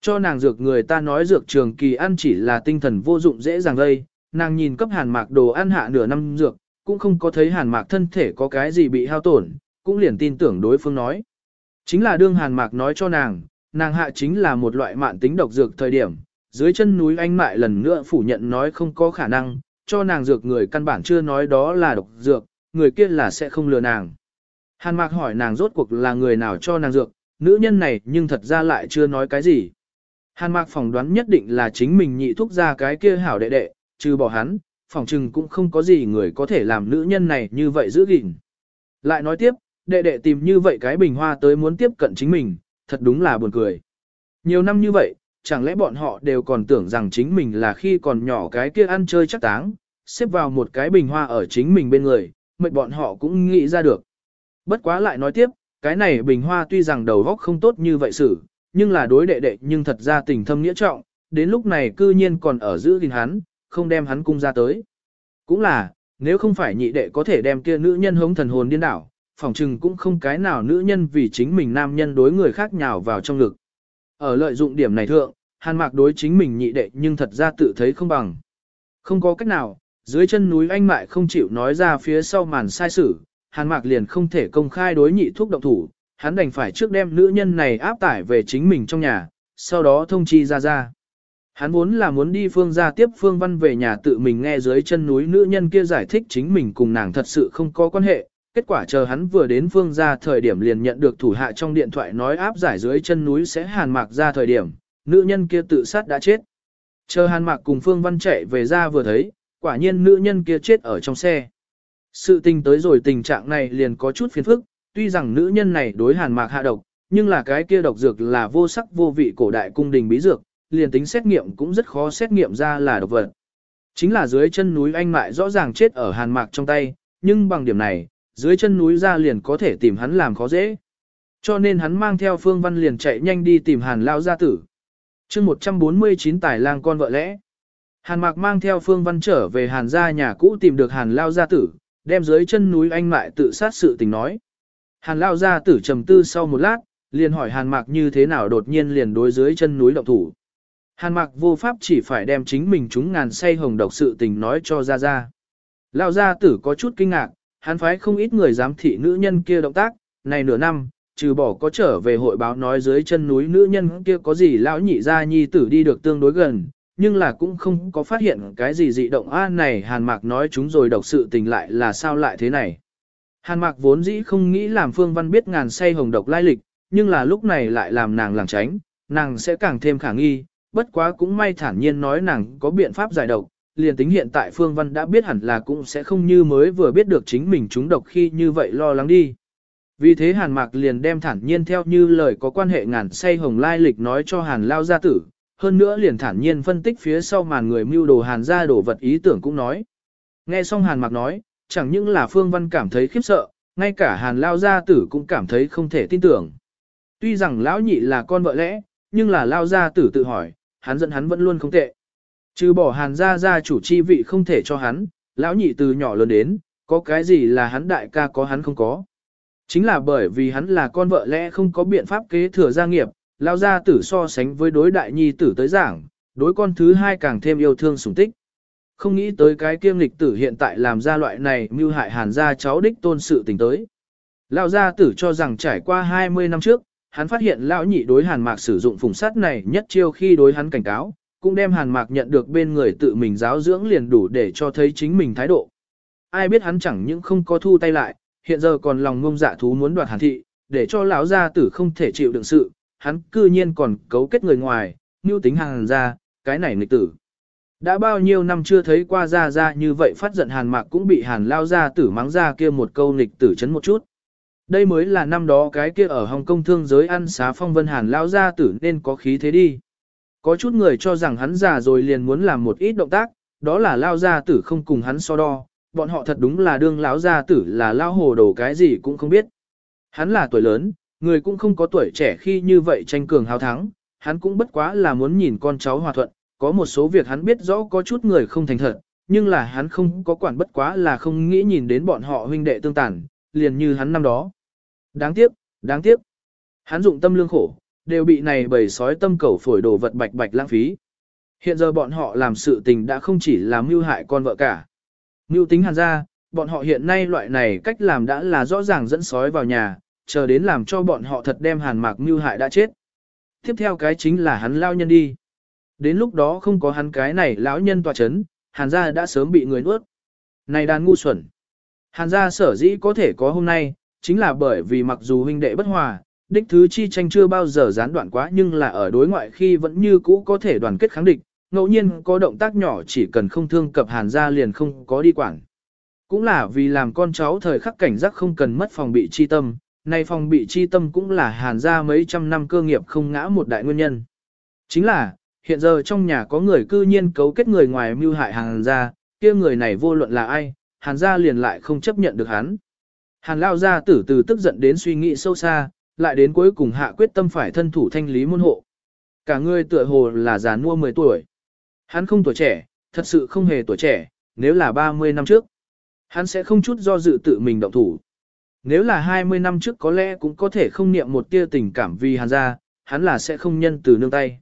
Cho nàng dược người ta nói dược trường kỳ ăn chỉ là tinh thần vô dụng dễ dàng gây, nàng nhìn cấp hàn mạc đồ ăn hạ nửa năm dược, cũng không có thấy hàn mạc thân thể có cái gì bị hao tổn, cũng liền tin tưởng đối phương nói. Chính là đương hàn mạc nói cho nàng, nàng hạ chính là một loại mạn tính độc dược thời điểm, dưới chân núi anh mại lần nữa phủ nhận nói không có khả năng, cho nàng dược người căn bản chưa nói đó là độc dược, người kia là sẽ không lừa nàng. Hàn mạc hỏi nàng rốt cuộc là người nào cho nàng dược, nữ nhân này nhưng thật ra lại chưa nói cái gì. Hàn mạc phỏng đoán nhất định là chính mình nhị thúc ra cái kia hảo đệ đệ, trừ bỏ hắn, phỏng chừng cũng không có gì người có thể làm nữ nhân này như vậy giữ gìn. Lại nói tiếp, đệ đệ tìm như vậy cái bình hoa tới muốn tiếp cận chính mình, thật đúng là buồn cười. Nhiều năm như vậy, chẳng lẽ bọn họ đều còn tưởng rằng chính mình là khi còn nhỏ cái kia ăn chơi chắc táng, xếp vào một cái bình hoa ở chính mình bên người, mệt bọn họ cũng nghĩ ra được. Bất quá lại nói tiếp, cái này bình hoa tuy rằng đầu góc không tốt như vậy xử, nhưng là đối đệ đệ nhưng thật ra tình thâm nghĩa trọng, đến lúc này cư nhiên còn ở giữ gìn hắn, không đem hắn cung ra tới. Cũng là, nếu không phải nhị đệ có thể đem kia nữ nhân hống thần hồn điên đảo, phỏng chừng cũng không cái nào nữ nhân vì chính mình nam nhân đối người khác nhào vào trong lực Ở lợi dụng điểm này thượng, hàn mạc đối chính mình nhị đệ nhưng thật ra tự thấy không bằng. Không có cách nào, dưới chân núi anh mại không chịu nói ra phía sau màn sai sử, hàn mạc liền không thể công khai đối nhị thuốc động thủ, hắn đành phải trước đem nữ nhân này áp tải về chính mình trong nhà, sau đó thông chi ra ra. Hắn vốn là muốn đi phương ra tiếp phương văn về nhà tự mình nghe dưới chân núi nữ nhân kia giải thích chính mình cùng nàng thật sự không có quan hệ. Kết quả chờ hắn vừa đến phương ra thời điểm liền nhận được thủ hạ trong điện thoại nói áp giải dưới chân núi sẽ hàn mạc ra thời điểm, nữ nhân kia tự sát đã chết. Chờ hàn mạc cùng phương văn chạy về ra vừa thấy, quả nhiên nữ nhân kia chết ở trong xe. Sự tình tới rồi tình trạng này liền có chút phiền phức, tuy rằng nữ nhân này đối hàn mạc hạ độc, nhưng là cái kia độc dược là vô sắc vô vị cổ đại cung đình bí dược, liền tính xét nghiệm cũng rất khó xét nghiệm ra là độc vật. Chính là dưới chân núi anh mại rõ ràng chết ở hàn mạc trong tay, nhưng bằng điểm này, dưới chân núi ra liền có thể tìm hắn làm khó dễ. Cho nên hắn mang theo phương văn liền chạy nhanh đi tìm hàn lao gia tử. chương 149 tài lang con vợ lẽ. Hàn mạc mang theo phương văn trở về hàn gia nhà cũ tìm được hàn lao gia tử, đem dưới chân núi anh mại tự sát sự tình nói. Hàn lao gia tử trầm tư sau một lát, liền hỏi hàn mạc như thế nào đột nhiên liền đối dưới chân núi động thủ. Hàn Mặc vô pháp chỉ phải đem chính mình chúng ngàn say hồng độc sự tình nói cho ra ra. Lão gia tử có chút kinh ngạc, hắn phái không ít người giám thị nữ nhân kia động tác, này nửa năm, trừ bỏ có trở về hội báo nói dưới chân núi nữ nhân kia có gì lão nhị gia nhi tử đi được tương đối gần, nhưng là cũng không có phát hiện cái gì dị động a này hàn mạc nói chúng rồi độc sự tình lại là sao lại thế này. Hàn mạc vốn dĩ không nghĩ làm phương văn biết ngàn say hồng độc lai lịch, nhưng là lúc này lại làm nàng làng tránh, nàng sẽ càng thêm khả nghi, bất quá cũng may thản nhiên nói nàng có biện pháp giải độc, liền tính hiện tại phương văn đã biết hẳn là cũng sẽ không như mới vừa biết được chính mình trúng độc khi như vậy lo lắng đi. Vì thế hàn mạc liền đem thản nhiên theo như lời có quan hệ ngàn say hồng lai lịch nói cho hàn lao gia tử, hơn nữa liền thản nhiên phân tích phía sau màn người mưu đồ hàn gia đổ vật ý tưởng cũng nói. Nghe xong hàn mạc nói, chẳng những là phương văn cảm thấy khiếp sợ, ngay cả hàn lao gia tử cũng cảm thấy không thể tin tưởng. Tuy rằng lão nhị là con vợ lẽ, nhưng là lao gia tử tự hỏi, hắn dẫn hắn vẫn luôn không tệ. Trừ bỏ hàn gia gia chủ chi vị không thể cho hắn, lão nhị từ nhỏ lớn đến, có cái gì là hắn đại ca có hắn không có. Chính là bởi vì hắn là con vợ lẽ không có biện pháp kế thừa gia nghiệp, lao gia tử so sánh với đối đại nhi tử tới giảng, đối con thứ hai càng thêm yêu thương sủng tích. Không nghĩ tới cái kiêm lịch tử hiện tại làm ra loại này mưu hại hàn gia cháu đích tôn sự tình tới. Lão gia tử cho rằng trải qua 20 năm trước, hắn phát hiện lão nhị đối hàn mạc sử dụng phùng sắt này nhất chiêu khi đối hắn cảnh cáo, cũng đem hàn mạc nhận được bên người tự mình giáo dưỡng liền đủ để cho thấy chính mình thái độ. Ai biết hắn chẳng những không có thu tay lại, hiện giờ còn lòng ngông dạ thú muốn đoạt hàn thị, để cho lão gia tử không thể chịu đựng sự, hắn cư nhiên còn cấu kết người ngoài, như tính hàn gia, cái này nghịch tử. Đã bao nhiêu năm chưa thấy qua ra ra như vậy phát giận hàn mạc cũng bị hàn lao ra tử mắng ra kia một câu nghịch tử chấn một chút. Đây mới là năm đó cái kia ở Hồng Kông thương giới ăn xá phong vân hàn lao ra tử nên có khí thế đi. Có chút người cho rằng hắn già rồi liền muốn làm một ít động tác, đó là lao gia tử không cùng hắn so đo, bọn họ thật đúng là đương lão gia tử là lao hồ đồ cái gì cũng không biết. Hắn là tuổi lớn, người cũng không có tuổi trẻ khi như vậy tranh cường hào thắng, hắn cũng bất quá là muốn nhìn con cháu hòa thuận, có một số việc hắn biết rõ có chút người không thành thật, nhưng là hắn không có quản bất quá là không nghĩ nhìn đến bọn họ huynh đệ tương tàn, liền như hắn năm đó. Đáng tiếc, đáng tiếc. Hắn dụng tâm lương khổ, đều bị này bầy sói tâm cầu phổi đồ vật bạch bạch lãng phí. Hiện giờ bọn họ làm sự tình đã không chỉ làm mưu hại con vợ cả. Mưu tính hàn ra, bọn họ hiện nay loại này cách làm đã là rõ ràng dẫn sói vào nhà, chờ đến làm cho bọn họ thật đem hàn mạc mưu hại đã chết. Tiếp theo cái chính là hắn lao nhân đi. Đến lúc đó không có hắn cái này lão nhân tòa chấn, hàn gia đã sớm bị người nuốt. Này đàn ngu xuẩn. Hàn gia sở dĩ có thể có hôm nay, chính là bởi vì mặc dù huynh đệ bất hòa, đích thứ chi tranh chưa bao giờ gián đoạn quá nhưng là ở đối ngoại khi vẫn như cũ có thể đoàn kết kháng địch, ngẫu nhiên có động tác nhỏ chỉ cần không thương cập hàn gia liền không có đi quản. Cũng là vì làm con cháu thời khắc cảnh giác không cần mất phòng bị chi tâm, nay phòng bị chi tâm cũng là hàn gia mấy trăm năm cơ nghiệp không ngã một đại nguyên nhân. Chính là, hiện giờ trong nhà có người cư nhiên cấu kết người ngoài mưu hại hàn gia, kia người này vô luận là ai, hàn gia liền lại không chấp nhận được hắn. Hàn lao gia tử từ tức giận đến suy nghĩ sâu xa, lại đến cuối cùng hạ quyết tâm phải thân thủ thanh lý môn hộ. Cả người tựa hồ là già nua 10 tuổi. Hắn không tuổi trẻ, thật sự không hề tuổi trẻ, nếu là 30 năm trước. Hắn sẽ không chút do dự tự mình động thủ. Nếu là 20 năm trước có lẽ cũng có thể không niệm một tia tình cảm vì hàn gia, hắn là sẽ không nhân từ nương tay.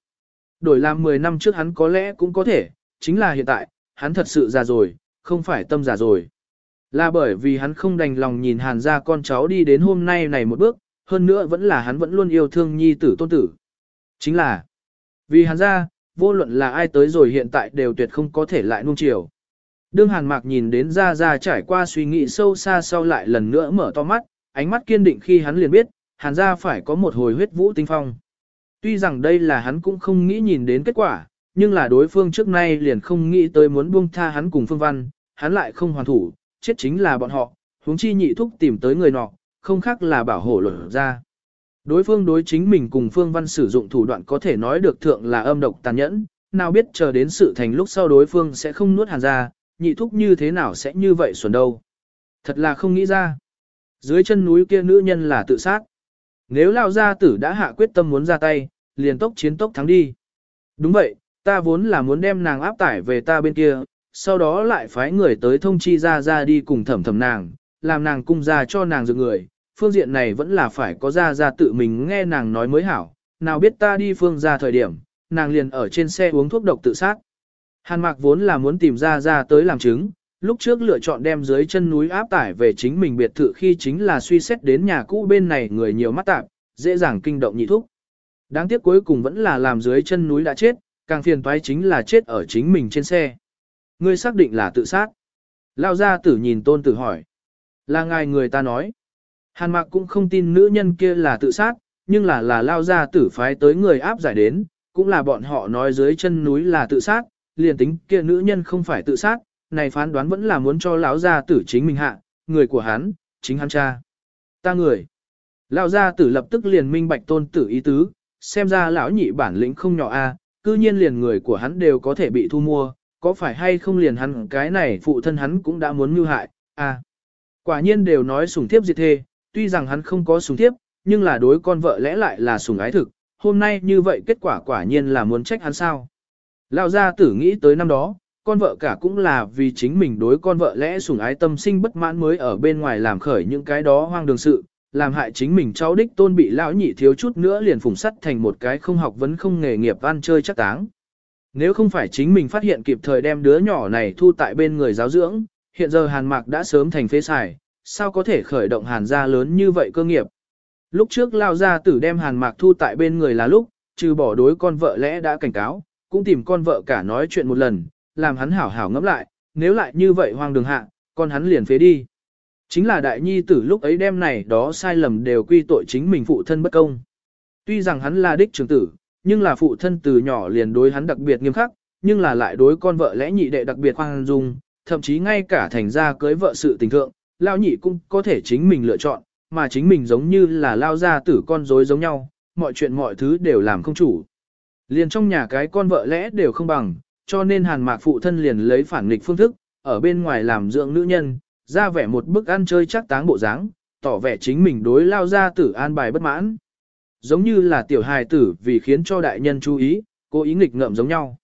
Đổi làm 10 năm trước hắn có lẽ cũng có thể, chính là hiện tại, hắn thật sự già rồi, không phải tâm già rồi. Là bởi vì hắn không đành lòng nhìn hàn gia con cháu đi đến hôm nay này một bước, hơn nữa vẫn là hắn vẫn luôn yêu thương nhi tử tôn tử. Chính là, vì hàn gia, vô luận là ai tới rồi hiện tại đều tuyệt không có thể lại nuông chiều. Đương hàn mạc nhìn đến ra ra trải qua suy nghĩ sâu xa sau lại lần nữa mở to mắt, ánh mắt kiên định khi hắn liền biết, hàn gia phải có một hồi huyết vũ tinh phong. Tuy rằng đây là hắn cũng không nghĩ nhìn đến kết quả, nhưng là đối phương trước nay liền không nghĩ tới muốn buông tha hắn cùng Phương Văn, hắn lại không hoàn thủ, chết chính là bọn họ, huống chi nhị thúc tìm tới người nọ, không khác là bảo hộ luận ra. Đối phương đối chính mình cùng Phương Văn sử dụng thủ đoạn có thể nói được thượng là âm độc tàn nhẫn, nào biết chờ đến sự thành lúc sau đối phương sẽ không nuốt hàn ra, nhị thúc như thế nào sẽ như vậy xuẩn đâu. Thật là không nghĩ ra. Dưới chân núi kia nữ nhân là tự sát. Nếu lao gia tử đã hạ quyết tâm muốn ra tay, liền tốc chiến tốc thắng đi. Đúng vậy, ta vốn là muốn đem nàng áp tải về ta bên kia, sau đó lại phái người tới thông chi ra ra đi cùng thẩm thẩm nàng, làm nàng cung ra cho nàng dựng người. Phương diện này vẫn là phải có ra ra tự mình nghe nàng nói mới hảo, nào biết ta đi phương ra thời điểm, nàng liền ở trên xe uống thuốc độc tự sát. Hàn mạc vốn là muốn tìm ra ra tới làm chứng, lúc trước lựa chọn đem dưới chân núi áp tải về chính mình biệt thự khi chính là suy xét đến nhà cũ bên này người nhiều mắt tạp, dễ dàng kinh động nhị thúc. Đáng tiếc cuối cùng vẫn là làm dưới chân núi đã chết, càng phiền toái chính là chết ở chính mình trên xe. Ngươi xác định là tự sát. Lao gia tử nhìn tôn tử hỏi. Là ngài người ta nói. Hàn mạc cũng không tin nữ nhân kia là tự sát, nhưng là là lao gia tử phái tới người áp giải đến, cũng là bọn họ nói dưới chân núi là tự sát, liền tính kia nữ nhân không phải tự sát, này phán đoán vẫn là muốn cho lão gia tử chính mình hạ, người của hắn, chính hắn cha. Ta người. Lão gia tử lập tức liền minh bạch tôn tử ý tứ, xem ra lão nhị bản lĩnh không nhỏ a, cư nhiên liền người của hắn đều có thể bị thu mua, có phải hay không liền hắn cái này phụ thân hắn cũng đã muốn mưu hại, à Quả nhiên đều nói sủng thiếp diệt thê, tuy rằng hắn không có sủng thiếp, nhưng là đối con vợ lẽ lại là sủng ái thực, hôm nay như vậy kết quả quả nhiên là muốn trách hắn sao. Lão gia tử nghĩ tới năm đó, con vợ cả cũng là vì chính mình đối con vợ lẽ sủng ái tâm sinh bất mãn mới ở bên ngoài làm khởi những cái đó hoang đường sự, làm hại chính mình cháu đích tôn bị lão nhị thiếu chút nữa liền phủng sắt thành một cái không học vấn không nghề nghiệp ăn chơi chắc táng. Nếu không phải chính mình phát hiện kịp thời đem đứa nhỏ này thu tại bên người giáo dưỡng, hiện giờ hàn mạc đã sớm thành phế xài, sao có thể khởi động hàn gia lớn như vậy cơ nghiệp. Lúc trước lao gia tử đem hàn mạc thu tại bên người là lúc, trừ bỏ đối con vợ lẽ đã cảnh cáo, cũng tìm con vợ cả nói chuyện một lần, làm hắn hảo hảo ngẫm lại, nếu lại như vậy hoang đường hạ, con hắn liền phế đi. Chính là đại nhi tử lúc ấy đem này đó sai lầm đều quy tội chính mình phụ thân bất công. Tuy rằng hắn là đích trưởng tử, nhưng là phụ thân từ nhỏ liền đối hắn đặc biệt nghiêm khắc, nhưng là lại đối con vợ lẽ nhị đệ đặc biệt khoan dung, thậm chí ngay cả thành ra cưới vợ sự tình thượng, lao nhị cũng có thể chính mình lựa chọn, mà chính mình giống như là lao ra tử con rối giống nhau, mọi chuyện mọi thứ đều làm không chủ. Liền trong nhà cái con vợ lẽ đều không bằng, cho nên hàn mạc phụ thân liền lấy phản nghịch phương thức, ở bên ngoài làm dưỡng nữ nhân, ra vẻ một bức ăn chơi chắc táng bộ dáng, tỏ vẻ chính mình đối lao ra tử an bài bất mãn. Giống như là tiểu hài tử vì khiến cho đại nhân chú ý, cố ý nghịch ngợm giống nhau.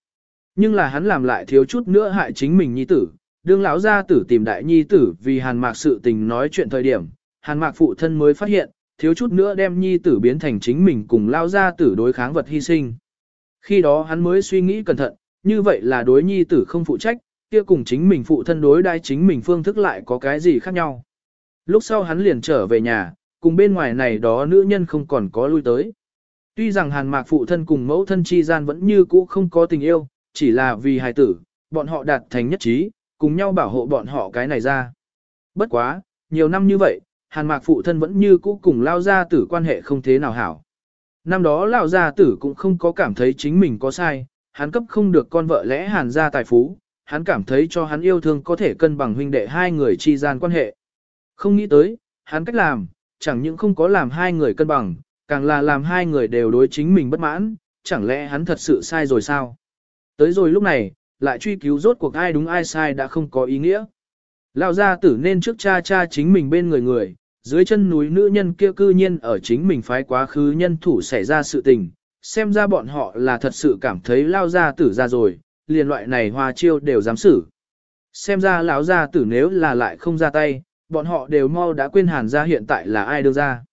Nhưng là hắn làm lại thiếu chút nữa hại chính mình nhi tử, đương lão gia tử tìm đại nhi tử vì hàn mạc sự tình nói chuyện thời điểm, hàn mạc phụ thân mới phát hiện, thiếu chút nữa đem nhi tử biến thành chính mình cùng lao gia tử đối kháng vật hy sinh. Khi đó hắn mới suy nghĩ cẩn thận, như vậy là đối nhi tử không phụ trách, kia cùng chính mình phụ thân đối đai chính mình phương thức lại có cái gì khác nhau. Lúc sau hắn liền trở về nhà, cùng bên ngoài này đó nữ nhân không còn có lui tới. Tuy rằng hàn mạc phụ thân cùng mẫu thân chi gian vẫn như cũ không có tình yêu, chỉ là vì hài tử, bọn họ đạt thành nhất trí, cùng nhau bảo hộ bọn họ cái này ra. Bất quá, nhiều năm như vậy, hàn mạc phụ thân vẫn như cũ cùng lao gia tử quan hệ không thế nào hảo. Năm đó lao gia tử cũng không có cảm thấy chính mình có sai, hắn cấp không được con vợ lẽ hàn gia tài phú, hắn cảm thấy cho hắn yêu thương có thể cân bằng huynh đệ hai người chi gian quan hệ. Không nghĩ tới, hắn cách làm, chẳng những không có làm hai người cân bằng, càng là làm hai người đều đối chính mình bất mãn, chẳng lẽ hắn thật sự sai rồi sao? Tới rồi lúc này, lại truy cứu rốt cuộc ai đúng ai sai đã không có ý nghĩa. Lão gia tử nên trước cha cha chính mình bên người người, dưới chân núi nữ nhân kia cư nhiên ở chính mình phái quá khứ nhân thủ xảy ra sự tình, xem ra bọn họ là thật sự cảm thấy lao gia tử ra rồi, liền loại này hoa chiêu đều dám xử. Xem ra lão gia tử nếu là lại không ra tay, bọn họ đều mau đã quên hàn gia hiện tại là ai đưa ra.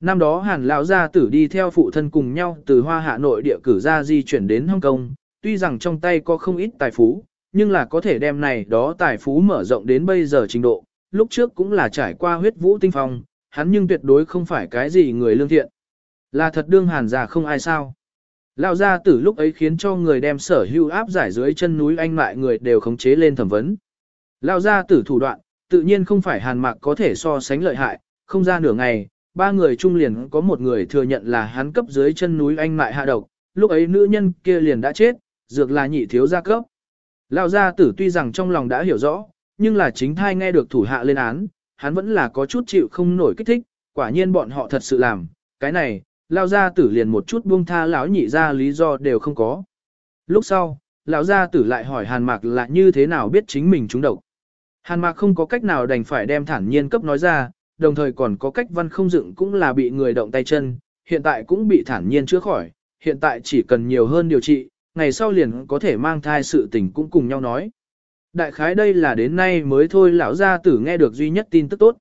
Năm đó hàn lão gia tử đi theo phụ thân cùng nhau từ hoa hạ nội địa cử ra di chuyển đến Hong Kong, tuy rằng trong tay có không ít tài phú, nhưng là có thể đem này đó tài phú mở rộng đến bây giờ trình độ, lúc trước cũng là trải qua huyết vũ tinh phong, hắn nhưng tuyệt đối không phải cái gì người lương thiện. Là thật đương hàn già không ai sao. Lão gia tử lúc ấy khiến cho người đem sở hưu áp giải dưới chân núi anh mại người đều khống chế lên thẩm vấn. Lão gia tử thủ đoạn, tự nhiên không phải hàn mạc có thể so sánh lợi hại, không ra nửa ngày, ba người chung liền có một người thừa nhận là hắn cấp dưới chân núi anh mại hạ độc, lúc ấy nữ nhân kia liền đã chết, dược là nhị thiếu gia cấp. Lão gia tử tuy rằng trong lòng đã hiểu rõ, nhưng là chính thai nghe được thủ hạ lên án, hắn vẫn là có chút chịu không nổi kích thích, quả nhiên bọn họ thật sự làm, cái này, lão gia tử liền một chút buông tha lão nhị ra lý do đều không có. Lúc sau, lão gia tử lại hỏi Hàn Mạc là như thế nào biết chính mình trúng độc. Hàn Mạc không có cách nào đành phải đem thản nhiên cấp nói ra, đồng thời còn có cách văn không dựng cũng là bị người động tay chân, hiện tại cũng bị thản nhiên chữa khỏi, hiện tại chỉ cần nhiều hơn điều trị, ngày sau liền có thể mang thai sự tình cũng cùng nhau nói. Đại khái đây là đến nay mới thôi lão gia tử nghe được duy nhất tin tức tốt.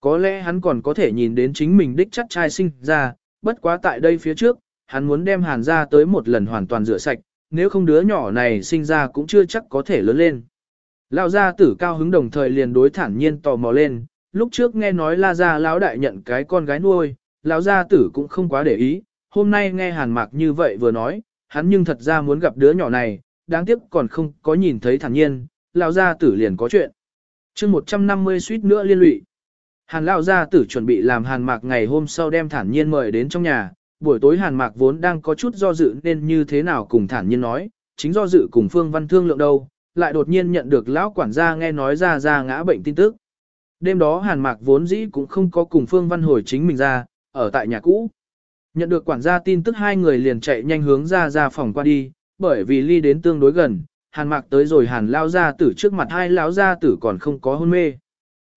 Có lẽ hắn còn có thể nhìn đến chính mình đích chắc trai sinh ra, bất quá tại đây phía trước, hắn muốn đem hàn ra tới một lần hoàn toàn rửa sạch, nếu không đứa nhỏ này sinh ra cũng chưa chắc có thể lớn lên. Lão gia tử cao hứng đồng thời liền đối thản nhiên tò mò lên, lúc trước nghe nói la gia lão đại nhận cái con gái nuôi, lão gia tử cũng không quá để ý, hôm nay nghe hàn mạc như vậy vừa nói, hắn nhưng thật ra muốn gặp đứa nhỏ này, đáng tiếc còn không có nhìn thấy thản nhiên, lão gia tử liền có chuyện. chương 150 suýt nữa liên lụy. Hàn lão gia tử chuẩn bị làm hàn mạc ngày hôm sau đem thản nhiên mời đến trong nhà, buổi tối hàn mạc vốn đang có chút do dự nên như thế nào cùng thản nhiên nói, chính do dự cùng phương văn thương lượng đâu, lại đột nhiên nhận được lão quản gia nghe nói ra ra ngã bệnh tin tức. Đêm đó hàn mạc vốn dĩ cũng không có cùng phương văn hồi chính mình ra, ở tại nhà cũ. Nhận được quản gia tin tức hai người liền chạy nhanh hướng ra ra phòng qua đi, bởi vì ly đến tương đối gần, hàn mạc tới rồi hàn lao gia tử trước mặt hai lão gia tử còn không có hôn mê.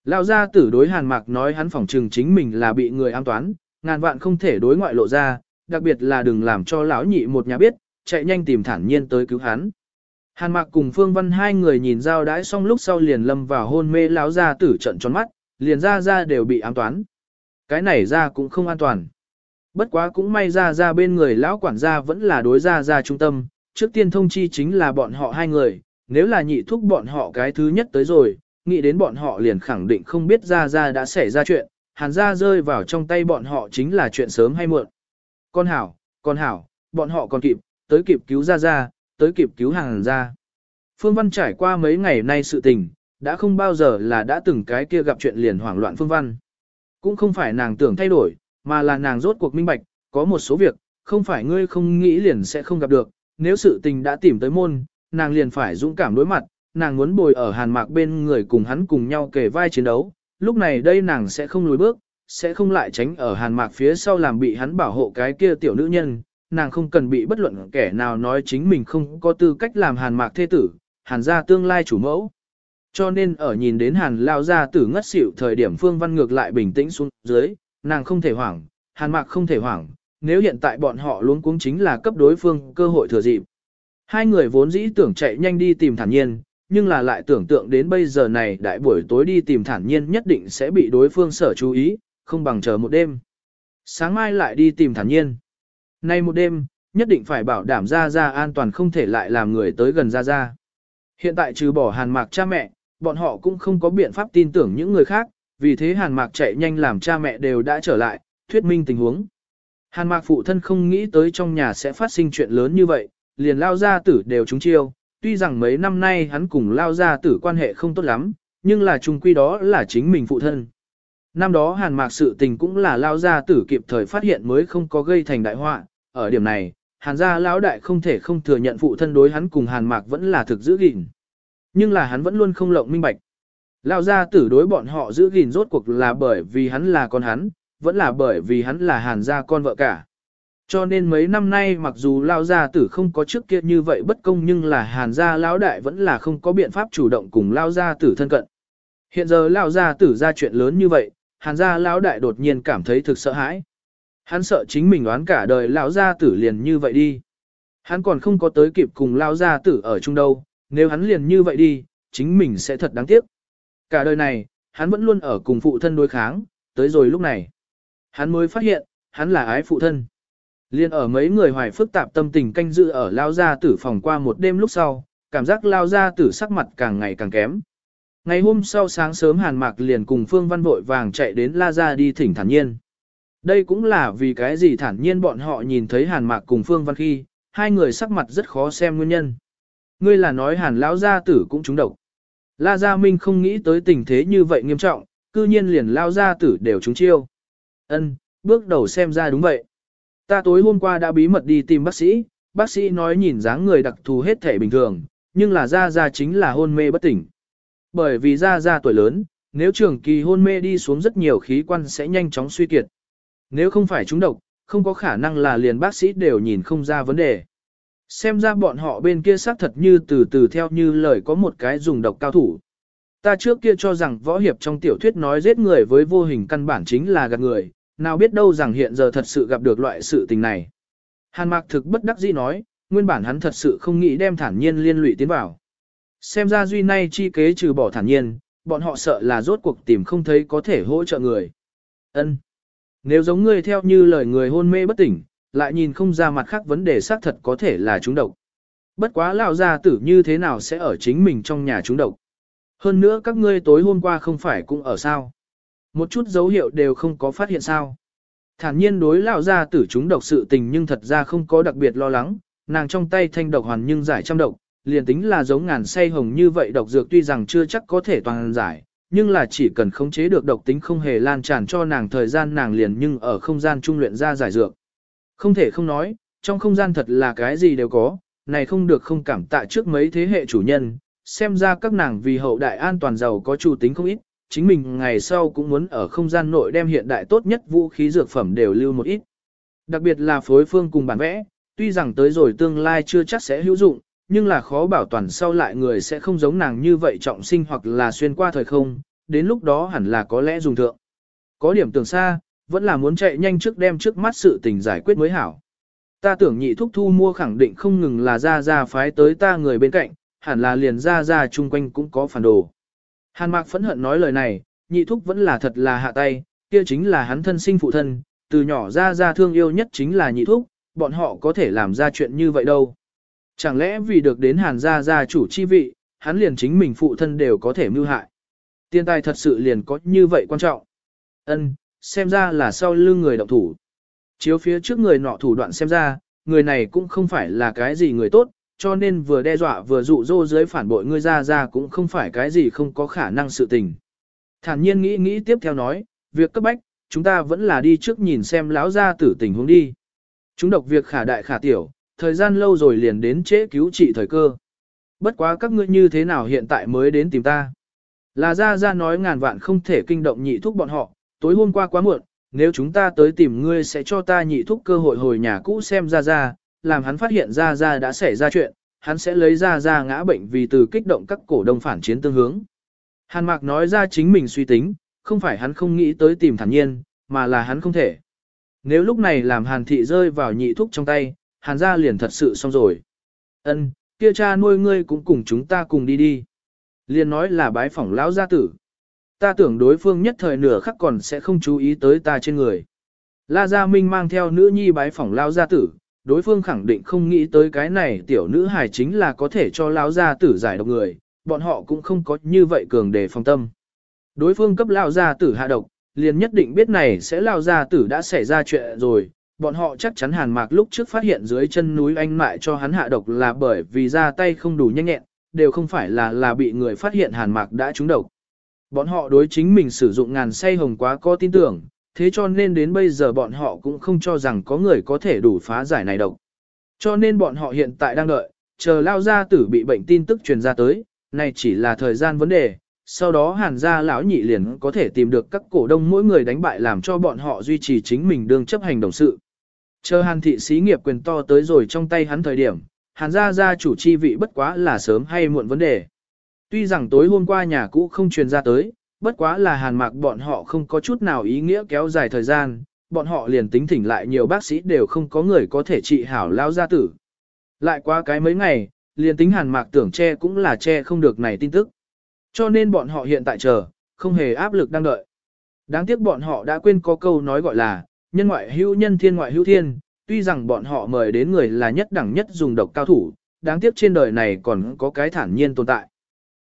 lão gia tử đối hàn mạc nói hắn phỏng trừng chính mình là bị người ám toán, ngàn vạn không thể đối ngoại lộ ra, đặc biệt là đừng làm cho lão nhị một nhà biết, chạy nhanh tìm thản nhiên tới cứu hắn. Hàn mạc cùng phương văn hai người nhìn giao đãi xong lúc sau liền lâm vào hôn mê lão ra tử trận tròn mắt, liền ra ra đều bị ám toán. Cái này ra cũng không an toàn. Bất quá cũng may ra ra bên người lão quản gia vẫn là đối ra ra trung tâm, trước tiên thông chi chính là bọn họ hai người, nếu là nhị thúc bọn họ cái thứ nhất tới rồi, nghĩ đến bọn họ liền khẳng định không biết ra ra đã xảy ra chuyện, hàn ra rơi vào trong tay bọn họ chính là chuyện sớm hay muộn. Con hảo, con hảo, bọn họ còn kịp, tới kịp cứu ra ra, tới kịp cứu hàng ra. Phương Văn trải qua mấy ngày nay sự tình, đã không bao giờ là đã từng cái kia gặp chuyện liền hoảng loạn Phương Văn. Cũng không phải nàng tưởng thay đổi, mà là nàng rốt cuộc minh bạch, có một số việc, không phải ngươi không nghĩ liền sẽ không gặp được, nếu sự tình đã tìm tới môn, nàng liền phải dũng cảm đối mặt, nàng muốn bồi ở hàn mạc bên người cùng hắn cùng nhau kề vai chiến đấu, lúc này đây nàng sẽ không lùi bước, sẽ không lại tránh ở hàn mạc phía sau làm bị hắn bảo hộ cái kia tiểu nữ nhân, nàng không cần bị bất luận kẻ nào nói chính mình không có tư cách làm hàn mạc thế tử, hàn gia tương lai chủ mẫu. Cho nên ở nhìn đến hàn lao gia tử ngất xỉu thời điểm phương văn ngược lại bình tĩnh xuống dưới, nàng không thể hoảng, hàn mạc không thể hoảng, nếu hiện tại bọn họ luôn cuống chính là cấp đối phương cơ hội thừa dịp. Hai người vốn dĩ tưởng chạy nhanh đi tìm thản nhiên, nhưng là lại tưởng tượng đến bây giờ này đại buổi tối đi tìm thản nhiên nhất định sẽ bị đối phương sở chú ý, không bằng chờ một đêm. Sáng mai lại đi tìm thản nhiên. Nay một đêm, nhất định phải bảo đảm ra ra an toàn không thể lại làm người tới gần ra ra. Hiện tại trừ bỏ hàn mạc cha mẹ, bọn họ cũng không có biện pháp tin tưởng những người khác, vì thế hàn mạc chạy nhanh làm cha mẹ đều đã trở lại, thuyết minh tình huống. Hàn mạc phụ thân không nghĩ tới trong nhà sẽ phát sinh chuyện lớn như vậy, liền lao gia tử đều trúng chiêu, tuy rằng mấy năm nay hắn cùng lao gia tử quan hệ không tốt lắm, nhưng là chung quy đó là chính mình phụ thân. Năm đó hàn mạc sự tình cũng là lao gia tử kịp thời phát hiện mới không có gây thành đại họa, ở điểm này, hàn gia lão đại không thể không thừa nhận phụ thân đối hắn cùng hàn mạc vẫn là thực giữ gìn. Nhưng là hắn vẫn luôn không lộng minh bạch. Lao gia tử đối bọn họ giữ gìn rốt cuộc là bởi vì hắn là con hắn, vẫn là bởi vì hắn là hàn gia con vợ cả. Cho nên mấy năm nay mặc dù lao gia tử không có trước kia như vậy bất công nhưng là hàn gia lão đại vẫn là không có biện pháp chủ động cùng lao gia tử thân cận. Hiện giờ lao gia tử ra chuyện lớn như vậy, hàn gia lão đại đột nhiên cảm thấy thực sợ hãi. Hắn sợ chính mình đoán cả đời lão gia tử liền như vậy đi. Hắn còn không có tới kịp cùng Lão gia tử ở chung đâu, nếu hắn liền như vậy đi, chính mình sẽ thật đáng tiếc. Cả đời này, hắn vẫn luôn ở cùng phụ thân đối kháng, tới rồi lúc này. Hắn mới phát hiện, hắn là ái phụ thân. Liên ở mấy người hoài phức tạp tâm tình canh dự ở lao gia tử phòng qua một đêm lúc sau, cảm giác lao gia tử sắc mặt càng ngày càng kém. Ngày hôm sau sáng sớm Hàn Mạc liền cùng Phương Văn vội vàng chạy đến La Gia đi thỉnh thản nhiên. Đây cũng là vì cái gì thản nhiên bọn họ nhìn thấy Hàn Mạc cùng Phương Văn khi, hai người sắc mặt rất khó xem nguyên nhân. Ngươi là nói Hàn lão gia tử cũng trúng độc. La Gia Minh không nghĩ tới tình thế như vậy nghiêm trọng, cư nhiên liền Lão gia tử đều trúng chiêu. Ân, bước đầu xem ra đúng vậy. Ta tối hôm qua đã bí mật đi tìm bác sĩ, bác sĩ nói nhìn dáng người đặc thù hết thể bình thường, nhưng là Gia Gia chính là hôn mê bất tỉnh. Bởi vì Gia Gia tuổi lớn, nếu trường kỳ hôn mê đi xuống rất nhiều khí quan sẽ nhanh chóng suy kiệt. Nếu không phải chúng độc, không có khả năng là liền bác sĩ đều nhìn không ra vấn đề. Xem ra bọn họ bên kia xác thật như từ từ theo như lời có một cái dùng độc cao thủ. Ta trước kia cho rằng võ hiệp trong tiểu thuyết nói giết người với vô hình căn bản chính là gạt người, nào biết đâu rằng hiện giờ thật sự gặp được loại sự tình này. Hàn Mạc thực bất đắc dĩ nói, nguyên bản hắn thật sự không nghĩ đem thản nhiên liên lụy tiến vào. Xem ra duy nay chi kế trừ bỏ thản nhiên, bọn họ sợ là rốt cuộc tìm không thấy có thể hỗ trợ người. Ân, Nếu giống ngươi theo như lời người hôn mê bất tỉnh, lại nhìn không ra mặt khác vấn đề xác thật có thể là trúng độc. Bất quá lão gia tử như thế nào sẽ ở chính mình trong nhà trúng độc. Hơn nữa các ngươi tối hôm qua không phải cũng ở sao. Một chút dấu hiệu đều không có phát hiện sao. Thản nhiên đối lão gia tử trúng độc sự tình nhưng thật ra không có đặc biệt lo lắng, nàng trong tay thanh độc hoàn nhưng giải trăm độc, liền tính là giống ngàn say hồng như vậy độc dược tuy rằng chưa chắc có thể toàn giải, nhưng là chỉ cần khống chế được độc tính không hề lan tràn cho nàng thời gian nàng liền nhưng ở không gian trung luyện ra giải dược. Không thể không nói, trong không gian thật là cái gì đều có, này không được không cảm tạ trước mấy thế hệ chủ nhân, xem ra các nàng vì hậu đại an toàn giàu có chủ tính không ít, chính mình ngày sau cũng muốn ở không gian nội đem hiện đại tốt nhất vũ khí dược phẩm đều lưu một ít. Đặc biệt là phối phương cùng bản vẽ, tuy rằng tới rồi tương lai chưa chắc sẽ hữu dụng, nhưng là khó bảo toàn sau lại người sẽ không giống nàng như vậy trọng sinh hoặc là xuyên qua thời không, đến lúc đó hẳn là có lẽ dùng thượng. Có điểm tưởng xa, vẫn là muốn chạy nhanh trước đem trước mắt sự tình giải quyết mới hảo. Ta tưởng nhị thúc thu mua khẳng định không ngừng là ra ra phái tới ta người bên cạnh, hẳn là liền ra ra chung quanh cũng có phản đồ. Hàn Mạc phẫn hận nói lời này, nhị thúc vẫn là thật là hạ tay, kia chính là hắn thân sinh phụ thân, từ nhỏ ra ra thương yêu nhất chính là nhị thúc, bọn họ có thể làm ra chuyện như vậy đâu. Chẳng lẽ vì được đến hàn gia gia chủ chi vị, hắn liền chính mình phụ thân đều có thể mưu hại. Tiên tài thật sự liền có như vậy quan trọng. Ân, xem ra là sau lưng người động thủ. Chiếu phía trước người nọ thủ đoạn xem ra, người này cũng không phải là cái gì người tốt, cho nên vừa đe dọa vừa dụ dỗ dưới phản bội ngươi ra ra cũng không phải cái gì không có khả năng sự tình. Thản nhiên nghĩ nghĩ tiếp theo nói, việc cấp bách, chúng ta vẫn là đi trước nhìn xem lão gia tử tình huống đi. Chúng độc việc khả đại khả tiểu, thời gian lâu rồi liền đến trễ cứu trị thời cơ. Bất quá các ngươi như thế nào hiện tại mới đến tìm ta. Là ra ra nói ngàn vạn không thể kinh động nhị thúc bọn họ, tối hôm qua quá muộn, nếu chúng ta tới tìm ngươi sẽ cho ta nhị thúc cơ hội hồi nhà cũ xem ra ra, làm hắn phát hiện ra ra đã xảy ra chuyện, hắn sẽ lấy ra ra ngã bệnh vì từ kích động các cổ đông phản chiến tương hướng. Hàn Mạc nói ra chính mình suy tính, không phải hắn không nghĩ tới tìm thản nhiên, mà là hắn không thể. Nếu lúc này làm Hàn Thị rơi vào nhị thúc trong tay, Hàn gia liền thật sự xong rồi. Ân, kia cha nuôi ngươi cũng cùng chúng ta cùng đi đi. Liền nói là bái phỏng lão gia tử. Ta tưởng đối phương nhất thời nửa khắc còn sẽ không chú ý tới ta trên người. La Gia Minh mang theo nữ nhi bái phỏng lão gia tử, đối phương khẳng định không nghĩ tới cái này tiểu nữ hài chính là có thể cho lão gia tử giải độc người, bọn họ cũng không có như vậy cường đề phòng tâm. Đối phương cấp lão gia tử hạ độc, liền nhất định biết này sẽ lão gia tử đã xảy ra chuyện rồi, bọn họ chắc chắn hàn mạc lúc trước phát hiện dưới chân núi anh mại cho hắn hạ độc là bởi vì ra tay không đủ nhanh nhẹn, đều không phải là là bị người phát hiện hàn mạc đã trúng độc. Bọn họ đối chính mình sử dụng ngàn say hồng quá có tin tưởng, thế cho nên đến bây giờ bọn họ cũng không cho rằng có người có thể đủ phá giải này độc. Cho nên bọn họ hiện tại đang đợi, chờ lao gia tử bị bệnh tin tức truyền ra tới, này chỉ là thời gian vấn đề, sau đó hàn gia lão nhị liền có thể tìm được các cổ đông mỗi người đánh bại làm cho bọn họ duy trì chính mình đương chấp hành đồng sự. Chờ hàn thị xí nghiệp quyền to tới rồi trong tay hắn thời điểm, hàn gia gia chủ chi vị bất quá là sớm hay muộn vấn đề. Tuy rằng tối hôm qua nhà cũ không truyền ra tới, bất quá là hàn mạc bọn họ không có chút nào ý nghĩa kéo dài thời gian, bọn họ liền tính thỉnh lại nhiều bác sĩ đều không có người có thể trị hảo lao gia tử. Lại qua cái mấy ngày, liền tính hàn mạc tưởng che cũng là che không được này tin tức. Cho nên bọn họ hiện tại chờ, không hề áp lực đang đợi. Đáng tiếc bọn họ đã quên có câu nói gọi là, nhân ngoại hữu nhân thiên ngoại hữu thiên, tuy rằng bọn họ mời đến người là nhất đẳng nhất dùng độc cao thủ, đáng tiếc trên đời này còn có cái thản nhiên tồn tại.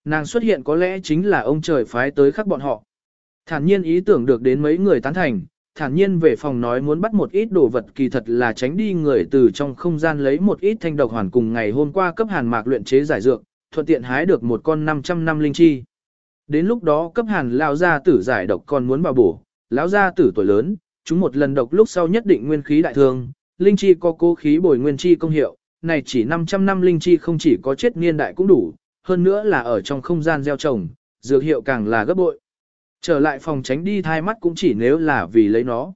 Nàng xuất hiện có lẽ chính là ông trời phái tới khắc bọn họ. Thản nhiên ý tưởng được đến mấy người tán thành, thản nhiên về phòng nói muốn bắt một ít đồ vật kỳ thật là tránh đi người từ trong không gian lấy một ít thanh độc hoàn cùng ngày hôm qua cấp hàn mạc luyện chế giải dược, thuận tiện hái được một con 500 năm linh chi. Đến lúc đó cấp hàn lao gia tử giải độc còn muốn bảo bổ, lão gia tử tuổi lớn, chúng một lần độc lúc sau nhất định nguyên khí đại thương, linh chi có cố khí bồi nguyên chi công hiệu, này chỉ 500 năm linh chi không chỉ có chết niên đại cũng đủ, hơn nữa là ở trong không gian gieo trồng, dược hiệu càng là gấp bội. Trở lại phòng tránh đi thai mắt cũng chỉ nếu là vì lấy nó.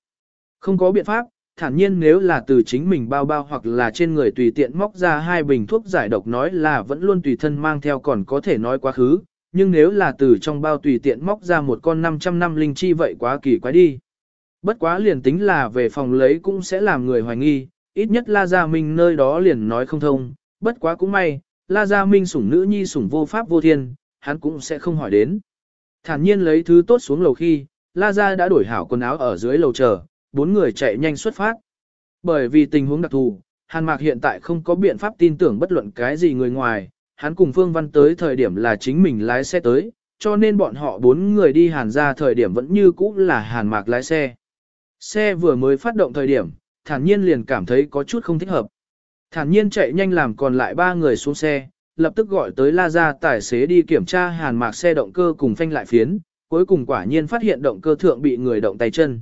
Không có biện pháp, thản nhiên nếu là từ chính mình bao bao hoặc là trên người tùy tiện móc ra hai bình thuốc giải độc nói là vẫn luôn tùy thân mang theo còn có thể nói quá khứ, nhưng nếu là từ trong bao tùy tiện móc ra một con 500 năm linh chi vậy quá kỳ quái đi. Bất quá liền tính là về phòng lấy cũng sẽ làm người hoài nghi, ít nhất La Gia Minh nơi đó liền nói không thông, bất quá cũng may, La Gia Minh sủng nữ nhi sủng vô pháp vô thiên, hắn cũng sẽ không hỏi đến. Thản nhiên lấy thứ tốt xuống lầu khi, La Gia đã đổi hảo quần áo ở dưới lầu chờ, bốn người chạy nhanh xuất phát. Bởi vì tình huống đặc thù, Hàn Mạc hiện tại không có biện pháp tin tưởng bất luận cái gì người ngoài, hắn cùng Phương Văn tới thời điểm là chính mình lái xe tới, cho nên bọn họ bốn người đi Hàn ra thời điểm vẫn như cũ là Hàn Mạc lái xe. Xe vừa mới phát động thời điểm, thản nhiên liền cảm thấy có chút không thích hợp. Thản nhiên chạy nhanh làm còn lại ba người xuống xe, lập tức gọi tới la ra tài xế đi kiểm tra hàn mạc xe động cơ cùng phanh lại phiến, cuối cùng quả nhiên phát hiện động cơ thượng bị người động tay chân.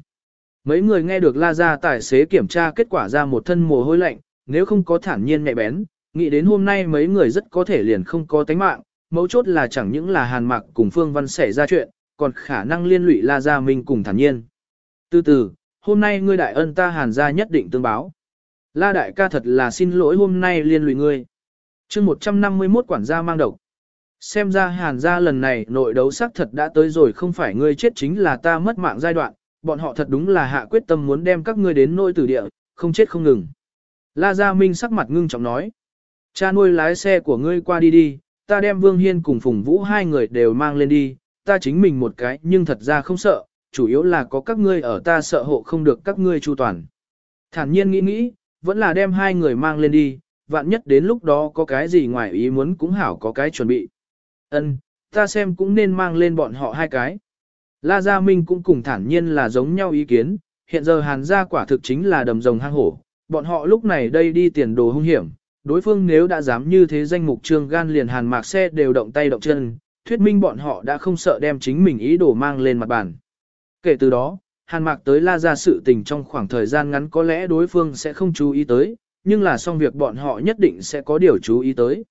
Mấy người nghe được la ra tài xế kiểm tra kết quả ra một thân mồ hôi lạnh, nếu không có thản nhiên nhạy bén, nghĩ đến hôm nay mấy người rất có thể liền không có tánh mạng, mấu chốt là chẳng những là hàn mạc cùng phương văn xảy ra chuyện, còn khả năng liên lụy la ra mình cùng thản nhiên. Từ từ, hôm nay ngươi đại ân ta hàn ra nhất định tương báo. La đại ca thật là xin lỗi hôm nay liên lụy ngươi. chương 151 quản gia mang độc. Xem ra hàn gia lần này nội đấu sắc thật đã tới rồi không phải ngươi chết chính là ta mất mạng giai đoạn, bọn họ thật đúng là hạ quyết tâm muốn đem các ngươi đến nội tử địa, không chết không ngừng. La Gia Minh sắc mặt ngưng trọng nói. Cha nuôi lái xe của ngươi qua đi đi, ta đem Vương Hiên cùng Phùng Vũ hai người đều mang lên đi, ta chính mình một cái nhưng thật ra không sợ, chủ yếu là có các ngươi ở ta sợ hộ không được các ngươi chu toàn. Thản nhiên nghĩ nghĩ, vẫn là đem hai người mang lên đi, vạn nhất đến lúc đó có cái gì ngoài ý muốn cũng hảo có cái chuẩn bị. Ân, ta xem cũng nên mang lên bọn họ hai cái. La Gia Minh cũng cùng thản nhiên là giống nhau ý kiến, hiện giờ hàn gia quả thực chính là đầm rồng hang hổ, bọn họ lúc này đây đi tiền đồ hung hiểm, đối phương nếu đã dám như thế danh mục trương gan liền hàn mạc xe đều động tay động chân, thuyết minh bọn họ đã không sợ đem chính mình ý đồ mang lên mặt bàn. Kể từ đó, hàn mạc tới la ra sự tình trong khoảng thời gian ngắn có lẽ đối phương sẽ không chú ý tới, nhưng là xong việc bọn họ nhất định sẽ có điều chú ý tới.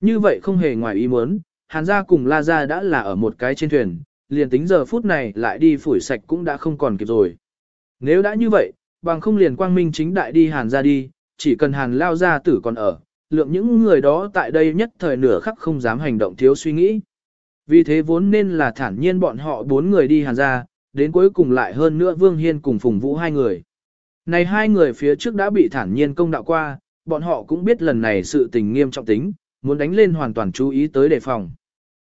Như vậy không hề ngoài ý muốn, hàn gia cùng la ra đã là ở một cái trên thuyền, liền tính giờ phút này lại đi phủi sạch cũng đã không còn kịp rồi. Nếu đã như vậy, bằng không liền quang minh chính đại đi hàn ra đi, chỉ cần hàn lao ra tử còn ở, lượng những người đó tại đây nhất thời nửa khắc không dám hành động thiếu suy nghĩ. Vì thế vốn nên là thản nhiên bọn họ bốn người đi hàn ra, đến cuối cùng lại hơn nữa Vương Hiên cùng Phùng Vũ hai người. Này hai người phía trước đã bị thản nhiên công đạo qua, bọn họ cũng biết lần này sự tình nghiêm trọng tính, muốn đánh lên hoàn toàn chú ý tới đề phòng.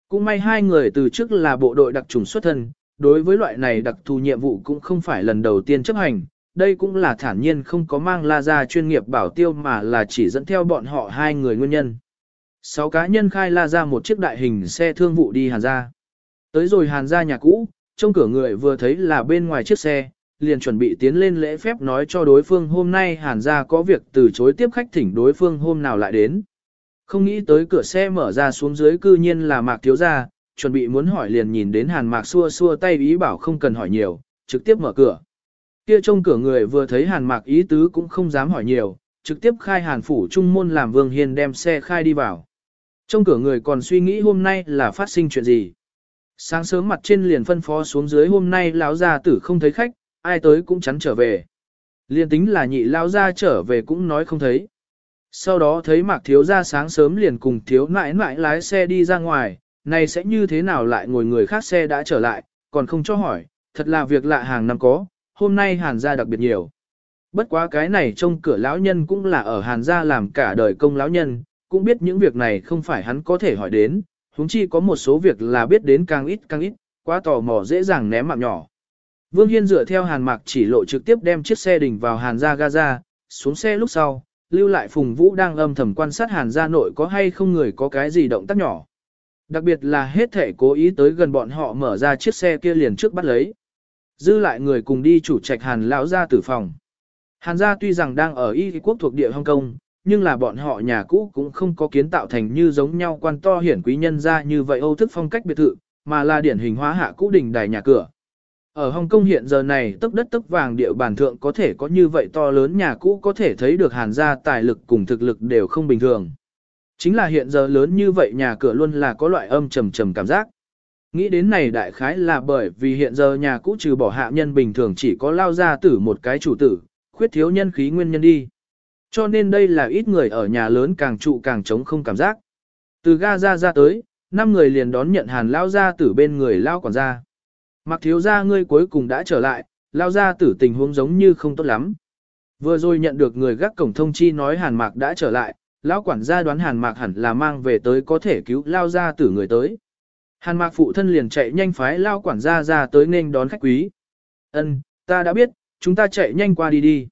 Cũng may hai người từ trước là bộ đội đặc trùng xuất thân, đối với loại này đặc thù nhiệm vụ cũng không phải lần đầu tiên chấp hành, đây cũng là thản nhiên không có mang la ra chuyên nghiệp bảo tiêu mà là chỉ dẫn theo bọn họ hai người nguyên nhân. Sáu cá nhân khai la ra một chiếc đại hình xe thương vụ đi hàn Gia Tới rồi hàn Gia nhà cũ, trong cửa người vừa thấy là bên ngoài chiếc xe, liền chuẩn bị tiến lên lễ phép nói cho đối phương hôm nay hàn ra có việc từ chối tiếp khách thỉnh đối phương hôm nào lại đến. Không nghĩ tới cửa xe mở ra xuống dưới cư nhiên là mạc thiếu gia, chuẩn bị muốn hỏi liền nhìn đến hàn mạc xua xua tay ý bảo không cần hỏi nhiều, trực tiếp mở cửa. Kia trong cửa người vừa thấy hàn mạc ý tứ cũng không dám hỏi nhiều, trực tiếp khai hàn phủ trung môn làm vương hiền đem xe khai đi vào. Trong cửa người còn suy nghĩ hôm nay là phát sinh chuyện gì. Sáng sớm mặt trên liền phân phó xuống dưới hôm nay lão gia tử không thấy khách, ai tới cũng chắn trở về. Liên tính là nhị lão gia trở về cũng nói không thấy. Sau đó thấy mạc thiếu gia sáng sớm liền cùng thiếu nãi nãi lái xe đi ra ngoài, này sẽ như thế nào lại ngồi người khác xe đã trở lại, còn không cho hỏi, thật là việc lạ hàng năm có, hôm nay hàn gia đặc biệt nhiều. Bất quá cái này trong cửa lão nhân cũng là ở hàn gia làm cả đời công lão nhân, cũng biết những việc này không phải hắn có thể hỏi đến, huống chi có một số việc là biết đến càng ít càng ít, quá tò mò dễ dàng ném mạng nhỏ. Vương Hiên dựa theo hàn mạc chỉ lộ trực tiếp đem chiếc xe đình vào hàn gia Gaza, xuống xe lúc sau, lưu lại Phùng Vũ đang âm thầm quan sát hàn gia nội có hay không người có cái gì động tác nhỏ. Đặc biệt là hết thể cố ý tới gần bọn họ mở ra chiếc xe kia liền trước bắt lấy. Dư lại người cùng đi chủ trạch hàn lão gia tử phòng. Hàn gia tuy rằng đang ở y quốc thuộc địa Hong Kong, nhưng là bọn họ nhà cũ cũng không có kiến tạo thành như giống nhau quan to hiển quý nhân gia như vậy Âu thức phong cách biệt thự, mà là điển hình hóa hạ cũ đỉnh đài nhà cửa. Ở Hồng Kông hiện giờ này tốc đất tốc vàng địa bàn thượng có thể có như vậy to lớn nhà cũ có thể thấy được hàn gia tài lực cùng thực lực đều không bình thường. Chính là hiện giờ lớn như vậy nhà cửa luôn là có loại âm trầm trầm cảm giác. Nghĩ đến này đại khái là bởi vì hiện giờ nhà cũ trừ bỏ hạ nhân bình thường chỉ có lao ra tử một cái chủ tử, khuyết thiếu nhân khí nguyên nhân đi. Cho nên đây là ít người ở nhà lớn càng trụ càng trống không cảm giác. Từ ga ra ra tới, năm người liền đón nhận hàn lao ra tử bên người lao quản gia. Mặc thiếu ra ngươi cuối cùng đã trở lại, lao ra tử tình huống giống như không tốt lắm. Vừa rồi nhận được người gác cổng thông chi nói hàn mạc đã trở lại, lão quản gia đoán hàn mạc hẳn là mang về tới có thể cứu lao ra tử người tới. Hàn mạc phụ thân liền chạy nhanh phái lao quản gia ra tới nên đón khách quý. Ân, ta đã biết, chúng ta chạy nhanh qua đi đi.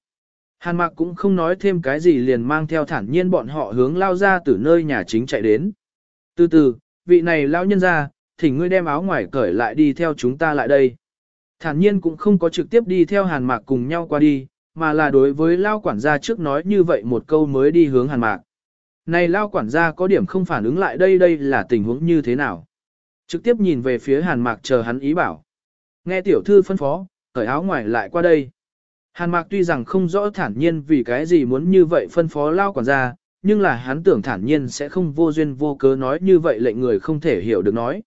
Hàn mạc cũng không nói thêm cái gì liền mang theo thản nhiên bọn họ hướng lao ra từ nơi nhà chính chạy đến. Từ từ, vị này lao nhân ra, thỉnh ngươi đem áo ngoài cởi lại đi theo chúng ta lại đây. Thản nhiên cũng không có trực tiếp đi theo hàn mạc cùng nhau qua đi, mà là đối với lao quản gia trước nói như vậy một câu mới đi hướng hàn mạc. Này lao quản gia có điểm không phản ứng lại đây đây là tình huống như thế nào. Trực tiếp nhìn về phía hàn mạc chờ hắn ý bảo. Nghe tiểu thư phân phó, cởi áo ngoài lại qua đây. Hàn mạc tuy rằng không rõ thản nhiên vì cái gì muốn như vậy phân phó lao quản gia, nhưng là hắn tưởng thản nhiên sẽ không vô duyên vô cớ nói như vậy lệnh người không thể hiểu được nói.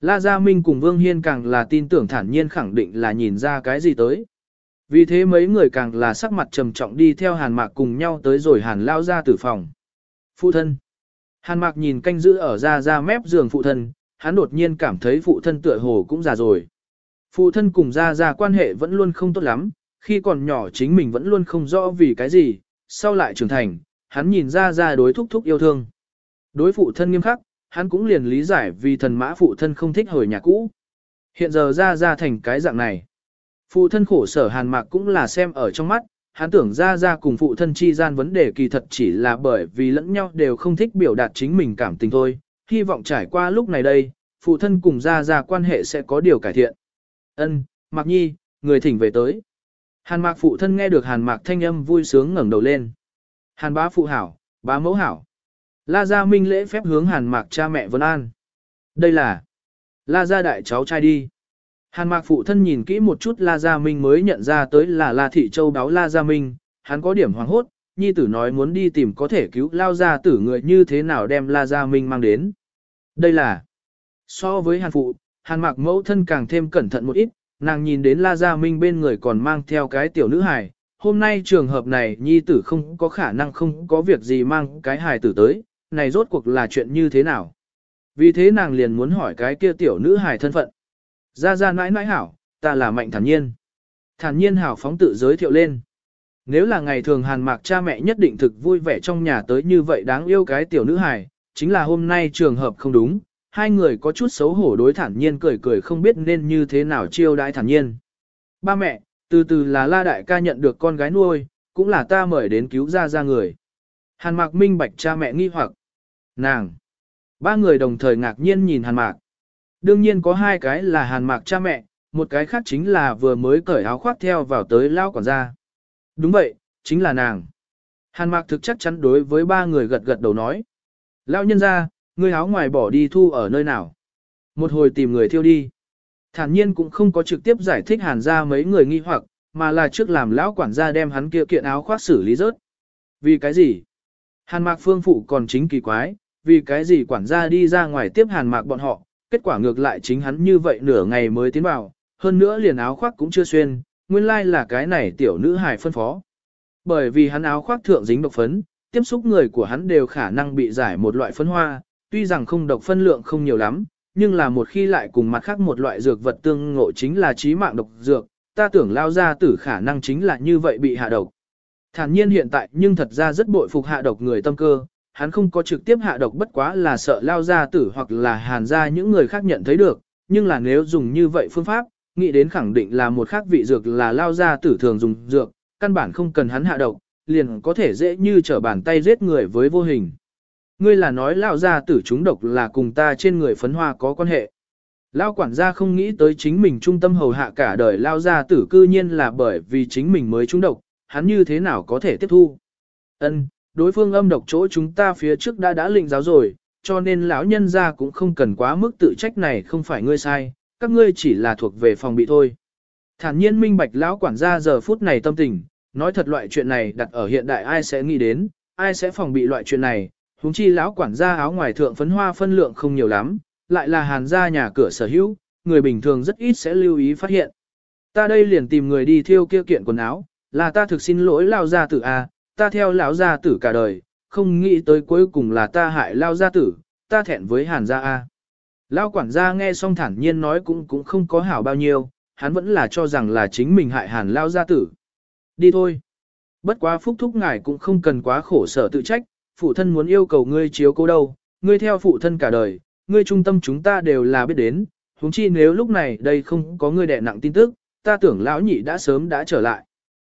La Gia Minh cùng Vương Hiên càng là tin tưởng thản nhiên khẳng định là nhìn ra cái gì tới. Vì thế mấy người càng là sắc mặt trầm trọng đi theo hàn mạc cùng nhau tới rồi hàn lao ra tử phòng. Phụ thân. Hàn mạc nhìn canh giữ ở ra ra mép giường phụ thân, hắn đột nhiên cảm thấy phụ thân tựa hồ cũng già rồi. Phụ thân cùng ra ra quan hệ vẫn luôn không tốt lắm, khi còn nhỏ chính mình vẫn luôn không rõ vì cái gì, sau lại trưởng thành, hắn nhìn ra ra đối thúc thúc yêu thương. Đối phụ thân nghiêm khắc, hắn cũng liền lý giải vì thần mã phụ thân không thích hồi nhà cũ. Hiện giờ ra ra thành cái dạng này. Phụ thân khổ sở hàn mạc cũng là xem ở trong mắt, hắn tưởng ra ra cùng phụ thân chi gian vấn đề kỳ thật chỉ là bởi vì lẫn nhau đều không thích biểu đạt chính mình cảm tình thôi, hy vọng trải qua lúc này đây, phụ thân cùng ra ra quan hệ sẽ có điều cải thiện. Ân, Mạc Nhi, người thỉnh về tới. Hàn Mạc phụ thân nghe được Hàn Mạc thanh âm vui sướng ngẩng đầu lên. Hàn bá phụ hảo, bá mẫu hảo. La Gia Minh lễ phép hướng Hàn Mạc cha mẹ Vân An. Đây là La Gia đại cháu trai đi. Hàn Mạc phụ thân nhìn kỹ một chút La Gia Minh mới nhận ra tới là La Thị Châu báo La Gia Minh, hắn có điểm hoàng hốt, nhi tử nói muốn đi tìm có thể cứu lao gia tử người như thế nào đem La Gia Minh mang đến. Đây là so với Hàn phụ, Hàn Mạc mẫu thân càng thêm cẩn thận một ít, nàng nhìn đến La Gia Minh bên người còn mang theo cái tiểu nữ hài. Hôm nay trường hợp này nhi tử không có khả năng không có việc gì mang cái hài tử tới, này rốt cuộc là chuyện như thế nào. Vì thế nàng liền muốn hỏi cái kia tiểu nữ hài thân phận. Gia Gia nãi nãi hảo, ta là mạnh thản nhiên. Thản nhiên hảo phóng tự giới thiệu lên. Nếu là ngày thường hàn mạc cha mẹ nhất định thực vui vẻ trong nhà tới như vậy đáng yêu cái tiểu nữ hài, chính là hôm nay trường hợp không đúng, hai người có chút xấu hổ đối thản nhiên cười cười không biết nên như thế nào chiêu đãi thản nhiên. Ba mẹ, từ từ là la đại ca nhận được con gái nuôi, cũng là ta mời đến cứu ra ra người. Hàn mạc minh bạch cha mẹ nghi hoặc. Nàng. Ba người đồng thời ngạc nhiên nhìn hàn mạc. Đương nhiên có hai cái là hàn mạc cha mẹ, một cái khác chính là vừa mới cởi áo khoác theo vào tới lao quản gia. Đúng vậy, chính là nàng. Hàn mạc thực chắc chắn đối với ba người gật gật đầu nói. lão nhân ra, ngươi áo ngoài bỏ đi thu ở nơi nào. Một hồi tìm người thiêu đi. Thản nhiên cũng không có trực tiếp giải thích hàn ra mấy người nghi hoặc, mà là trước làm lão quản gia đem hắn kia kiện áo khoác xử lý rớt. Vì cái gì? Hàn mạc phương phụ còn chính kỳ quái, vì cái gì quản gia đi ra ngoài tiếp hàn mạc bọn họ, kết quả ngược lại chính hắn như vậy nửa ngày mới tiến vào, hơn nữa liền áo khoác cũng chưa xuyên, nguyên lai like là cái này tiểu nữ hài phân phó. Bởi vì hắn áo khoác thượng dính độc phấn, tiếp xúc người của hắn đều khả năng bị giải một loại phấn hoa, tuy rằng không độc phân lượng không nhiều lắm, nhưng là một khi lại cùng mặt khác một loại dược vật tương ngộ chính là trí mạng độc dược, ta tưởng lao ra tử khả năng chính là như vậy bị hạ độc. Thản nhiên hiện tại nhưng thật ra rất bội phục hạ độc người tâm cơ, hắn không có trực tiếp hạ độc bất quá là sợ lao ra tử hoặc là hàn ra những người khác nhận thấy được, nhưng là nếu dùng như vậy phương pháp, nghĩ đến khẳng định là một khác vị dược là lao ra tử thường dùng dược, căn bản không cần hắn hạ độc, liền có thể dễ như trở bàn tay giết người với vô hình. Ngươi là nói Lão gia tử chúng độc là cùng ta trên người phấn hoa có quan hệ. Lão quản gia không nghĩ tới chính mình trung tâm hầu hạ cả đời Lão gia tử cư nhiên là bởi vì chính mình mới trúng độc, hắn như thế nào có thể tiếp thu. Ân, đối phương âm độc chỗ chúng ta phía trước đã đã lệnh giáo rồi, cho nên lão nhân gia cũng không cần quá mức tự trách này không phải ngươi sai, các ngươi chỉ là thuộc về phòng bị thôi. Thản nhiên minh bạch lão quản gia giờ phút này tâm tình, nói thật loại chuyện này đặt ở hiện đại ai sẽ nghĩ đến, ai sẽ phòng bị loại chuyện này, huống chi lão quản gia áo ngoài thượng phấn hoa phân lượng không nhiều lắm, lại là hàn gia nhà cửa sở hữu, người bình thường rất ít sẽ lưu ý phát hiện. Ta đây liền tìm người đi thiêu kia kiện quần áo, là ta thực xin lỗi lao gia tử a, ta theo lão gia tử cả đời, không nghĩ tới cuối cùng là ta hại lao gia tử, ta thẹn với hàn gia à. a. Lao quản gia nghe xong thản nhiên nói cũng cũng không có hảo bao nhiêu, hắn vẫn là cho rằng là chính mình hại hàn lao gia tử. Đi thôi. Bất quá phúc thúc ngài cũng không cần quá khổ sở tự trách, phụ thân muốn yêu cầu ngươi chiếu cố đâu, ngươi theo phụ thân cả đời, ngươi trung tâm chúng ta đều là biết đến, huống chi nếu lúc này đây không có ngươi đệ nặng tin tức, ta tưởng lão nhị đã sớm đã trở lại.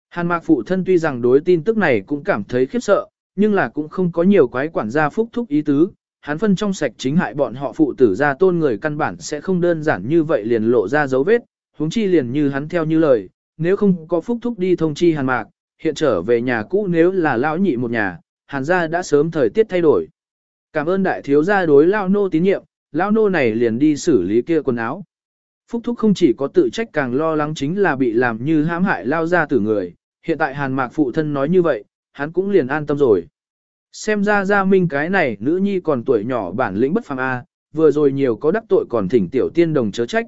Hàn mạc phụ thân tuy rằng đối tin tức này cũng cảm thấy khiếp sợ, nhưng là cũng không có nhiều quái quản gia phúc thúc ý tứ, hắn phân trong sạch chính hại bọn họ phụ tử ra tôn người căn bản sẽ không đơn giản như vậy liền lộ ra dấu vết, huống chi liền như hắn theo như lời, nếu không có phúc thúc đi thông chi hàn mạc, hiện trở về nhà cũ nếu là lão nhị một nhà, hàn gia đã sớm thời tiết thay đổi. Cảm ơn đại thiếu gia đối lao nô tín nhiệm, lao nô này liền đi xử lý kia quần áo. Phúc thúc không chỉ có tự trách càng lo lắng chính là bị làm như hãm hại lao ra tử người, hiện tại hàn mạc phụ thân nói như vậy, hắn cũng liền an tâm rồi. Xem ra gia minh cái này nữ nhi còn tuổi nhỏ bản lĩnh bất phàm A, vừa rồi nhiều có đắc tội còn thỉnh tiểu tiên đồng chớ trách.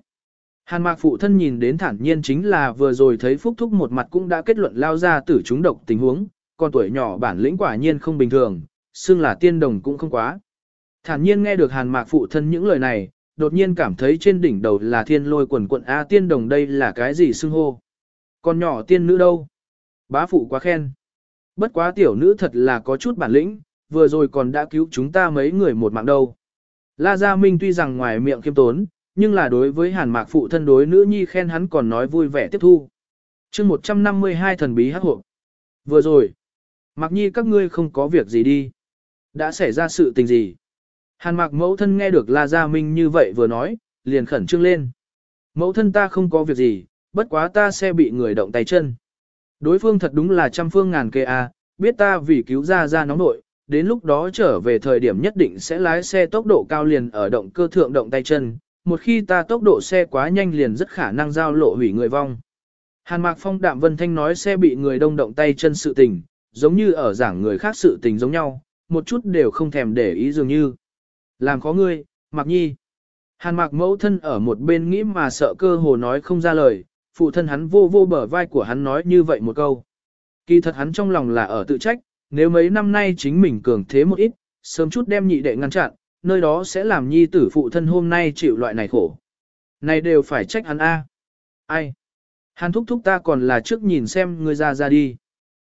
Hàn mạc phụ thân nhìn đến thản nhiên chính là vừa rồi thấy phúc thúc một mặt cũng đã kết luận lao ra tử chúng độc tình huống, còn tuổi nhỏ bản lĩnh quả nhiên không bình thường, xưng là tiên đồng cũng không quá. Thản nhiên nghe được hàn mạc phụ thân những lời này, đột nhiên cảm thấy trên đỉnh đầu là thiên lôi quần quận A tiên đồng đây là cái gì xưng hô. Còn nhỏ tiên nữ đâu? Bá phụ quá khen. Bất quá tiểu nữ thật là có chút bản lĩnh, vừa rồi còn đã cứu chúng ta mấy người một mạng đâu. La Gia Minh tuy rằng ngoài miệng kiêm tốn, nhưng là đối với hàn mạc phụ thân đối nữ nhi khen hắn còn nói vui vẻ tiếp thu. chương 152 thần bí hắc hộ. Vừa rồi, Mạc Nhi các ngươi không có việc gì đi. Đã xảy ra sự tình gì? Hàn Mạc mẫu thân nghe được La Gia Minh như vậy vừa nói, liền khẩn trương lên. Mẫu thân ta không có việc gì, bất quá ta sẽ bị người động tay chân. Đối phương thật đúng là trăm phương ngàn kê a, à, biết ta vì cứu ra ra nóng nội, đến lúc đó trở về thời điểm nhất định sẽ lái xe tốc độ cao liền ở động cơ thượng động tay chân, một khi ta tốc độ xe quá nhanh liền rất khả năng giao lộ hủy người vong. Hàn Mạc Phong Đạm Vân Thanh nói xe bị người đông động tay chân sự tình, giống như ở giảng người khác sự tình giống nhau, một chút đều không thèm để ý dường như. Làm khó ngươi, Mạc Nhi. Hàn Mạc mẫu thân ở một bên nghĩ mà sợ cơ hồ nói không ra lời, phụ thân hắn vô vô bờ vai của hắn nói như vậy một câu. Kỳ thật hắn trong lòng là ở tự trách, nếu mấy năm nay chính mình cường thế một ít, sớm chút đem nhị đệ ngăn chặn, nơi đó sẽ làm nhi tử phụ thân hôm nay chịu loại này khổ. Này đều phải trách hắn A. Ai? Hàn thúc thúc ta còn là trước nhìn xem ngươi ra ra đi.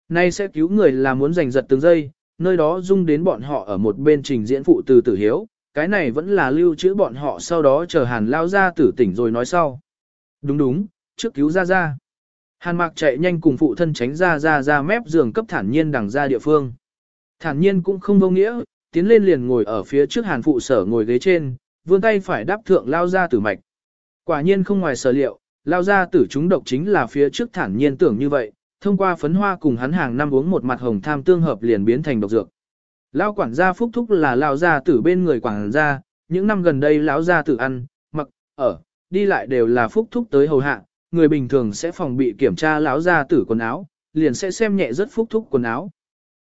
Nay sẽ cứu người là muốn giành giật từng giây, nơi đó dung đến bọn họ ở một bên trình diễn phụ từ tử hiếu, cái này vẫn là lưu trữ bọn họ sau đó chờ hàn lao ra tử tỉnh rồi nói sau. Đúng đúng, trước cứu ra ra. Hàn mạc chạy nhanh cùng phụ thân tránh ra ra ra mép giường cấp thản nhiên đằng ra địa phương. Thản nhiên cũng không vô nghĩa, tiến lên liền ngồi ở phía trước hàn phụ sở ngồi ghế trên, vươn tay phải đáp thượng lao ra tử mạch. Quả nhiên không ngoài sở liệu, lao ra tử chúng độc chính là phía trước thản nhiên tưởng như vậy, thông qua phấn hoa cùng hắn hàng năm uống một mặt hồng tham tương hợp liền biến thành độc dược. Lão quản gia phúc thúc là lão gia tử bên người quản gia, những năm gần đây lão gia tử ăn, mặc, ở, đi lại đều là phúc thúc tới hầu hạ, người bình thường sẽ phòng bị kiểm tra lão gia tử quần áo, liền sẽ xem nhẹ rất phúc thúc quần áo.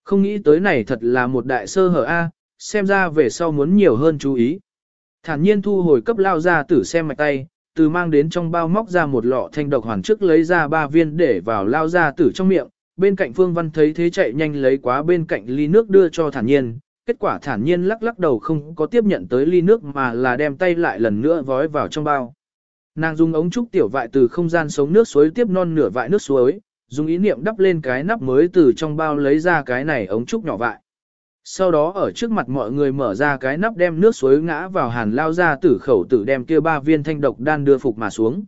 Không nghĩ tới này thật là một đại sơ hở A, xem ra về sau muốn nhiều hơn chú ý. Thản nhiên thu hồi cấp lão gia tử xem mạch tay, từ mang đến trong bao móc ra một lọ thanh độc hoàn trước lấy ra ba viên để vào lao ra tử trong miệng, bên cạnh Phương Văn thấy thế chạy nhanh lấy quá bên cạnh ly nước đưa cho thản nhiên, kết quả thản nhiên lắc lắc đầu không có tiếp nhận tới ly nước mà là đem tay lại lần nữa vói vào trong bao. Nàng dùng ống trúc tiểu vại từ không gian sống nước suối tiếp non nửa vại nước suối, dùng ý niệm đắp lên cái nắp mới từ trong bao lấy ra cái này ống trúc nhỏ vại. Sau đó ở trước mặt mọi người mở ra cái nắp đem nước suối ngã vào hàn lao ra tử khẩu tử đem kia ba viên thanh độc đan đưa phục mà xuống.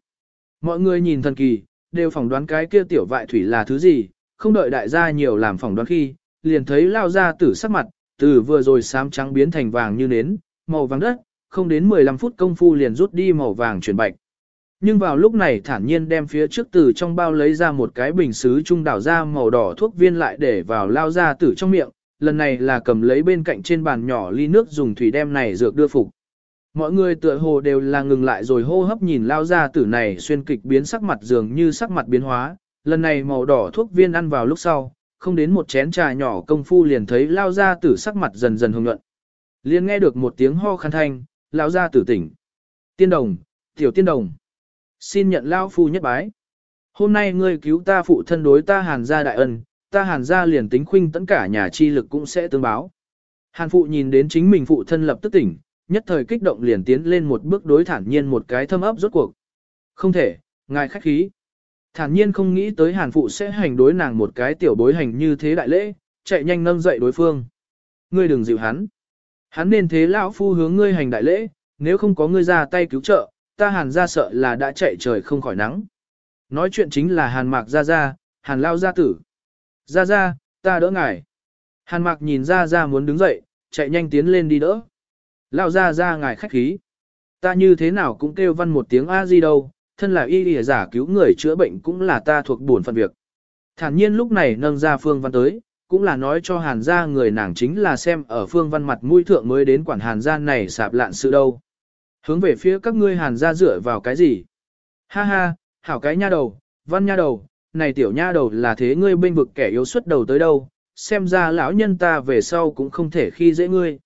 Mọi người nhìn thần kỳ, đều phỏng đoán cái kia tiểu vại thủy là thứ gì, không đợi đại gia nhiều làm phỏng đoán khi, liền thấy lao ra tử sắc mặt, từ vừa rồi xám trắng biến thành vàng như nến, màu vàng đất, không đến 15 phút công phu liền rút đi màu vàng chuyển bạch. Nhưng vào lúc này thản nhiên đem phía trước từ trong bao lấy ra một cái bình sứ trung đảo ra màu đỏ thuốc viên lại để vào lao ra tử trong miệng, lần này là cầm lấy bên cạnh trên bàn nhỏ ly nước dùng thủy đem này dược đưa phục. Mọi người tựa hồ đều là ngừng lại rồi hô hấp nhìn lao ra tử này xuyên kịch biến sắc mặt dường như sắc mặt biến hóa, lần này màu đỏ thuốc viên ăn vào lúc sau, không đến một chén trà nhỏ công phu liền thấy lao ra tử sắc mặt dần dần hồng nhuận. Liền nghe được một tiếng ho khăn thanh, lao ra tử tỉnh. Tiên đồng, tiểu tiên đồng. Xin nhận lao phu nhất bái. Hôm nay ngươi cứu ta phụ thân đối ta hàn gia đại ân, ta hàn gia liền tính khuynh tất cả nhà chi lực cũng sẽ tương báo. Hàn phụ nhìn đến chính mình phụ thân lập tức tỉnh, nhất thời kích động liền tiến lên một bước đối thản nhiên một cái thâm ấp rốt cuộc. Không thể, ngài khách khí. Thản nhiên không nghĩ tới hàn phụ sẽ hành đối nàng một cái tiểu bối hành như thế đại lễ, chạy nhanh nâng dậy đối phương. Ngươi đừng dịu hắn. Hắn nên thế lão phu hướng ngươi hành đại lễ, nếu không có ngươi ra tay cứu trợ, ta hàn ra sợ là đã chạy trời không khỏi nắng. Nói chuyện chính là hàn mạc ra ra, hàn lao gia tử. Ra ra, ta đỡ ngài. Hàn mạc nhìn ra ra muốn đứng dậy, chạy nhanh tiến lên đi đỡ. Lao ra ra ngài khách khí. Ta như thế nào cũng kêu văn một tiếng A di đâu, thân là y lìa giả cứu người chữa bệnh cũng là ta thuộc buồn phận việc. Thản nhiên lúc này nâng ra phương văn tới, cũng là nói cho hàn gia người nàng chính là xem ở phương văn mặt mũi thượng mới đến quản hàn gia này sạp lạn sự đâu. Hướng về phía các ngươi hàn gia dựa vào cái gì? Ha ha, hảo cái nha đầu, văn nha đầu, này tiểu nha đầu là thế ngươi bên vực kẻ yếu xuất đầu tới đâu, xem ra lão nhân ta về sau cũng không thể khi dễ ngươi.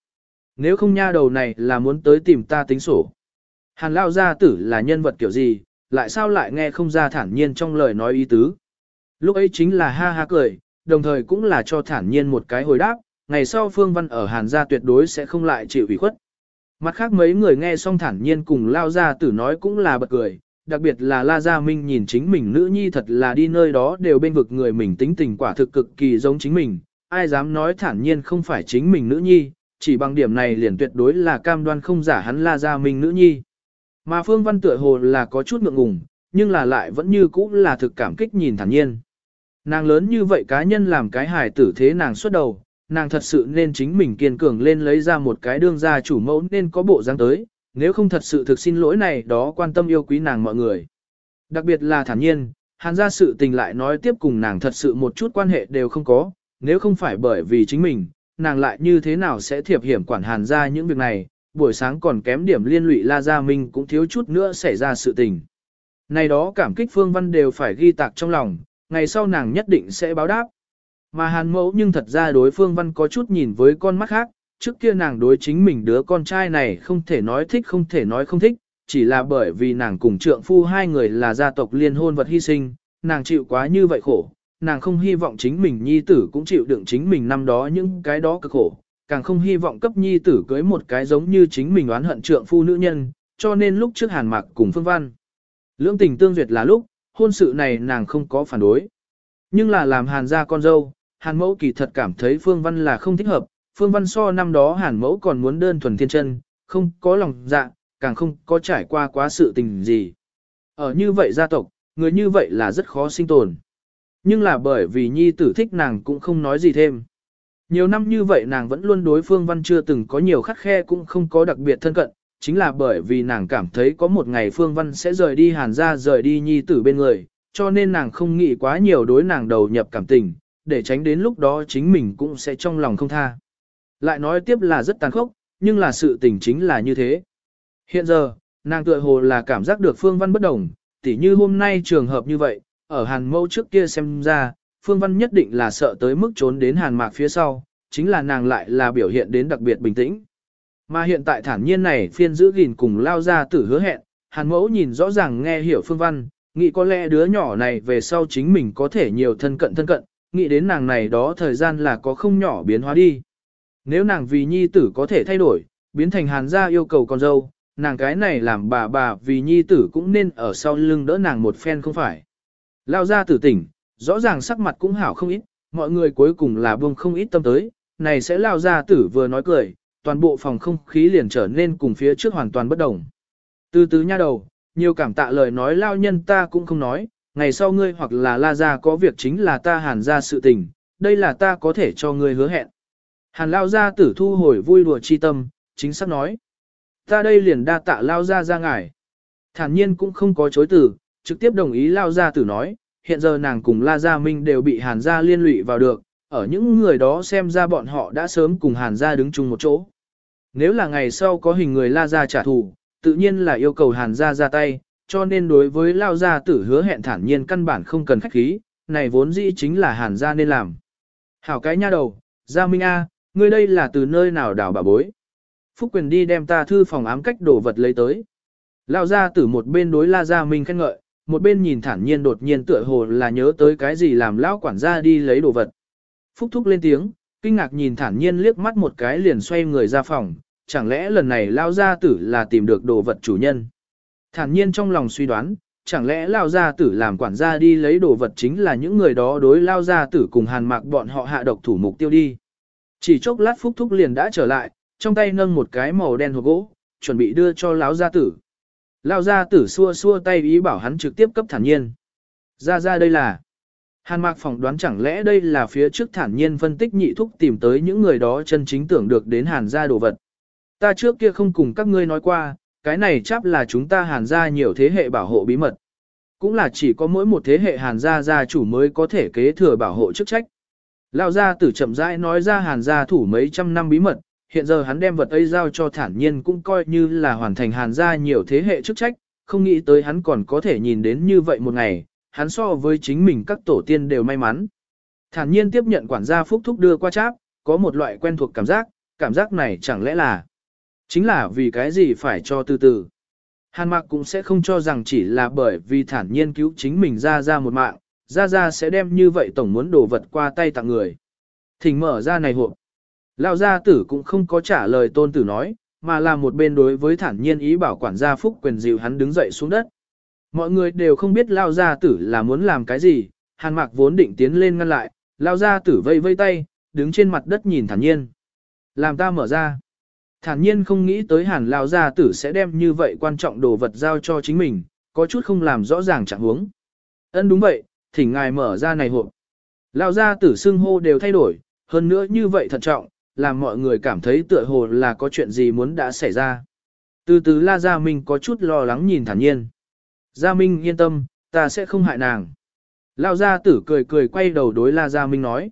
Nếu không nha đầu này là muốn tới tìm ta tính sổ. Hàn lao gia tử là nhân vật kiểu gì, lại sao lại nghe không ra thản nhiên trong lời nói ý tứ. Lúc ấy chính là ha ha cười, đồng thời cũng là cho thản nhiên một cái hồi đáp, ngày sau Phương Văn ở Hàn gia tuyệt đối sẽ không lại chịu ủy khuất. Mặt khác mấy người nghe xong thản nhiên cùng lao gia tử nói cũng là bật cười, đặc biệt là La Gia Minh nhìn chính mình nữ nhi thật là đi nơi đó đều bên vực người mình tính tình quả thực cực kỳ giống chính mình, ai dám nói thản nhiên không phải chính mình nữ nhi, chỉ bằng điểm này liền tuyệt đối là cam đoan không giả hắn La Gia Minh nữ nhi. Mà Phương Văn tựa hồ là có chút ngượng ngùng, nhưng là lại vẫn như cũ là thực cảm kích nhìn thản nhiên. Nàng lớn như vậy cá nhân làm cái hài tử thế nàng xuất đầu, nàng thật sự nên chính mình kiên cường lên lấy ra một cái đương gia chủ mẫu nên có bộ dáng tới, nếu không thật sự thực xin lỗi này đó quan tâm yêu quý nàng mọi người. Đặc biệt là thản nhiên, hàn gia sự tình lại nói tiếp cùng nàng thật sự một chút quan hệ đều không có, nếu không phải bởi vì chính mình, nàng lại như thế nào sẽ thiệp hiểm quản hàn gia những việc này, buổi sáng còn kém điểm liên lụy La Gia Minh cũng thiếu chút nữa xảy ra sự tình. Này đó cảm kích Phương Văn đều phải ghi tạc trong lòng, ngày sau nàng nhất định sẽ báo đáp. Mà hàn mẫu nhưng thật ra đối Phương Văn có chút nhìn với con mắt khác, trước kia nàng đối chính mình đứa con trai này không thể nói thích không thể nói không thích, chỉ là bởi vì nàng cùng trượng phu hai người là gia tộc liên hôn vật hy sinh, nàng chịu quá như vậy khổ, nàng không hy vọng chính mình nhi tử cũng chịu đựng chính mình năm đó những cái đó cực khổ, càng không hy vọng cấp nhi tử cưới một cái giống như chính mình oán hận trượng phu nữ nhân, cho nên lúc trước hàn mạc cùng phương văn. Lưỡng tình tương duyệt là lúc, hôn sự này nàng không có phản đối. Nhưng là làm hàn gia con dâu, hàn mẫu kỳ thật cảm thấy phương văn là không thích hợp, phương văn so năm đó hàn mẫu còn muốn đơn thuần thiên chân, không có lòng dạ, càng không có trải qua quá sự tình gì. Ở như vậy gia tộc, người như vậy là rất khó sinh tồn. Nhưng là bởi vì nhi tử thích nàng cũng không nói gì thêm. Nhiều năm như vậy nàng vẫn luôn đối phương văn chưa từng có nhiều khắc khe cũng không có đặc biệt thân cận, chính là bởi vì nàng cảm thấy có một ngày phương văn sẽ rời đi hàn ra rời đi nhi tử bên người, cho nên nàng không nghĩ quá nhiều đối nàng đầu nhập cảm tình, để tránh đến lúc đó chính mình cũng sẽ trong lòng không tha. Lại nói tiếp là rất tàn khốc, nhưng là sự tình chính là như thế. Hiện giờ, nàng tựa hồ là cảm giác được phương văn bất đồng, tỉ như hôm nay trường hợp như vậy, ở hàn mâu trước kia xem ra, phương văn nhất định là sợ tới mức trốn đến hàn mạc phía sau, chính là nàng lại là biểu hiện đến đặc biệt bình tĩnh. Mà hiện tại thản nhiên này phiên giữ gìn cùng lao ra tử hứa hẹn, hàn mẫu nhìn rõ ràng nghe hiểu phương văn, nghĩ có lẽ đứa nhỏ này về sau chính mình có thể nhiều thân cận thân cận, nghĩ đến nàng này đó thời gian là có không nhỏ biến hóa đi. Nếu nàng vì nhi tử có thể thay đổi, biến thành hàn gia yêu cầu con dâu, nàng cái này làm bà bà vì nhi tử cũng nên ở sau lưng đỡ nàng một phen không phải. Lao ra tử tỉnh, rõ ràng sắc mặt cũng hảo không ít, mọi người cuối cùng là buông không ít tâm tới, này sẽ lao ra tử vừa nói cười, toàn bộ phòng không khí liền trở nên cùng phía trước hoàn toàn bất đồng. Từ từ nha đầu, nhiều cảm tạ lời nói lao nhân ta cũng không nói, ngày sau ngươi hoặc là la ra có việc chính là ta hàn ra sự tình, đây là ta có thể cho ngươi hứa hẹn. Hàn lao ra tử thu hồi vui đùa chi tâm, chính xác nói. Ta đây liền đa tạ lao ra ra ngài. Thản nhiên cũng không có chối từ, trực tiếp đồng ý lao ra tử nói, hiện giờ nàng cùng La Gia Minh đều bị Hàn Gia liên lụy vào được, ở những người đó xem ra bọn họ đã sớm cùng Hàn Gia đứng chung một chỗ. Nếu là ngày sau có hình người La Gia trả thù, tự nhiên là yêu cầu Hàn Gia ra tay, cho nên đối với Lao Gia tử hứa hẹn thản nhiên căn bản không cần khách khí, này vốn dĩ chính là Hàn Gia nên làm. Hảo cái nha đầu, Gia Minh A, ngươi đây là từ nơi nào đảo bà bối. Phúc quyền đi đem ta thư phòng ám cách đồ vật lấy tới. Lao Gia tử một bên đối La Gia Minh khen ngợi, một bên nhìn thản nhiên đột nhiên tựa hồ là nhớ tới cái gì làm lão quản gia đi lấy đồ vật. Phúc thúc lên tiếng, kinh ngạc nhìn thản nhiên liếc mắt một cái liền xoay người ra phòng, chẳng lẽ lần này lao gia tử là tìm được đồ vật chủ nhân. Thản nhiên trong lòng suy đoán, chẳng lẽ lao gia tử làm quản gia đi lấy đồ vật chính là những người đó đối lao gia tử cùng hàn mạc bọn họ hạ độc thủ mục tiêu đi. Chỉ chốc lát phúc thúc liền đã trở lại, trong tay nâng một cái màu đen hộp gỗ, chuẩn bị đưa cho lão gia tử. lão gia tử xua xua tay ý bảo hắn trực tiếp cấp thản nhiên. Ra ra đây là. Hàn mạc phỏng đoán chẳng lẽ đây là phía trước thản nhiên phân tích nhị thúc tìm tới những người đó chân chính tưởng được đến hàn gia đồ vật. Ta trước kia không cùng các ngươi nói qua, cái này chắc là chúng ta hàn gia nhiều thế hệ bảo hộ bí mật. Cũng là chỉ có mỗi một thế hệ hàn gia gia chủ mới có thể kế thừa bảo hộ chức trách. Lao gia tử chậm rãi nói ra hàn gia thủ mấy trăm năm bí mật, hiện giờ hắn đem vật ấy giao cho thản nhiên cũng coi như là hoàn thành hàn gia nhiều thế hệ chức trách, không nghĩ tới hắn còn có thể nhìn đến như vậy một ngày, hắn so với chính mình các tổ tiên đều may mắn. Thản nhiên tiếp nhận quản gia phúc thúc đưa qua cháp, có một loại quen thuộc cảm giác, cảm giác này chẳng lẽ là chính là vì cái gì phải cho từ từ. Hàn mạc cũng sẽ không cho rằng chỉ là bởi vì thản nhiên cứu chính mình ra ra một mạng, ra ra sẽ đem như vậy tổng muốn đổ vật qua tay tặng người. Thỉnh mở ra này hộp. Lão gia tử cũng không có trả lời tôn tử nói, mà là một bên đối với thản nhiên ý bảo quản gia phúc quyền dịu hắn đứng dậy xuống đất. Mọi người đều không biết Lão gia tử là muốn làm cái gì, hàn mạc vốn định tiến lên ngăn lại, Lão gia tử vây vây tay, đứng trên mặt đất nhìn thản nhiên. Làm ta mở ra. Thản nhiên không nghĩ tới hàn Lão gia tử sẽ đem như vậy quan trọng đồ vật giao cho chính mình, có chút không làm rõ ràng trạng huống. Ân đúng vậy, thỉnh ngài mở ra này hộp. lao gia tử xưng hô đều thay đổi, hơn nữa như vậy thận trọng, làm mọi người cảm thấy tựa hồ là có chuyện gì muốn đã xảy ra. Từ từ La Gia Minh có chút lo lắng nhìn thản nhiên. Gia Minh yên tâm, ta sẽ không hại nàng. lao gia tử cười cười quay đầu đối La Gia Minh nói.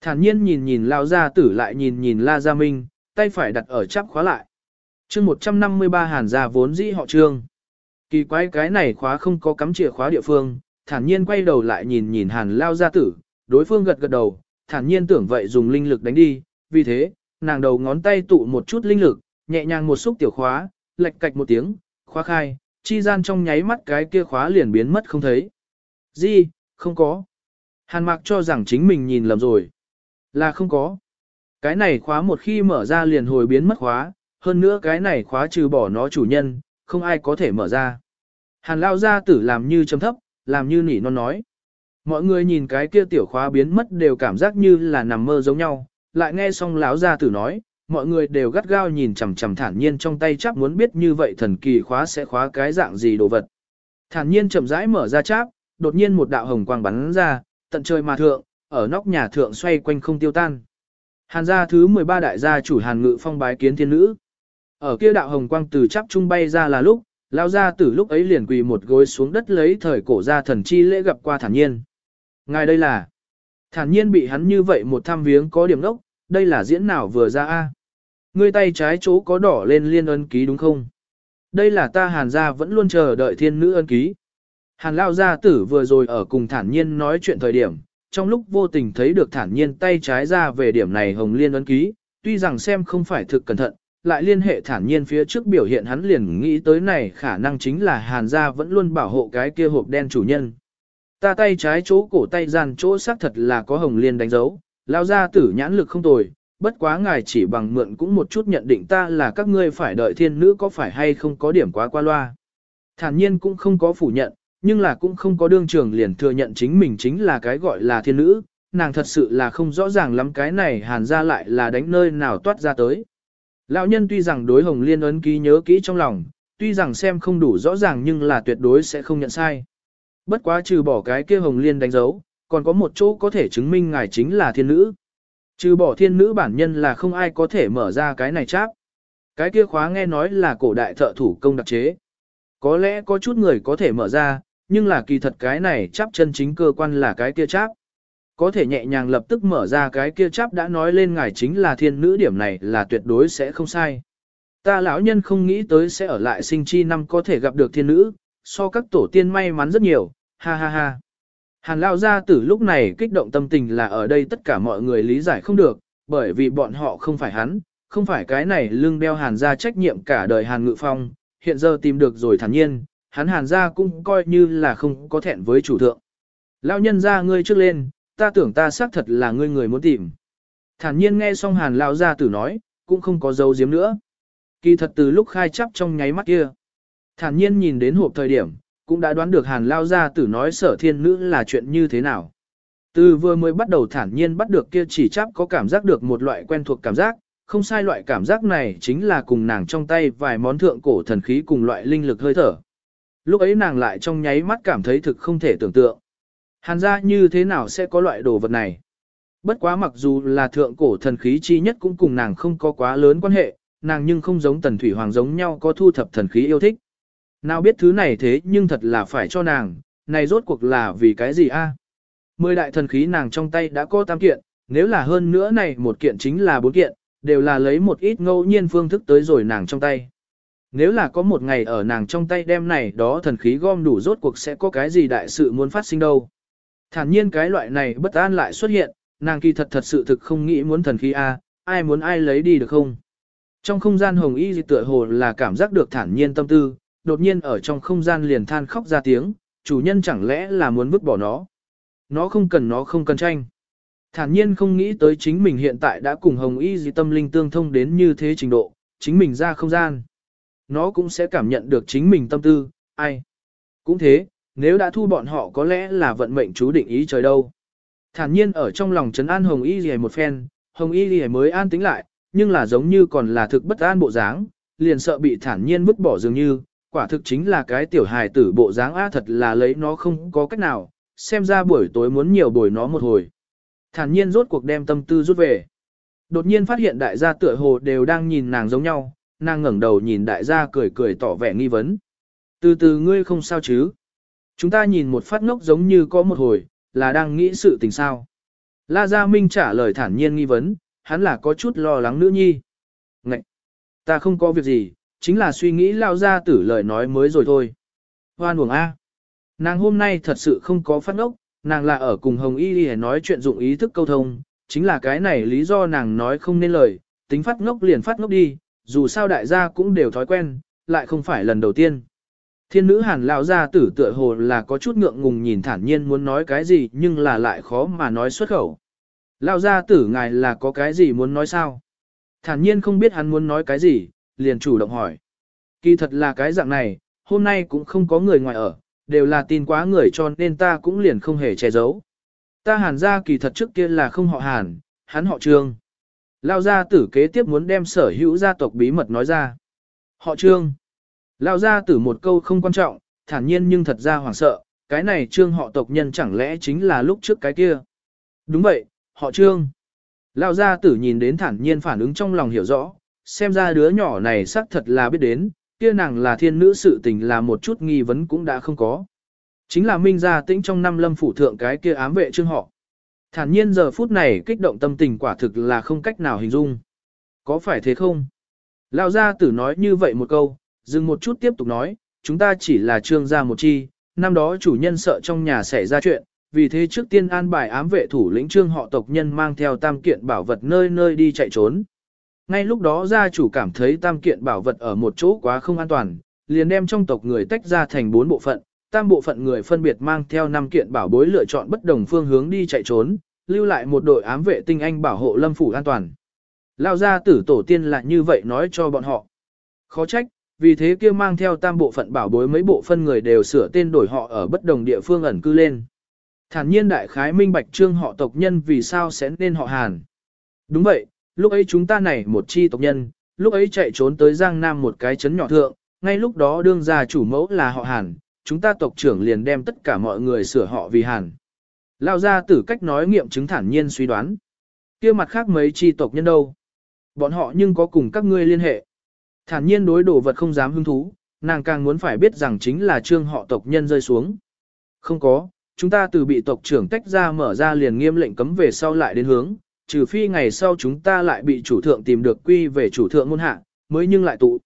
Thản nhiên nhìn nhìn lao gia tử lại nhìn nhìn La Gia Minh, tay phải đặt ở chắp khóa lại. chương 153 hàn gia vốn dĩ họ trương. Kỳ quái cái này khóa không có cắm chìa khóa địa phương, thản nhiên quay đầu lại nhìn nhìn hàn lao gia tử, đối phương gật gật đầu, thản nhiên tưởng vậy dùng linh lực đánh đi, vì thế, nàng đầu ngón tay tụ một chút linh lực, nhẹ nhàng một xúc tiểu khóa, lệch cạch một tiếng, khóa khai, chi gian trong nháy mắt cái kia khóa liền biến mất không thấy. Gì, không có. Hàn mạc cho rằng chính mình nhìn lầm rồi. Là không có. Cái này khóa một khi mở ra liền hồi biến mất khóa, hơn nữa cái này khóa trừ bỏ nó chủ nhân, không ai có thể mở ra. Hàn lao ra tử làm như chấm thấp, làm như nỉ non nói. Mọi người nhìn cái kia tiểu khóa biến mất đều cảm giác như là nằm mơ giống nhau, lại nghe xong lão gia tử nói, mọi người đều gắt gao nhìn chằm chằm thản nhiên trong tay chắc muốn biết như vậy thần kỳ khóa sẽ khóa cái dạng gì đồ vật. Thản nhiên chậm rãi mở ra cháp, đột nhiên một đạo hồng quang bắn ra, tận trời mà thượng, ở nóc nhà thượng xoay quanh không tiêu tan. Hàn gia thứ 13 đại gia chủ Hàn Ngự Phong bái kiến thiên nữ. Ở kia đạo hồng quang từ chắp trung bay ra là lúc, lão gia tử lúc ấy liền quỳ một gối xuống đất lấy thời cổ ra thần chi lễ gặp qua thản nhiên. Ngài đây là Thản nhiên bị hắn như vậy một thăm viếng có điểm đốc, đây là diễn nào vừa ra a? Ngươi tay trái chỗ có đỏ lên liên ân ký đúng không? Đây là ta hàn gia vẫn luôn chờ đợi thiên nữ ân ký. Hàn lao gia tử vừa rồi ở cùng thản nhiên nói chuyện thời điểm, trong lúc vô tình thấy được thản nhiên tay trái ra về điểm này hồng liên ân ký, tuy rằng xem không phải thực cẩn thận, lại liên hệ thản nhiên phía trước biểu hiện hắn liền nghĩ tới này khả năng chính là hàn gia vẫn luôn bảo hộ cái kia hộp đen chủ nhân. Ta tay trái chỗ cổ tay gian chỗ xác thật là có hồng liên đánh dấu, lao ra tử nhãn lực không tồi, bất quá ngài chỉ bằng mượn cũng một chút nhận định ta là các ngươi phải đợi thiên nữ có phải hay không có điểm quá qua loa. Thản nhiên cũng không có phủ nhận, nhưng là cũng không có đương trường liền thừa nhận chính mình chính là cái gọi là thiên nữ, nàng thật sự là không rõ ràng lắm cái này hàn ra lại là đánh nơi nào toát ra tới. Lão nhân tuy rằng đối hồng liên ấn ký nhớ kỹ trong lòng, tuy rằng xem không đủ rõ ràng nhưng là tuyệt đối sẽ không nhận sai. Bất quá trừ bỏ cái kia hồng liên đánh dấu, còn có một chỗ có thể chứng minh ngài chính là thiên nữ. Trừ bỏ thiên nữ bản nhân là không ai có thể mở ra cái này cháp. Cái kia khóa nghe nói là cổ đại thợ thủ công đặc chế. Có lẽ có chút người có thể mở ra, nhưng là kỳ thật cái này cháp chân chính cơ quan là cái kia cháp. Có thể nhẹ nhàng lập tức mở ra cái kia cháp đã nói lên ngài chính là thiên nữ điểm này là tuyệt đối sẽ không sai. Ta lão nhân không nghĩ tới sẽ ở lại sinh chi năm có thể gặp được thiên nữ, so các tổ tiên may mắn rất nhiều, ha ha ha. Hàn lão gia tử lúc này kích động tâm tình là ở đây tất cả mọi người lý giải không được, bởi vì bọn họ không phải hắn, không phải cái này lưng đeo Hàn gia trách nhiệm cả đời Hàn Ngự Phong, hiện giờ tìm được rồi thản nhiên, hắn Hàn gia cũng coi như là không có thẹn với chủ thượng. lão nhân gia ngươi trước lên, ta tưởng ta xác thật là ngươi người muốn tìm. Thản nhiên nghe xong Hàn Lao gia tử nói, cũng không có dấu giếm nữa. Kỳ thật từ lúc khai chấp trong nháy mắt kia. Thản nhiên nhìn đến hộp thời điểm, cũng đã đoán được hàn lao gia tử nói sở thiên nữ là chuyện như thế nào. Từ vừa mới bắt đầu thản nhiên bắt được kia chỉ chắp có cảm giác được một loại quen thuộc cảm giác, không sai loại cảm giác này chính là cùng nàng trong tay vài món thượng cổ thần khí cùng loại linh lực hơi thở. Lúc ấy nàng lại trong nháy mắt cảm thấy thực không thể tưởng tượng. Hàn gia như thế nào sẽ có loại đồ vật này? Bất quá mặc dù là thượng cổ thần khí chi nhất cũng cùng nàng không có quá lớn quan hệ, nàng nhưng không giống tần thủy hoàng giống nhau có thu thập thần khí yêu thích. Nào biết thứ này thế nhưng thật là phải cho nàng, này rốt cuộc là vì cái gì a? Mười đại thần khí nàng trong tay đã có tam kiện, nếu là hơn nữa này một kiện chính là bốn kiện, đều là lấy một ít ngẫu nhiên phương thức tới rồi nàng trong tay. Nếu là có một ngày ở nàng trong tay đem này đó thần khí gom đủ rốt cuộc sẽ có cái gì đại sự muốn phát sinh đâu. Thản nhiên cái loại này bất an lại xuất hiện, nàng kỳ thật thật sự thực không nghĩ muốn thần khí A, ai muốn ai lấy đi được không. Trong không gian hồng y tựa hồ là cảm giác được thản nhiên tâm tư, đột nhiên ở trong không gian liền than khóc ra tiếng, chủ nhân chẳng lẽ là muốn vứt bỏ nó. Nó không cần nó không cần tranh. Thản nhiên không nghĩ tới chính mình hiện tại đã cùng Hồng Y dị tâm linh tương thông đến như thế trình độ, chính mình ra không gian. Nó cũng sẽ cảm nhận được chính mình tâm tư, ai. Cũng thế, nếu đã thu bọn họ có lẽ là vận mệnh chú định ý trời đâu. Thản nhiên ở trong lòng trấn an Hồng Y gì một phen, Hồng Y gì mới an tĩnh lại, nhưng là giống như còn là thực bất an bộ dáng, liền sợ bị thản nhiên vứt bỏ dường như, quả thực chính là cái tiểu hài tử bộ dáng A thật là lấy nó không có cách nào, xem ra buổi tối muốn nhiều bồi nó một hồi. Thản nhiên rốt cuộc đem tâm tư rút về. Đột nhiên phát hiện đại gia tựa hồ đều đang nhìn nàng giống nhau, nàng ngẩng đầu nhìn đại gia cười cười tỏ vẻ nghi vấn. Từ từ ngươi không sao chứ? Chúng ta nhìn một phát ngốc giống như có một hồi, là đang nghĩ sự tình sao. La Gia Minh trả lời thản nhiên nghi vấn, hắn là có chút lo lắng nữ nhi. Ngậy! Ta không có việc gì, chính là suy nghĩ lao ra tử lời nói mới rồi thôi. Hoan buồng A. Nàng hôm nay thật sự không có phát ngốc, nàng là ở cùng Hồng Y đi nói chuyện dụng ý thức câu thông, chính là cái này lý do nàng nói không nên lời, tính phát ngốc liền phát ngốc đi, dù sao đại gia cũng đều thói quen, lại không phải lần đầu tiên. Thiên nữ hàn lão gia tử tựa hồ là có chút ngượng ngùng nhìn thản nhiên muốn nói cái gì nhưng là lại khó mà nói xuất khẩu. Lão gia tử ngài là có cái gì muốn nói sao? Thản nhiên không biết hắn muốn nói cái gì, liền chủ động hỏi. Kỳ thật là cái dạng này, hôm nay cũng không có người ngoài ở, đều là tin quá người cho nên ta cũng liền không hề che giấu. Ta hàn gia kỳ thật trước kia là không họ hàn, hắn họ trương. lão gia tử kế tiếp muốn đem sở hữu gia tộc bí mật nói ra. Họ trương. Lao gia tử một câu không quan trọng, thản nhiên nhưng thật ra hoảng sợ, cái này trương họ tộc nhân chẳng lẽ chính là lúc trước cái kia. Đúng vậy, họ trương. Lao gia tử nhìn đến thản nhiên phản ứng trong lòng hiểu rõ, xem ra đứa nhỏ này xác thật là biết đến, kia nàng là thiên nữ sự tình là một chút nghi vấn cũng đã không có. Chính là minh gia tĩnh trong năm lâm phủ thượng cái kia ám vệ trương họ. Thản nhiên giờ phút này kích động tâm tình quả thực là không cách nào hình dung. Có phải thế không? Lao gia tử nói như vậy một câu, dừng một chút tiếp tục nói, chúng ta chỉ là trương gia một chi, năm đó chủ nhân sợ trong nhà xảy ra chuyện, vì thế trước tiên an bài ám vệ thủ lĩnh trương họ tộc nhân mang theo tam kiện bảo vật nơi nơi đi chạy trốn. Ngay lúc đó gia chủ cảm thấy tam kiện bảo vật ở một chỗ quá không an toàn, liền đem trong tộc người tách ra thành bốn bộ phận, tam bộ phận người phân biệt mang theo năm kiện bảo bối lựa chọn bất đồng phương hướng đi chạy trốn, lưu lại một đội ám vệ tinh anh bảo hộ lâm phủ an toàn. Lao gia tử tổ tiên lại như vậy nói cho bọn họ. Khó trách, vì thế kia mang theo tam bộ phận bảo bối mấy bộ phân người đều sửa tên đổi họ ở bất đồng địa phương ẩn cư lên. Thản nhiên đại khái minh bạch trương họ tộc nhân vì sao sẽ nên họ Hàn. Đúng vậy, lúc ấy chúng ta này một chi tộc nhân, lúc ấy chạy trốn tới Giang Nam một cái trấn nhỏ thượng, ngay lúc đó đương gia chủ mẫu là họ Hàn, chúng ta tộc trưởng liền đem tất cả mọi người sửa họ vì Hàn. Lao ra tử cách nói nghiệm chứng thản nhiên suy đoán. kia mặt khác mấy chi tộc nhân đâu? Bọn họ nhưng có cùng các ngươi liên hệ. Thản nhiên đối đồ vật không dám hứng thú, nàng càng muốn phải biết rằng chính là trương họ tộc nhân rơi xuống. Không có, chúng ta từ bị tộc trưởng tách ra mở ra liền nghiêm lệnh cấm về sau lại đến hướng, trừ phi ngày sau chúng ta lại bị chủ thượng tìm được quy về chủ thượng môn hạ, mới nhưng lại tụ.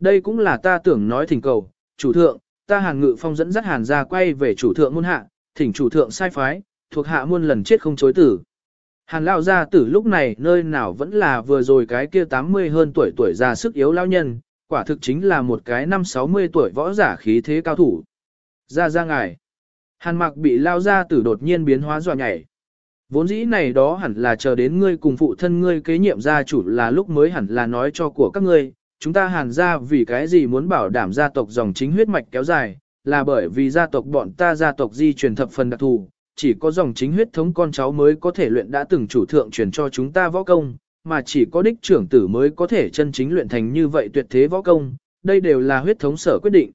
Đây cũng là ta tưởng nói thỉnh cầu, chủ thượng, ta hàn ngự phong dẫn dắt hàn ra quay về chủ thượng môn hạ, thỉnh chủ thượng sai phái, thuộc hạ muôn lần chết không chối tử. Hàn lao gia tử lúc này nơi nào vẫn là vừa rồi cái kia 80 hơn tuổi tuổi già sức yếu lao nhân, quả thực chính là một cái năm 60 tuổi võ giả khí thế cao thủ. Ra ra ngài. Hàn mặc bị lao gia tử đột nhiên biến hóa dọa nhảy. Vốn dĩ này đó hẳn là chờ đến ngươi cùng phụ thân ngươi kế nhiệm gia chủ là lúc mới hẳn là nói cho của các ngươi, chúng ta hàn ra vì cái gì muốn bảo đảm gia tộc dòng chính huyết mạch kéo dài, là bởi vì gia tộc bọn ta gia tộc di truyền thập phần đặc thù, chỉ có dòng chính huyết thống con cháu mới có thể luyện đã từng chủ thượng truyền cho chúng ta võ công, mà chỉ có đích trưởng tử mới có thể chân chính luyện thành như vậy tuyệt thế võ công, đây đều là huyết thống sở quyết định.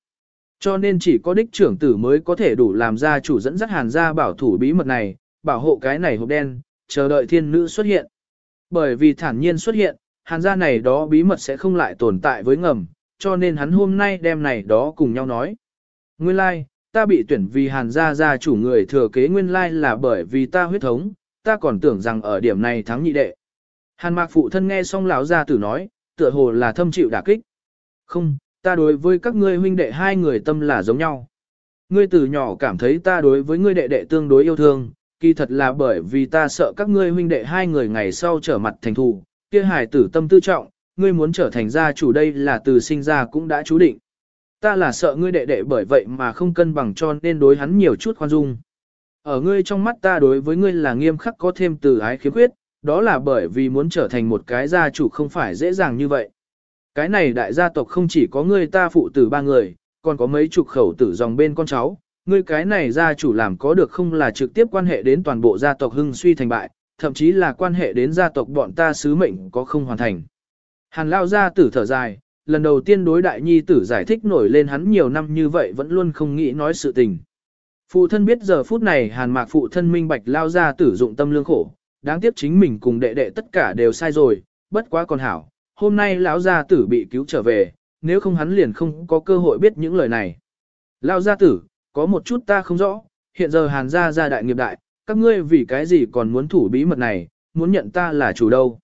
Cho nên chỉ có đích trưởng tử mới có thể đủ làm ra chủ dẫn dắt hàn gia bảo thủ bí mật này, bảo hộ cái này hộp đen, chờ đợi thiên nữ xuất hiện. Bởi vì thản nhiên xuất hiện, hàn gia này đó bí mật sẽ không lại tồn tại với ngầm, cho nên hắn hôm nay đem này đó cùng nhau nói. Nguyên lai, like, ta bị tuyển vì hàn gia gia chủ người thừa kế nguyên lai là bởi vì ta huyết thống, ta còn tưởng rằng ở điểm này thắng nhị đệ. Hàn mạc phụ thân nghe xong lão gia tử nói, tựa hồ là thâm chịu đả kích. Không, ta đối với các ngươi huynh đệ hai người tâm là giống nhau. Ngươi từ nhỏ cảm thấy ta đối với ngươi đệ đệ tương đối yêu thương, kỳ thật là bởi vì ta sợ các ngươi huynh đệ hai người ngày sau trở mặt thành thù, kia hài tử tâm tư trọng, ngươi muốn trở thành gia chủ đây là từ sinh ra cũng đã chú định ta là sợ ngươi đệ đệ bởi vậy mà không cân bằng cho nên đối hắn nhiều chút khoan dung. Ở ngươi trong mắt ta đối với ngươi là nghiêm khắc có thêm từ ái khiếm khuyết, đó là bởi vì muốn trở thành một cái gia chủ không phải dễ dàng như vậy. Cái này đại gia tộc không chỉ có ngươi ta phụ tử ba người, còn có mấy chục khẩu tử dòng bên con cháu, ngươi cái này gia chủ làm có được không là trực tiếp quan hệ đến toàn bộ gia tộc hưng suy thành bại, thậm chí là quan hệ đến gia tộc bọn ta sứ mệnh có không hoàn thành. Hàn lao gia tử thở dài, lần đầu tiên đối đại nhi tử giải thích nổi lên hắn nhiều năm như vậy vẫn luôn không nghĩ nói sự tình. Phụ thân biết giờ phút này hàn mạc phụ thân minh bạch lao ra tử dụng tâm lương khổ, đáng tiếc chính mình cùng đệ đệ tất cả đều sai rồi, bất quá còn hảo, hôm nay lão gia tử bị cứu trở về, nếu không hắn liền không có cơ hội biết những lời này. Lao gia tử, có một chút ta không rõ, hiện giờ hàn gia gia đại nghiệp đại, các ngươi vì cái gì còn muốn thủ bí mật này, muốn nhận ta là chủ đâu.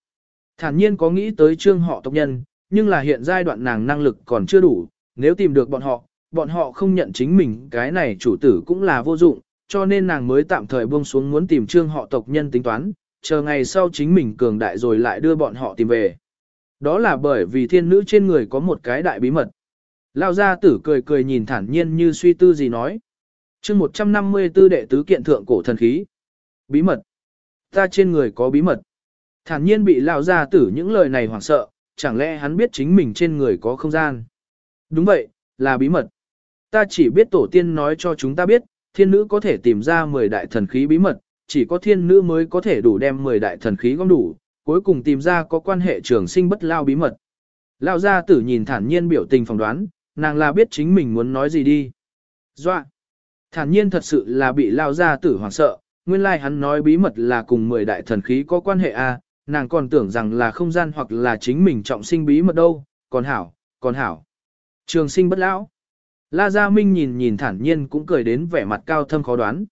Thản nhiên có nghĩ tới trương họ tộc nhân, nhưng là hiện giai đoạn nàng năng lực còn chưa đủ, nếu tìm được bọn họ, bọn họ không nhận chính mình cái này chủ tử cũng là vô dụng, cho nên nàng mới tạm thời buông xuống muốn tìm trương họ tộc nhân tính toán, chờ ngày sau chính mình cường đại rồi lại đưa bọn họ tìm về. Đó là bởi vì thiên nữ trên người có một cái đại bí mật. Lao gia tử cười cười nhìn thản nhiên như suy tư gì nói. chương 154 đệ tứ kiện thượng cổ thần khí. Bí mật. Ta trên người có bí mật. Thản nhiên bị lao gia tử những lời này hoảng sợ, chẳng lẽ hắn biết chính mình trên người có không gian. Đúng vậy, là bí mật. Ta chỉ biết tổ tiên nói cho chúng ta biết, thiên nữ có thể tìm ra 10 đại thần khí bí mật, chỉ có thiên nữ mới có thể đủ đem 10 đại thần khí gom đủ, cuối cùng tìm ra có quan hệ trường sinh bất lao bí mật. Lao gia tử nhìn thản nhiên biểu tình phỏng đoán, nàng là biết chính mình muốn nói gì đi. Doa! Thản nhiên thật sự là bị lao gia tử hoảng sợ, nguyên lai like hắn nói bí mật là cùng 10 đại thần khí có quan hệ a, à, nàng còn tưởng rằng là không gian hoặc là chính mình trọng sinh bí mật đâu, còn hảo, còn hảo. Trường sinh bất lão. La Gia Minh nhìn nhìn thản nhiên cũng cười đến vẻ mặt cao thâm khó đoán.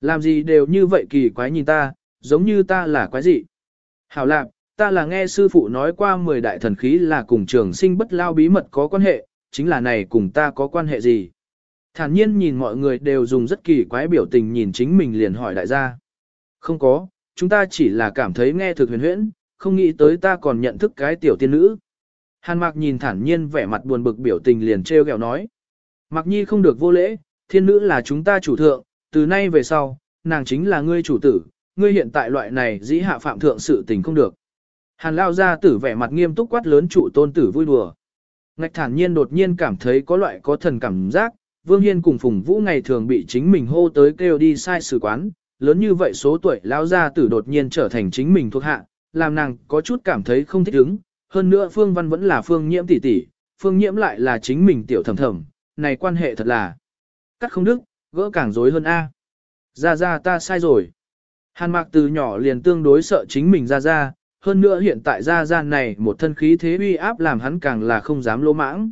Làm gì đều như vậy kỳ quái nhìn ta, giống như ta là quái gì. Hảo lạc, ta là nghe sư phụ nói qua 10 đại thần khí là cùng trường sinh bất lao bí mật có quan hệ, chính là này cùng ta có quan hệ gì. Thản nhiên nhìn mọi người đều dùng rất kỳ quái biểu tình nhìn chính mình liền hỏi đại gia. Không có, chúng ta chỉ là cảm thấy nghe thực huyền huyễn, không nghĩ tới ta còn nhận thức cái tiểu tiên nữ. Hàn Mạc nhìn thản nhiên vẻ mặt buồn bực biểu tình liền treo gẹo nói. Mạc Nhi không được vô lễ, thiên nữ là chúng ta chủ thượng, từ nay về sau, nàng chính là ngươi chủ tử, ngươi hiện tại loại này dĩ hạ phạm thượng sự tình không được. Hàn lao ra tử vẻ mặt nghiêm túc quát lớn trụ tôn tử vui đùa. Ngạch thản nhiên đột nhiên cảm thấy có loại có thần cảm giác, Vương Hiên cùng Phùng Vũ ngày thường bị chính mình hô tới kêu đi sai sử quán, lớn như vậy số tuổi Lão gia tử đột nhiên trở thành chính mình thuộc hạ, làm nàng có chút cảm thấy không thích ứng. Hơn nữa Phương Văn vẫn là Phương Nhiễm tỷ tỷ, Phương Nhiễm lại là chính mình tiểu thầm thầm, này quan hệ thật là cắt không đức, gỡ càng rối hơn a. Gia gia ta sai rồi. Hàn Mạc từ nhỏ liền tương đối sợ chính mình Gia gia, hơn nữa hiện tại Gia gia này một thân khí thế uy áp làm hắn càng là không dám lỗ mãng.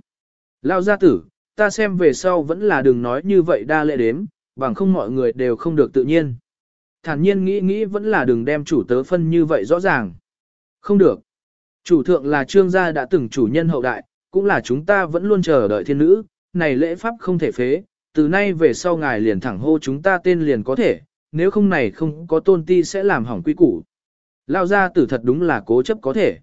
Lão gia tử, ta xem về sau vẫn là đừng nói như vậy đa lệ đếm, bằng không mọi người đều không được tự nhiên. Thản nhiên nghĩ nghĩ vẫn là đừng đem chủ tớ phân như vậy rõ ràng. Không được. Chủ thượng là trương gia đã từng chủ nhân hậu đại, cũng là chúng ta vẫn luôn chờ đợi thiên nữ, này lễ pháp không thể phế, từ nay về sau ngài liền thẳng hô chúng ta tên liền có thể, nếu không này không có tôn ti sẽ làm hỏng quy củ. Lao gia tử thật đúng là cố chấp có thể.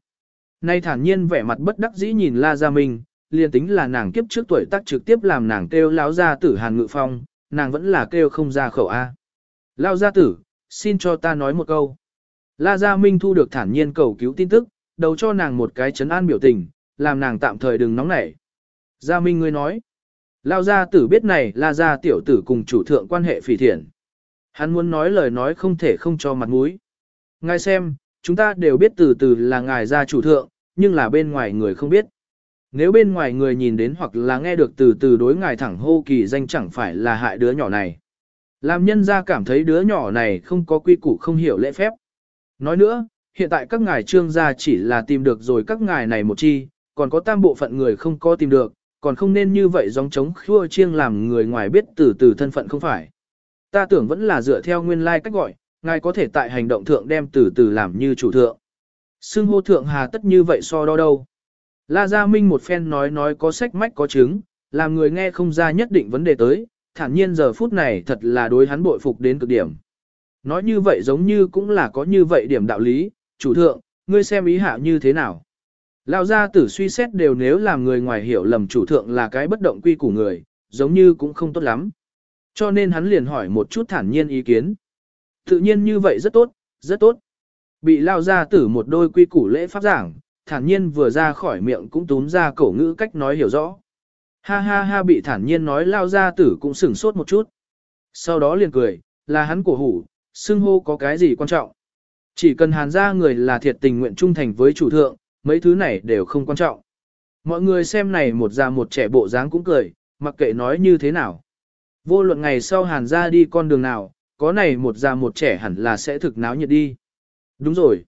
Nay thản nhiên vẻ mặt bất đắc dĩ nhìn La Gia Minh, liền tính là nàng kiếp trước tuổi tác trực tiếp làm nàng kêu lão gia tử Hàn Ngự Phong, nàng vẫn là kêu không ra khẩu A. Lao gia tử, xin cho ta nói một câu. La Gia Minh thu được thản nhiên cầu cứu tin tức, đầu cho nàng một cái chấn an biểu tình, làm nàng tạm thời đừng nóng nảy. Gia Minh ngươi nói. Lao gia tử biết này La Gia tiểu tử cùng chủ thượng quan hệ phỉ thiện. Hắn muốn nói lời nói không thể không cho mặt mũi. Ngài xem, chúng ta đều biết từ từ là ngài gia chủ thượng, nhưng là bên ngoài người không biết. Nếu bên ngoài người nhìn đến hoặc là nghe được từ từ đối ngài thẳng hô kỳ danh chẳng phải là hại đứa nhỏ này. Làm nhân gia cảm thấy đứa nhỏ này không có quy củ không hiểu lễ phép. Nói nữa, hiện tại các ngài trương gia chỉ là tìm được rồi các ngài này một chi, còn có tam bộ phận người không có tìm được, còn không nên như vậy giống chống khua chiêng làm người ngoài biết từ từ thân phận không phải. Ta tưởng vẫn là dựa theo nguyên lai like cách gọi, ngài có thể tại hành động thượng đem từ từ làm như chủ thượng. Xưng hô thượng hà tất như vậy so đo đâu. La Gia Minh một phen nói nói có sách mách có chứng, làm người nghe không ra nhất định vấn đề tới, thản nhiên giờ phút này thật là đối hắn bội phục đến cực điểm. Nói như vậy giống như cũng là có như vậy điểm đạo lý, chủ thượng, ngươi xem ý hạ như thế nào. Lão gia tử suy xét đều nếu làm người ngoài hiểu lầm chủ thượng là cái bất động quy của người, giống như cũng không tốt lắm. Cho nên hắn liền hỏi một chút thản nhiên ý kiến. Tự nhiên như vậy rất tốt, rất tốt. Bị lao gia tử một đôi quy củ lễ pháp giảng, thản nhiên vừa ra khỏi miệng cũng túm ra cổ ngữ cách nói hiểu rõ. Ha ha ha bị thản nhiên nói lao gia tử cũng sửng sốt một chút. Sau đó liền cười, là hắn cổ hủ, xưng hô có cái gì quan trọng. Chỉ cần hàn ra người là thiệt tình nguyện trung thành với chủ thượng, mấy thứ này đều không quan trọng. Mọi người xem này một già một trẻ bộ dáng cũng cười, mặc kệ nói như thế nào. Vô luận ngày sau hàn ra đi con đường nào, có này một già một trẻ hẳn là sẽ thực náo nhiệt đi. Đúng rồi.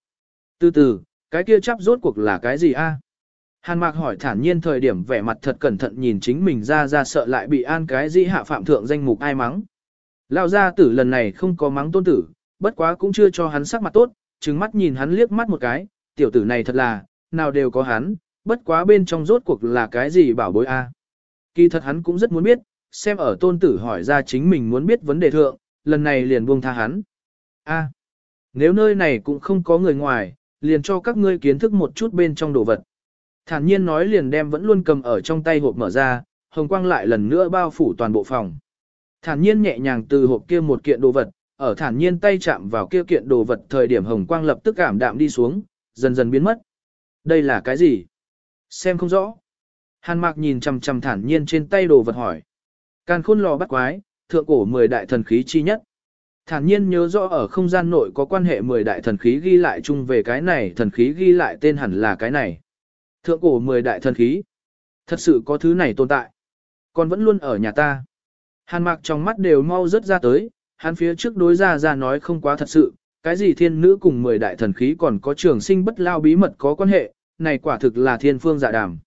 Từ từ, cái kia chắp rốt cuộc là cái gì a? Hàn Mạc hỏi thản nhiên thời điểm vẻ mặt thật cẩn thận nhìn chính mình ra ra sợ lại bị an cái gì hạ phạm thượng danh mục ai mắng. Lão gia tử lần này không có mắng tôn tử, bất quá cũng chưa cho hắn sắc mặt tốt, trừng mắt nhìn hắn liếc mắt một cái, tiểu tử này thật là, nào đều có hắn, bất quá bên trong rốt cuộc là cái gì bảo bối a? Kỳ thật hắn cũng rất muốn biết, xem ở tôn tử hỏi ra chính mình muốn biết vấn đề thượng, lần này liền buông tha hắn. A, nếu nơi này cũng không có người ngoài, liền cho các ngươi kiến thức một chút bên trong đồ vật. Thản nhiên nói liền đem vẫn luôn cầm ở trong tay hộp mở ra, hồng quang lại lần nữa bao phủ toàn bộ phòng. Thản nhiên nhẹ nhàng từ hộp kia một kiện đồ vật, ở thản nhiên tay chạm vào kia kiện đồ vật thời điểm hồng quang lập tức cảm đạm đi xuống, dần dần biến mất. Đây là cái gì? Xem không rõ. Hàn mạc nhìn chằm chằm thản nhiên trên tay đồ vật hỏi. Càn khôn lò bắt quái, thượng cổ 10 đại thần khí chi nhất. Thản nhiên nhớ rõ ở không gian nội có quan hệ 10 đại thần khí ghi lại chung về cái này, thần khí ghi lại tên hẳn là cái này. Thượng cổ 10 đại thần khí. Thật sự có thứ này tồn tại. Còn vẫn luôn ở nhà ta. Hàn mạc trong mắt đều mau rớt ra tới, hắn phía trước đối ra ra nói không quá thật sự, cái gì thiên nữ cùng 10 đại thần khí còn có trường sinh bất lao bí mật có quan hệ, này quả thực là thiên phương dạ đàm.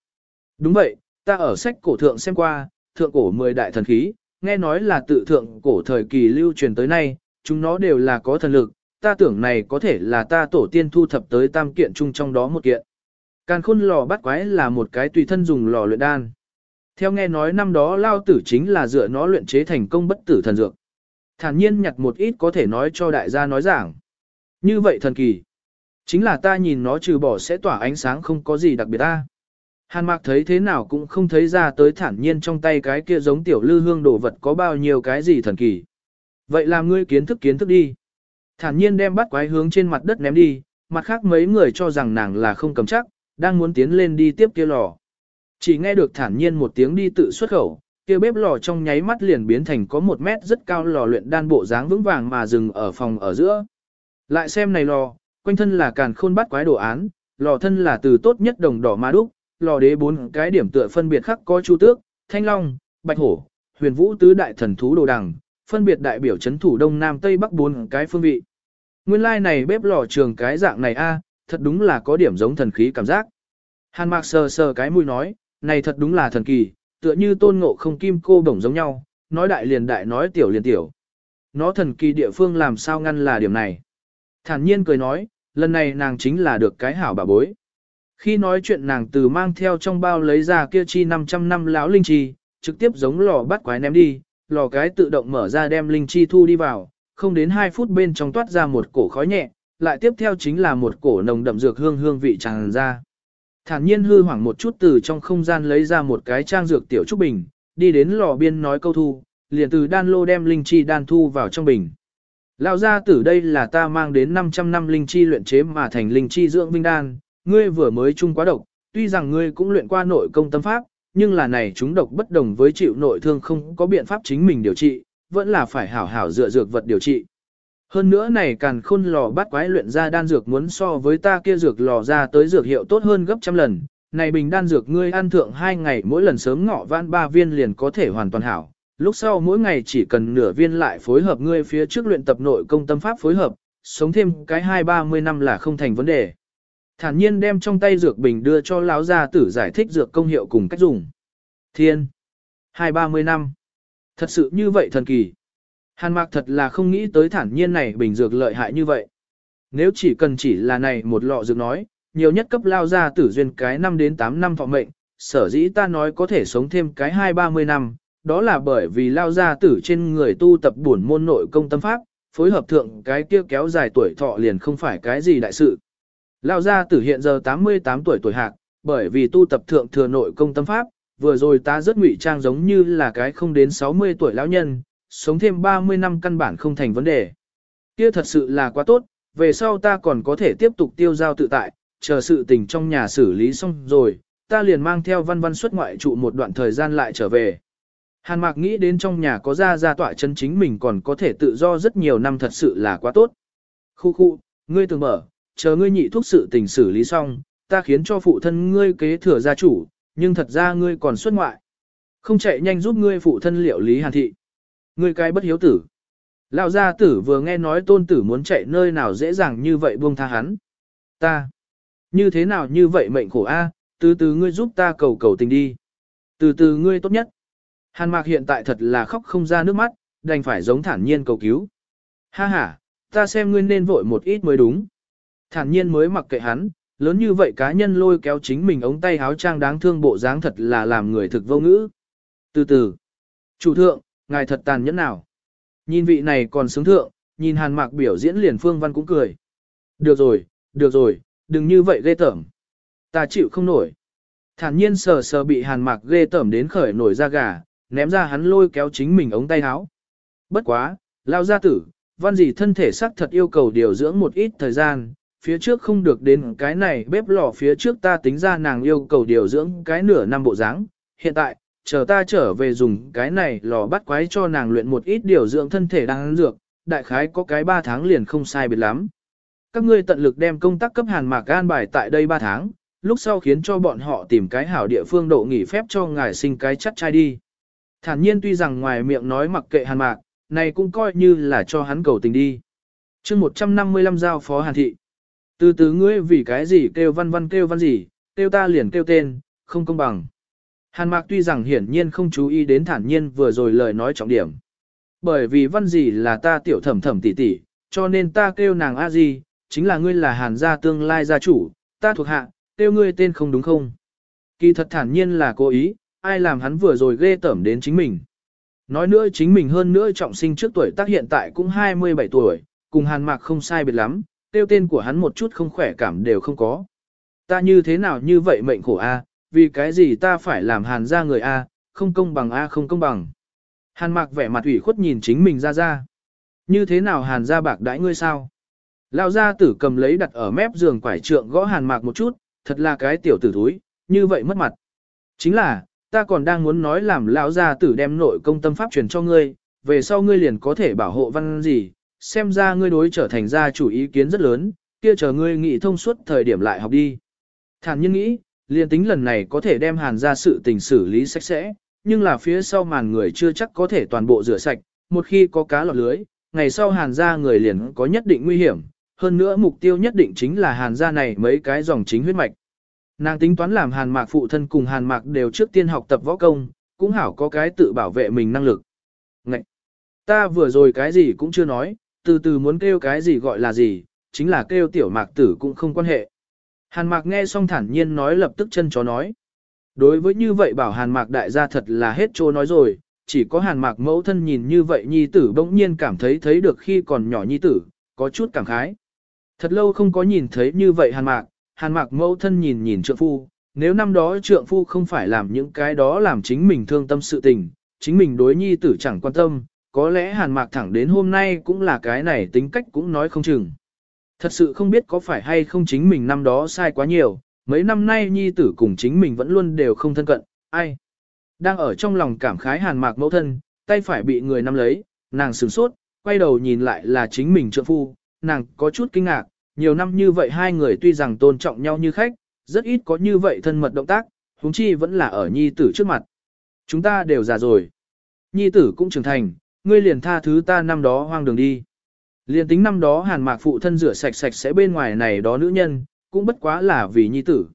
Đúng vậy, ta ở sách cổ thượng xem qua, thượng cổ 10 đại thần khí, nghe nói là tự thượng cổ thời kỳ lưu truyền tới nay, chúng nó đều là có thần lực, ta tưởng này có thể là ta tổ tiên thu thập tới tam kiện chung trong đó một kiện. Càn khôn lò bắt quái là một cái tùy thân dùng lò luyện đan. Theo nghe nói năm đó lao tử chính là dựa nó luyện chế thành công bất tử thần dược. Thản nhiên nhặt một ít có thể nói cho đại gia nói giảng. Như vậy thần kỳ. Chính là ta nhìn nó trừ bỏ sẽ tỏa ánh sáng không có gì đặc biệt ta. Hàn mạc thấy thế nào cũng không thấy ra tới thản nhiên trong tay cái kia giống tiểu lư hương đồ vật có bao nhiêu cái gì thần kỳ. Vậy làm ngươi kiến thức kiến thức đi. Thản nhiên đem bắt quái hướng trên mặt đất ném đi, mặt khác mấy người cho rằng nàng là không cầm chắc, đang muốn tiến lên đi tiếp kia lò. Chỉ nghe được thản nhiên một tiếng đi tự xuất khẩu, kia bếp lò trong nháy mắt liền biến thành có một mét rất cao lò luyện đan bộ dáng vững vàng mà dừng ở phòng ở giữa. Lại xem này lò, quanh thân là càn khôn bắt quái đồ án, lò thân là từ tốt nhất đồng đỏ ma đúc, lò đế bốn cái điểm tựa phân biệt khắc có chu tước, thanh long, bạch hổ, huyền vũ tứ đại thần thú đồ đằng, phân biệt đại biểu chấn thủ đông nam tây bắc bốn cái phương vị. Nguyên lai like này bếp lò trường cái dạng này a, thật đúng là có điểm giống thần khí cảm giác. Hàn Mạc sờ sờ cái mũi nói, này thật đúng là thần kỳ, tựa như tôn ngộ không kim cô đồng giống nhau, nói đại liền đại nói tiểu liền tiểu. Nó thần kỳ địa phương làm sao ngăn là điểm này. Thản nhiên cười nói, lần này nàng chính là được cái hảo bà bối. Khi nói chuyện nàng từ mang theo trong bao lấy ra kia chi 500 năm lão linh chi, trực tiếp giống lò bắt quái ném đi, lò cái tự động mở ra đem linh chi thu đi vào, không đến 2 phút bên trong toát ra một cổ khói nhẹ, lại tiếp theo chính là một cổ nồng đậm dược hương hương vị tràn ra. Thản nhiên hư hoảng một chút từ trong không gian lấy ra một cái trang dược tiểu trúc bình, đi đến lò biên nói câu thu, liền từ đan lô đem linh chi đan thu vào trong bình. Lão gia tử đây là ta mang đến 500 năm linh chi luyện chế mà thành linh chi dưỡng vinh đan, ngươi vừa mới chung quá độc, tuy rằng ngươi cũng luyện qua nội công tâm pháp, nhưng là này chúng độc bất đồng với chịu nội thương không có biện pháp chính mình điều trị, vẫn là phải hảo hảo dựa dược vật điều trị. Hơn nữa này càn khôn lò bắt quái luyện ra đan dược muốn so với ta kia dược lò ra tới dược hiệu tốt hơn gấp trăm lần. Này bình đan dược ngươi ăn thượng hai ngày mỗi lần sớm ngọ vãn ba viên liền có thể hoàn toàn hảo. Lúc sau mỗi ngày chỉ cần nửa viên lại phối hợp ngươi phía trước luyện tập nội công tâm pháp phối hợp, sống thêm cái hai ba mươi năm là không thành vấn đề. Thản nhiên đem trong tay dược bình đưa cho lão gia tử giải thích dược công hiệu cùng cách dùng. Thiên. Hai ba mươi năm. Thật sự như vậy thần kỳ. Hàn mạc thật là không nghĩ tới thản nhiên này bình dược lợi hại như vậy. Nếu chỉ cần chỉ là này một lọ dược nói, nhiều nhất cấp lao ra tử duyên cái 5 đến 8 năm thọ mệnh, sở dĩ ta nói có thể sống thêm cái 2-30 năm, đó là bởi vì lao ra tử trên người tu tập bổn môn nội công tâm pháp, phối hợp thượng cái kia kéo dài tuổi thọ liền không phải cái gì đại sự. Lao gia tử hiện giờ 88 tuổi tuổi hạc, bởi vì tu tập thượng thừa nội công tâm pháp, vừa rồi ta rất ngụy trang giống như là cái không đến 60 tuổi lão nhân, sống thêm 30 năm căn bản không thành vấn đề. Kia thật sự là quá tốt, về sau ta còn có thể tiếp tục tiêu giao tự tại, chờ sự tình trong nhà xử lý xong rồi, ta liền mang theo văn văn xuất ngoại trụ một đoạn thời gian lại trở về. Hàn Mạc nghĩ đến trong nhà có ra ra tọa chân chính mình còn có thể tự do rất nhiều năm thật sự là quá tốt. Khu khu, ngươi từng mở, chờ ngươi nhị thuốc sự tình xử lý xong, ta khiến cho phụ thân ngươi kế thừa gia chủ, Nhưng thật ra ngươi còn xuất ngoại. Không chạy nhanh giúp ngươi phụ thân liệu lý hàn thị. Ngươi cái bất hiếu tử. Lão gia tử vừa nghe nói tôn tử muốn chạy nơi nào dễ dàng như vậy buông tha hắn. Ta. Như thế nào như vậy mệnh khổ a, từ từ ngươi giúp ta cầu cầu tình đi. Từ từ ngươi tốt nhất. Hàn mạc hiện tại thật là khóc không ra nước mắt, đành phải giống thản nhiên cầu cứu. Ha ha, ta xem ngươi nên vội một ít mới đúng. Thản nhiên mới mặc kệ hắn, lớn như vậy cá nhân lôi kéo chính mình ống tay áo trang đáng thương bộ dáng thật là làm người thực vô ngữ. Từ từ, chủ thượng, ngài thật tàn nhẫn nào. Nhìn vị này còn sướng thượng, nhìn hàn mạc biểu diễn liền phương văn cũng cười. Được rồi, được rồi, đừng như vậy ghê tởm. Ta chịu không nổi. Thản nhiên sờ sờ bị hàn mạc ghê tởm đến khởi nổi da gà, ném ra hắn lôi kéo chính mình ống tay áo. Bất quá, lao gia tử, văn gì thân thể sắc thật yêu cầu điều dưỡng một ít thời gian, phía trước không được đến cái này bếp lò phía trước ta tính ra nàng yêu cầu điều dưỡng cái nửa năm bộ dáng. Hiện tại, chờ ta trở về dùng cái này lò bắt quái cho nàng luyện một ít điều dưỡng thân thể đang dược, đại khái có cái 3 tháng liền không sai biệt lắm. Các ngươi tận lực đem công tác cấp hàn mạc an bài tại đây 3 tháng, lúc sau khiến cho bọn họ tìm cái hảo địa phương độ nghỉ phép cho ngài sinh cái chắc trai đi. Thản nhiên tuy rằng ngoài miệng nói mặc kệ hàn mạc, này cũng coi như là cho hắn cầu tình đi. chương 155 giao phó hàn thị. Từ từ ngươi vì cái gì kêu văn văn kêu văn gì, kêu ta liền kêu tên, không công bằng. Hàn mạc tuy rằng hiển nhiên không chú ý đến thản nhiên vừa rồi lời nói trọng điểm. Bởi vì văn gì là ta tiểu thẩm thẩm tỷ tỷ, cho nên ta kêu nàng a gì, chính là ngươi là hàn gia tương lai gia chủ, ta thuộc hạ, kêu ngươi tên không đúng không? Kỳ thật thản nhiên là cố ý, ai làm hắn vừa rồi ghê tởm đến chính mình. Nói nữa chính mình hơn nữa trọng sinh trước tuổi tác hiện tại cũng 27 tuổi, cùng hàn mạc không sai biệt lắm, tiêu tên của hắn một chút không khỏe cảm đều không có. Ta như thế nào như vậy mệnh khổ a, vì cái gì ta phải làm hàn ra người a, không công bằng a không công bằng. Hàn mạc vẻ mặt ủy khuất nhìn chính mình ra ra. Như thế nào hàn ra bạc đãi ngươi sao? Lão gia tử cầm lấy đặt ở mép giường quải trượng gõ hàn mạc một chút, thật là cái tiểu tử thúi, như vậy mất mặt. Chính là, ta còn đang muốn nói làm lão gia tử đem nội công tâm pháp truyền cho ngươi, về sau ngươi liền có thể bảo hộ văn gì, xem ra ngươi đối trở thành gia chủ ý kiến rất lớn, kia chờ ngươi nghĩ thông suốt thời điểm lại học đi. Thản nhiên nghĩ, liền tính lần này có thể đem hàn ra sự tình xử lý sạch sẽ, nhưng là phía sau màn người chưa chắc có thể toàn bộ rửa sạch, một khi có cá lọt lưới, ngày sau hàn ra người liền có nhất định nguy hiểm, hơn nữa mục tiêu nhất định chính là hàn gia này mấy cái dòng chính huyết mạch. Nàng tính toán làm hàn mạc phụ thân cùng hàn mạc đều trước tiên học tập võ công, cũng hảo có cái tự bảo vệ mình năng lực. Ngậy! Ta vừa rồi cái gì cũng chưa nói, từ từ muốn kêu cái gì gọi là gì, chính là kêu tiểu mạc tử cũng không quan hệ. Hàn mạc nghe xong thản nhiên nói lập tức chân chó nói. Đối với như vậy bảo hàn mạc đại gia thật là hết trô nói rồi, chỉ có hàn mạc mẫu thân nhìn như vậy nhi tử bỗng nhiên cảm thấy thấy được khi còn nhỏ nhi tử, có chút cảm khái. Thật lâu không có nhìn thấy như vậy hàn mạc, hàn mạc mẫu thân nhìn nhìn trượng phu, nếu năm đó trượng phu không phải làm những cái đó làm chính mình thương tâm sự tình, chính mình đối nhi tử chẳng quan tâm, có lẽ hàn mạc thẳng đến hôm nay cũng là cái này tính cách cũng nói không chừng. Thật sự không biết có phải hay không chính mình năm đó sai quá nhiều, mấy năm nay nhi tử cùng chính mình vẫn luôn đều không thân cận, ai. Đang ở trong lòng cảm khái hàn mạc mẫu thân, tay phải bị người nắm lấy, nàng sửng sốt, quay đầu nhìn lại là chính mình trượng phu, nàng có chút kinh ngạc, nhiều năm như vậy hai người tuy rằng tôn trọng nhau như khách, rất ít có như vậy thân mật động tác, huống chi vẫn là ở nhi tử trước mặt. Chúng ta đều già rồi. Nhi tử cũng trưởng thành, ngươi liền tha thứ ta năm đó hoang đường đi liên tính năm đó hàn mạc phụ thân rửa sạch sạch sẽ bên ngoài này đó nữ nhân, cũng bất quá là vì nhi tử.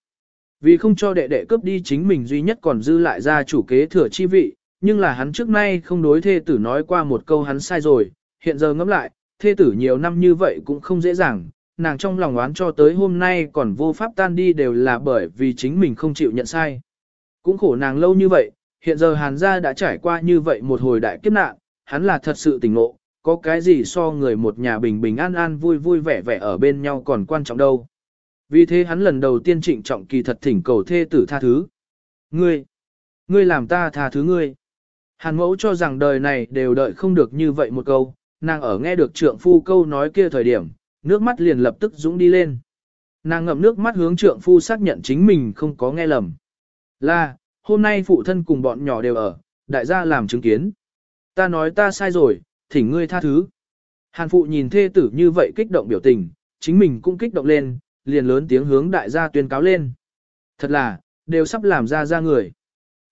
Vì không cho đệ đệ cướp đi chính mình duy nhất còn dư lại ra chủ kế thừa chi vị, nhưng là hắn trước nay không đối thê tử nói qua một câu hắn sai rồi, hiện giờ ngẫm lại, thê tử nhiều năm như vậy cũng không dễ dàng, nàng trong lòng oán cho tới hôm nay còn vô pháp tan đi đều là bởi vì chính mình không chịu nhận sai. Cũng khổ nàng lâu như vậy, hiện giờ hàn gia đã trải qua như vậy một hồi đại kiếp nạn, hắn là thật sự tỉnh ngộ, có cái gì so người một nhà bình bình an an vui vui vẻ vẻ ở bên nhau còn quan trọng đâu. Vì thế hắn lần đầu tiên trịnh trọng kỳ thật thỉnh cầu thê tử tha thứ. Ngươi, ngươi làm ta tha thứ ngươi. Hàn mẫu cho rằng đời này đều đợi không được như vậy một câu, nàng ở nghe được trượng phu câu nói kia thời điểm, nước mắt liền lập tức dũng đi lên. Nàng ngậm nước mắt hướng trượng phu xác nhận chính mình không có nghe lầm. Là, hôm nay phụ thân cùng bọn nhỏ đều ở, đại gia làm chứng kiến. Ta nói ta sai rồi, thỉnh ngươi tha thứ. Hàn phụ nhìn thê tử như vậy kích động biểu tình, chính mình cũng kích động lên, liền lớn tiếng hướng đại gia tuyên cáo lên. Thật là, đều sắp làm ra ra người.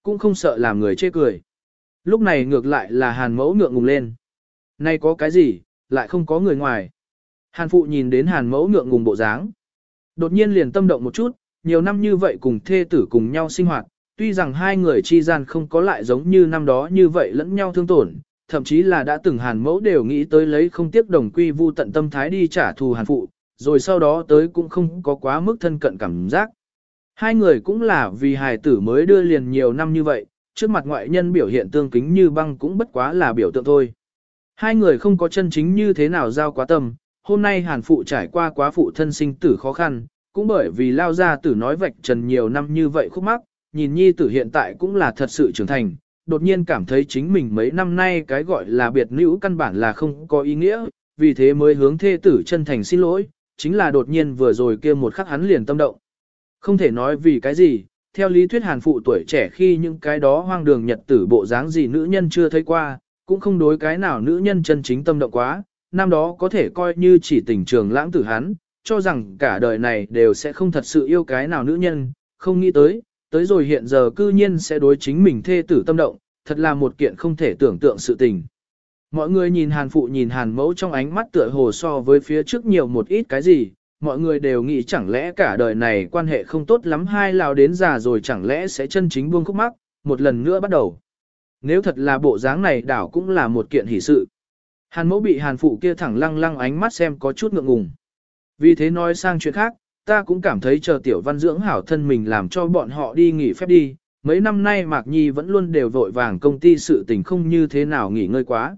Cũng không sợ làm người chê cười. Lúc này ngược lại là hàn mẫu ngượng ngùng lên. Nay có cái gì, lại không có người ngoài. Hàn phụ nhìn đến hàn mẫu ngượng ngùng bộ dáng. Đột nhiên liền tâm động một chút, nhiều năm như vậy cùng thê tử cùng nhau sinh hoạt, tuy rằng hai người chi gian không có lại giống như năm đó như vậy lẫn nhau thương tổn, thậm chí là đã từng hàn mẫu đều nghĩ tới lấy không tiếc đồng quy vu tận tâm thái đi trả thù hàn phụ, rồi sau đó tới cũng không có quá mức thân cận cảm giác. Hai người cũng là vì hài tử mới đưa liền nhiều năm như vậy, trước mặt ngoại nhân biểu hiện tương kính như băng cũng bất quá là biểu tượng thôi. Hai người không có chân chính như thế nào giao quá tâm, hôm nay hàn phụ trải qua quá phụ thân sinh tử khó khăn, cũng bởi vì lao ra tử nói vạch trần nhiều năm như vậy khúc mắc, nhìn nhi tử hiện tại cũng là thật sự trưởng thành, đột nhiên cảm thấy chính mình mấy năm nay cái gọi là biệt nữ căn bản là không có ý nghĩa, vì thế mới hướng thê tử chân thành xin lỗi, chính là đột nhiên vừa rồi kia một khắc hắn liền tâm động. Không thể nói vì cái gì, theo lý thuyết hàn phụ tuổi trẻ khi những cái đó hoang đường nhật tử bộ dáng gì nữ nhân chưa thấy qua, cũng không đối cái nào nữ nhân chân chính tâm động quá, năm đó có thể coi như chỉ tình trường lãng tử hắn, cho rằng cả đời này đều sẽ không thật sự yêu cái nào nữ nhân, không nghĩ tới, tới rồi hiện giờ cư nhiên sẽ đối chính mình thê tử tâm động, thật là một kiện không thể tưởng tượng sự tình. Mọi người nhìn hàn phụ nhìn hàn mẫu trong ánh mắt tựa hồ so với phía trước nhiều một ít cái gì, mọi người đều nghĩ chẳng lẽ cả đời này quan hệ không tốt lắm hai lao đến già rồi chẳng lẽ sẽ chân chính buông khúc mắc, một lần nữa bắt đầu. Nếu thật là bộ dáng này đảo cũng là một kiện hỷ sự. Hàn mẫu bị hàn phụ kia thẳng lăng lăng ánh mắt xem có chút ngượng ngùng. Vì thế nói sang chuyện khác, ta cũng cảm thấy chờ tiểu văn dưỡng hảo thân mình làm cho bọn họ đi nghỉ phép đi. Mấy năm nay Mạc Nhi vẫn luôn đều vội vàng công ty sự tình không như thế nào nghỉ ngơi quá.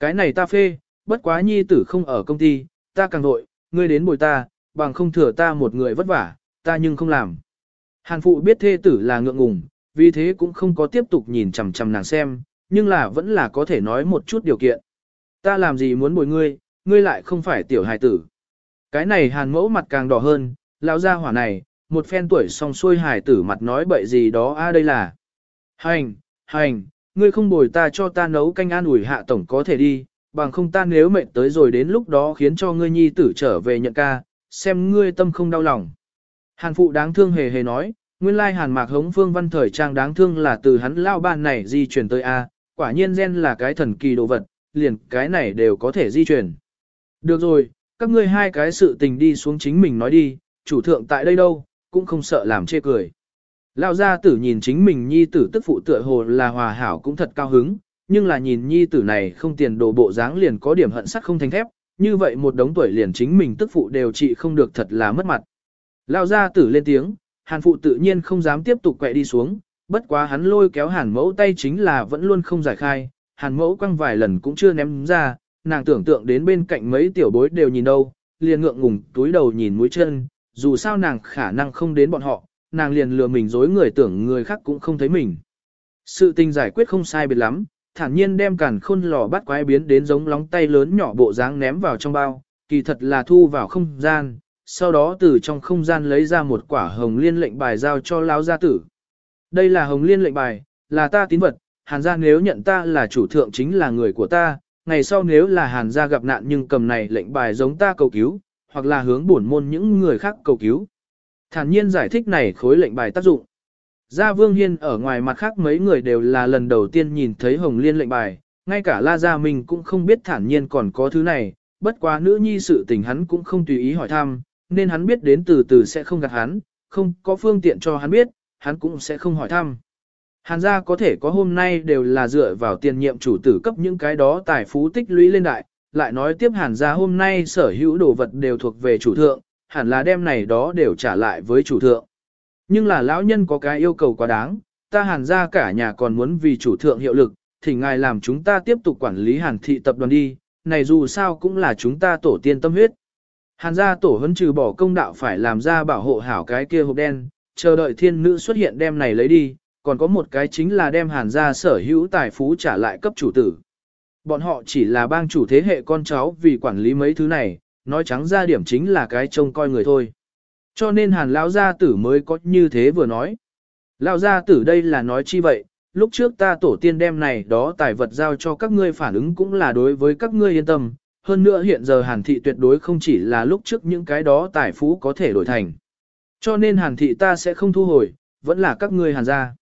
Cái này ta phê, bất quá Nhi tử không ở công ty, ta càng vội, ngươi đến bồi ta, bằng không thừa ta một người vất vả, ta nhưng không làm. Hàn phụ biết thê tử là ngượng ngùng, vì thế cũng không có tiếp tục nhìn chằm chằm nàng xem, nhưng là vẫn là có thể nói một chút điều kiện. Ta làm gì muốn bồi ngươi, ngươi lại không phải tiểu hài tử. Cái này hàn mẫu mặt càng đỏ hơn, lão gia hỏa này, một phen tuổi song xuôi hải tử mặt nói bậy gì đó a đây là. Hành, hành, ngươi không bồi ta cho ta nấu canh an ủi hạ tổng có thể đi, bằng không ta nếu mệt tới rồi đến lúc đó khiến cho ngươi nhi tử trở về nhận ca, xem ngươi tâm không đau lòng. Hàn phụ đáng thương hề hề nói, nguyên lai hàn mạc hống phương văn thời trang đáng thương là từ hắn lao ban này di chuyển tới A, quả nhiên gen là cái thần kỳ đồ vật, liền cái này đều có thể di chuyển. Được rồi, các ngươi hai cái sự tình đi xuống chính mình nói đi, chủ thượng tại đây đâu, cũng không sợ làm chê cười. Lao gia tử nhìn chính mình nhi tử tức phụ tựa hồ là hòa hảo cũng thật cao hứng, nhưng là nhìn nhi tử này không tiền đồ bộ dáng liền có điểm hận sắt không thành thép, như vậy một đống tuổi liền chính mình tức phụ đều trị không được thật là mất mặt. Lao gia tử lên tiếng, hàn phụ tự nhiên không dám tiếp tục quẹ đi xuống, bất quá hắn lôi kéo hàn mẫu tay chính là vẫn luôn không giải khai, hàn mẫu quăng vài lần cũng chưa ném ra, nàng tưởng tượng đến bên cạnh mấy tiểu bối đều nhìn đâu, liền ngượng ngùng túi đầu nhìn mũi chân, dù sao nàng khả năng không đến bọn họ, nàng liền lừa mình dối người tưởng người khác cũng không thấy mình. Sự tình giải quyết không sai biệt lắm, thản nhiên đem càn khôn lò bắt quái biến đến giống lóng tay lớn nhỏ bộ dáng ném vào trong bao, kỳ thật là thu vào không gian, sau đó từ trong không gian lấy ra một quả hồng liên lệnh bài giao cho lão gia tử. Đây là hồng liên lệnh bài, là ta tín vật, hàn gia nếu nhận ta là chủ thượng chính là người của ta, ngày sau nếu là hàn gia gặp nạn nhưng cầm này lệnh bài giống ta cầu cứu, hoặc là hướng bổn môn những người khác cầu cứu. Thản nhiên giải thích này khối lệnh bài tác dụng. Gia Vương Hiên ở ngoài mặt khác mấy người đều là lần đầu tiên nhìn thấy Hồng Liên lệnh bài, ngay cả La Gia mình cũng không biết thản nhiên còn có thứ này, bất quá nữ nhi sự tình hắn cũng không tùy ý hỏi thăm, nên hắn biết đến từ từ sẽ không gạt hắn, không có phương tiện cho hắn biết, hắn cũng sẽ không hỏi thăm. Hàn gia có thể có hôm nay đều là dựa vào tiền nhiệm chủ tử cấp những cái đó tài phú tích lũy lên đại, lại nói tiếp hàn gia hôm nay sở hữu đồ vật đều thuộc về chủ thượng, hẳn là đem này đó đều trả lại với chủ thượng. Nhưng là lão nhân có cái yêu cầu quá đáng, ta hàn gia cả nhà còn muốn vì chủ thượng hiệu lực, thì ngài làm chúng ta tiếp tục quản lý hàn thị tập đoàn đi, này dù sao cũng là chúng ta tổ tiên tâm huyết. Hàn gia tổ huấn trừ bỏ công đạo phải làm ra bảo hộ hảo cái kia hộp đen, chờ đợi thiên nữ xuất hiện đem này lấy đi, còn có một cái chính là đem hàn gia sở hữu tài phú trả lại cấp chủ tử. Bọn họ chỉ là bang chủ thế hệ con cháu vì quản lý mấy thứ này, nói trắng ra điểm chính là cái trông coi người thôi. Cho nên hàn lão gia tử mới có như thế vừa nói. Lão gia tử đây là nói chi vậy, lúc trước ta tổ tiên đem này đó tài vật giao cho các ngươi phản ứng cũng là đối với các ngươi yên tâm, hơn nữa hiện giờ hàn thị tuyệt đối không chỉ là lúc trước những cái đó tài phú có thể đổi thành. Cho nên hàn thị ta sẽ không thu hồi, vẫn là các ngươi hàn gia.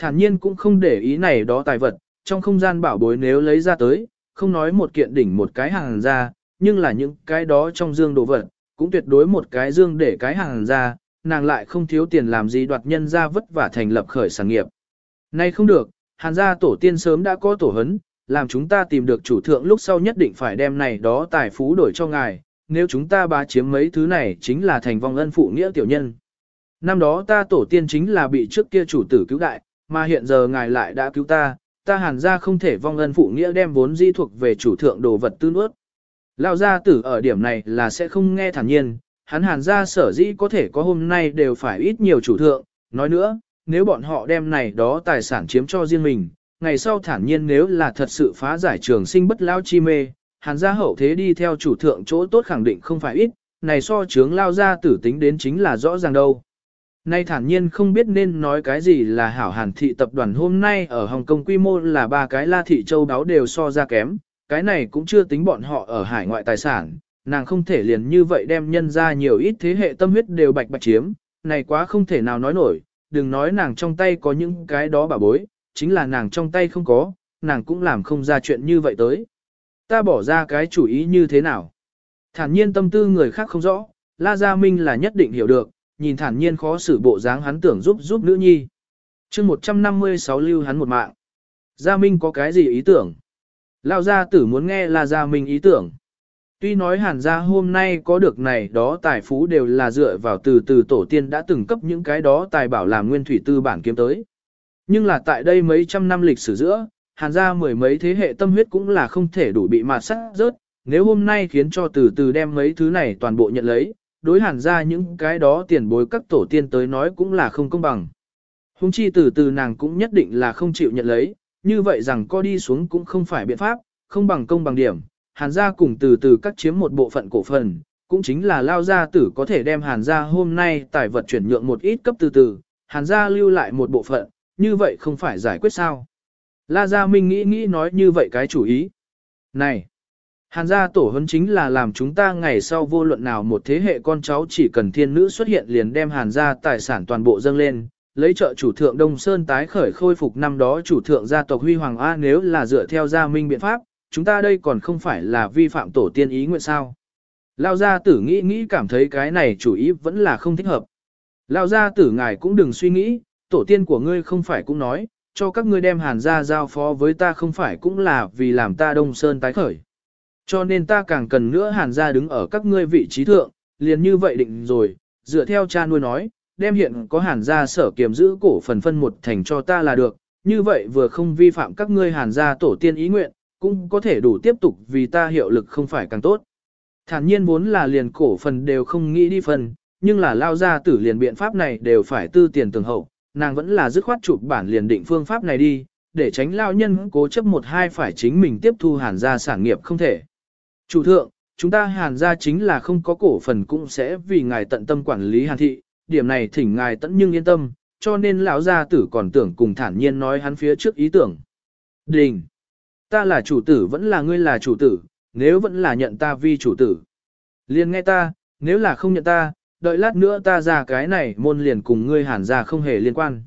Thản nhiên cũng không để ý này đó tài vật, trong không gian bảo bối nếu lấy ra tới, không nói một kiện đỉnh một cái hàng ra, nhưng là những cái đó trong dương đồ vật, cũng tuyệt đối một cái dương để cái hàng ra, nàng lại không thiếu tiền làm gì đoạt nhân ra vất vả thành lập khởi sản nghiệp. Nay không được, hàn gia tổ tiên sớm đã có tổ hấn, làm chúng ta tìm được chủ thượng lúc sau nhất định phải đem này đó tài phú đổi cho ngài, nếu chúng ta bá chiếm mấy thứ này chính là thành vong ân phụ nghĩa tiểu nhân. Năm đó ta tổ tiên chính là bị trước kia chủ tử cứu đại, mà hiện giờ ngài lại đã cứu ta, ta hàn gia không thể vong ân phụ nghĩa đem vốn di thuộc về chủ thượng đồ vật tư nuốt. Lão gia tử ở điểm này là sẽ không nghe thản nhiên, hắn hàn gia sở dĩ có thể có hôm nay đều phải ít nhiều chủ thượng, nói nữa, nếu bọn họ đem này đó tài sản chiếm cho riêng mình, ngày sau thản nhiên nếu là thật sự phá giải trường sinh bất lao chi mê, hàn gia hậu thế đi theo chủ thượng chỗ tốt khẳng định không phải ít, này so chướng lao gia tử tính đến chính là rõ ràng đâu. Nay thản nhiên không biết nên nói cái gì là hảo hàn thị tập đoàn hôm nay ở Hồng Kông quy mô là ba cái la thị châu đáo đều so ra kém, cái này cũng chưa tính bọn họ ở hải ngoại tài sản, nàng không thể liền như vậy đem nhân ra nhiều ít thế hệ tâm huyết đều bạch bạch chiếm, này quá không thể nào nói nổi, đừng nói nàng trong tay có những cái đó bà bối, chính là nàng trong tay không có, nàng cũng làm không ra chuyện như vậy tới. Ta bỏ ra cái chủ ý như thế nào? Thản nhiên tâm tư người khác không rõ, La Gia Minh là nhất định hiểu được, nhìn thản nhiên khó xử bộ dáng hắn tưởng giúp giúp nữ nhi. chương 156 lưu hắn một mạng. Gia Minh có cái gì ý tưởng? Lao gia tử muốn nghe là Gia Minh ý tưởng. Tuy nói hàn gia hôm nay có được này đó tài phú đều là dựa vào từ từ tổ tiên đã từng cấp những cái đó tài bảo làm nguyên thủy tư bản kiếm tới. Nhưng là tại đây mấy trăm năm lịch sử giữa, hàn gia mười mấy thế hệ tâm huyết cũng là không thể đủ bị mạt sát rớt, nếu hôm nay khiến cho từ từ đem mấy thứ này toàn bộ nhận lấy, đối hàn ra những cái đó tiền bối các tổ tiên tới nói cũng là không công bằng. Hùng chi từ từ nàng cũng nhất định là không chịu nhận lấy, như vậy rằng co đi xuống cũng không phải biện pháp, không bằng công bằng điểm, hàn gia cùng từ từ cắt chiếm một bộ phận cổ phần, cũng chính là lao gia tử có thể đem hàn gia hôm nay tài vật chuyển nhượng một ít cấp từ từ, hàn gia lưu lại một bộ phận, như vậy không phải giải quyết sao. La Gia Minh nghĩ nghĩ nói như vậy cái chủ ý. Này, Hàn gia tổ huấn chính là làm chúng ta ngày sau vô luận nào một thế hệ con cháu chỉ cần thiên nữ xuất hiện liền đem hàn gia tài sản toàn bộ dâng lên, lấy trợ chủ thượng Đông Sơn tái khởi khôi phục năm đó chủ thượng gia tộc Huy Hoàng A nếu là dựa theo gia minh biện pháp, chúng ta đây còn không phải là vi phạm tổ tiên ý nguyện sao. Lao gia tử nghĩ nghĩ cảm thấy cái này chủ ý vẫn là không thích hợp. Lao gia tử ngài cũng đừng suy nghĩ, tổ tiên của ngươi không phải cũng nói, cho các ngươi đem hàn gia giao phó với ta không phải cũng là vì làm ta Đông Sơn tái khởi. Cho nên ta càng cần nữa hàn gia đứng ở các ngươi vị trí thượng, liền như vậy định rồi, dựa theo cha nuôi nói, đem hiện có hàn gia sở kiểm giữ cổ phần phân một thành cho ta là được, như vậy vừa không vi phạm các ngươi hàn gia tổ tiên ý nguyện, cũng có thể đủ tiếp tục vì ta hiệu lực không phải càng tốt. Thản nhiên vốn là liền cổ phần đều không nghĩ đi phần, nhưng là lao ra tử liền biện pháp này đều phải tư tiền tường hậu, nàng vẫn là dứt khoát chụp bản liền định phương pháp này đi, để tránh lao nhân cố chấp một hai phải chính mình tiếp thu hàn gia sản nghiệp không thể. Chủ thượng, chúng ta hàn gia chính là không có cổ phần cũng sẽ vì ngài tận tâm quản lý hàn thị, điểm này thỉnh ngài tận nhưng yên tâm, cho nên lão gia tử còn tưởng cùng thản nhiên nói hắn phía trước ý tưởng. Đình! Ta là chủ tử vẫn là ngươi là chủ tử, nếu vẫn là nhận ta vi chủ tử. Liền nghe ta, nếu là không nhận ta, đợi lát nữa ta ra cái này môn liền cùng ngươi hàn gia không hề liên quan.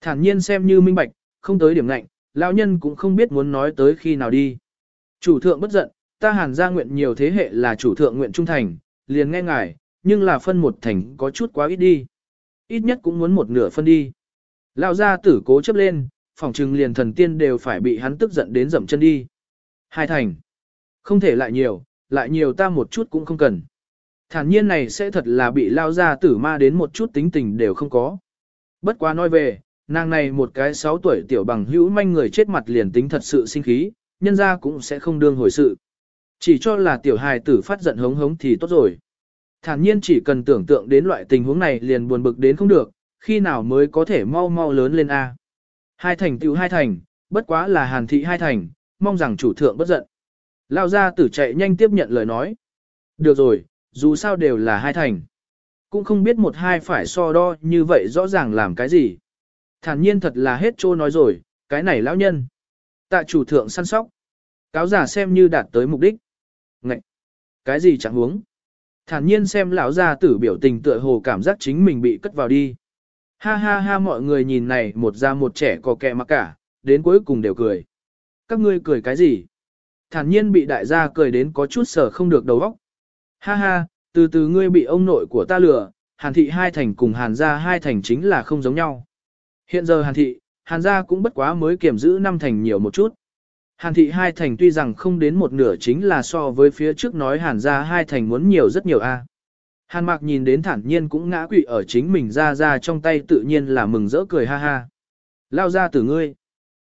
Thản nhiên xem như minh bạch, không tới điểm lạnh, lão nhân cũng không biết muốn nói tới khi nào đi. Chủ thượng bất giận, ta hàn gia nguyện nhiều thế hệ là chủ thượng nguyện trung thành, liền nghe ngài, nhưng là phân một thành có chút quá ít đi. Ít nhất cũng muốn một nửa phân đi. Lão gia tử cố chấp lên, phòng trừng liền thần tiên đều phải bị hắn tức giận đến dậm chân đi. Hai thành. Không thể lại nhiều, lại nhiều ta một chút cũng không cần. Thản nhiên này sẽ thật là bị lao gia tử ma đến một chút tính tình đều không có. Bất quá nói về, nàng này một cái 6 tuổi tiểu bằng hữu manh người chết mặt liền tính thật sự sinh khí, nhân ra cũng sẽ không đương hồi sự. Chỉ cho là tiểu hài tử phát giận hống hống thì tốt rồi. Thản nhiên chỉ cần tưởng tượng đến loại tình huống này liền buồn bực đến không được, khi nào mới có thể mau mau lớn lên A. Hai thành tiểu hai thành, bất quá là hàn thị hai thành, mong rằng chủ thượng bất giận. Lao ra tử chạy nhanh tiếp nhận lời nói. Được rồi, dù sao đều là hai thành. Cũng không biết một hai phải so đo như vậy rõ ràng làm cái gì. Thản nhiên thật là hết trô nói rồi, cái này lão nhân. Tạ chủ thượng săn sóc. Cáo giả xem như đạt tới mục đích. Ngậy! Cái gì chẳng huống? Thản nhiên xem lão gia tử biểu tình tựa hồ cảm giác chính mình bị cất vào đi. Ha ha ha mọi người nhìn này một ra một trẻ có kẹ mặc cả, đến cuối cùng đều cười. Các ngươi cười cái gì? Thản nhiên bị đại gia cười đến có chút sở không được đầu óc. Ha ha, từ từ ngươi bị ông nội của ta lừa, hàn thị hai thành cùng hàn gia hai thành chính là không giống nhau. Hiện giờ hàn thị, hàn gia cũng bất quá mới kiểm giữ năm thành nhiều một chút. Hàn thị hai thành tuy rằng không đến một nửa chính là so với phía trước nói hàn ra hai thành muốn nhiều rất nhiều a. Hàn mạc nhìn đến thản nhiên cũng ngã quỵ ở chính mình ra ra trong tay tự nhiên là mừng rỡ cười ha ha. Lao ra từ ngươi.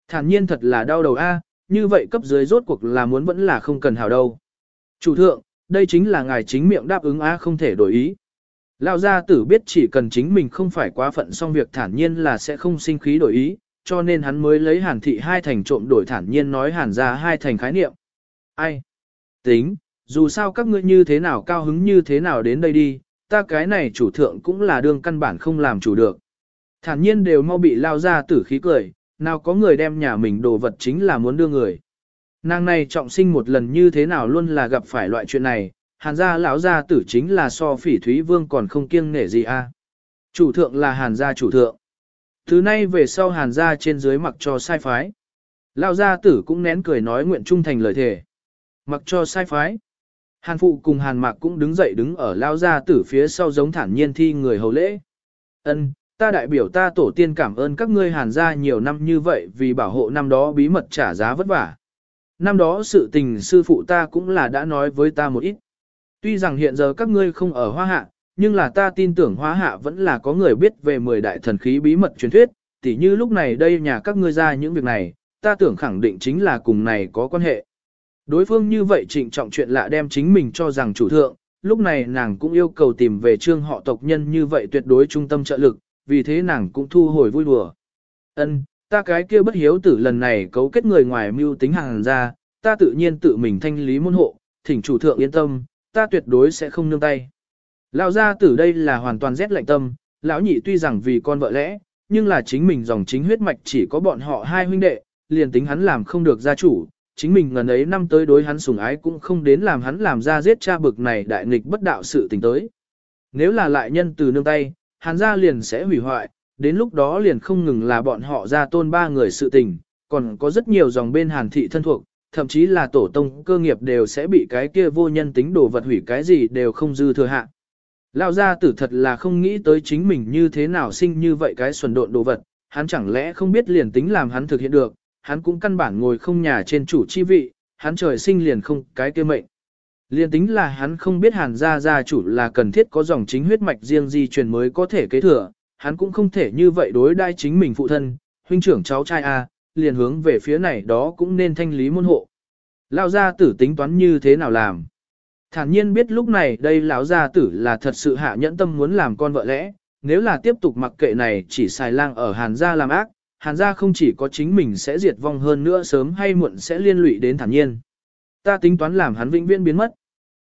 Thản nhiên thật là đau đầu a, như vậy cấp dưới rốt cuộc là muốn vẫn là không cần hào đâu. Chủ thượng, đây chính là ngài chính miệng đáp ứng a không thể đổi ý. Lao gia tử biết chỉ cần chính mình không phải quá phận xong việc thản nhiên là sẽ không sinh khí đổi ý, cho nên hắn mới lấy hàn thị hai thành trộm đổi thản nhiên nói hàn ra hai thành khái niệm. Ai? Tính, dù sao các ngươi như thế nào cao hứng như thế nào đến đây đi, ta cái này chủ thượng cũng là đương căn bản không làm chủ được. Thản nhiên đều mau bị lao ra tử khí cười, nào có người đem nhà mình đồ vật chính là muốn đưa người. Nàng này trọng sinh một lần như thế nào luôn là gặp phải loại chuyện này, hàn gia lão gia tử chính là so phỉ thúy vương còn không kiêng nể gì a. Chủ thượng là hàn gia chủ thượng. Thứ nay về sau hàn gia trên dưới mặc cho sai phái. Lão gia tử cũng nén cười nói nguyện trung thành lời thề. Mặc cho sai phái. Hàn phụ cùng hàn mạc cũng đứng dậy đứng ở lao gia tử phía sau giống thản nhiên thi người hầu lễ. Ân, ta đại biểu ta tổ tiên cảm ơn các ngươi hàn gia nhiều năm như vậy vì bảo hộ năm đó bí mật trả giá vất vả. Năm đó sự tình sư phụ ta cũng là đã nói với ta một ít. Tuy rằng hiện giờ các ngươi không ở hoa hạ, nhưng là ta tin tưởng hóa hạ vẫn là có người biết về mười đại thần khí bí mật truyền thuyết, tỉ như lúc này đây nhà các ngươi ra những việc này, ta tưởng khẳng định chính là cùng này có quan hệ. Đối phương như vậy trịnh trọng chuyện lạ đem chính mình cho rằng chủ thượng, lúc này nàng cũng yêu cầu tìm về trương họ tộc nhân như vậy tuyệt đối trung tâm trợ lực, vì thế nàng cũng thu hồi vui đùa. Ân, ta cái kia bất hiếu tử lần này cấu kết người ngoài mưu tính hàng ra, ta tự nhiên tự mình thanh lý môn hộ, thỉnh chủ thượng yên tâm, ta tuyệt đối sẽ không nương tay. Lão gia tử đây là hoàn toàn rét lạnh tâm, lão nhị tuy rằng vì con vợ lẽ, nhưng là chính mình dòng chính huyết mạch chỉ có bọn họ hai huynh đệ, liền tính hắn làm không được gia chủ, chính mình ngần ấy năm tới đối hắn sủng ái cũng không đến làm hắn làm ra giết cha bực này đại nghịch bất đạo sự tình tới. Nếu là lại nhân từ nương tay, hắn gia liền sẽ hủy hoại, đến lúc đó liền không ngừng là bọn họ ra tôn ba người sự tình, còn có rất nhiều dòng bên hàn thị thân thuộc, thậm chí là tổ tông cơ nghiệp đều sẽ bị cái kia vô nhân tính đồ vật hủy cái gì đều không dư thừa hạ. Lão gia tử thật là không nghĩ tới chính mình như thế nào sinh như vậy cái xuẩn độn đồ vật, hắn chẳng lẽ không biết liền tính làm hắn thực hiện được, hắn cũng căn bản ngồi không nhà trên chủ chi vị, hắn trời sinh liền không cái kia mệnh. Liên tính là hắn không biết hàn gia gia chủ là cần thiết có dòng chính huyết mạch riêng di truyền mới có thể kế thừa, hắn cũng không thể như vậy đối đai chính mình phụ thân, huynh trưởng cháu trai A, liền hướng về phía này đó cũng nên thanh lý môn hộ. Lão gia tử tính toán như thế nào làm? Thản nhiên biết lúc này đây lão gia tử là thật sự hạ nhẫn tâm muốn làm con vợ lẽ, nếu là tiếp tục mặc kệ này chỉ xài lang ở hàn gia làm ác, hàn gia không chỉ có chính mình sẽ diệt vong hơn nữa sớm hay muộn sẽ liên lụy đến thản nhiên. Ta tính toán làm hắn vĩnh viễn biến mất.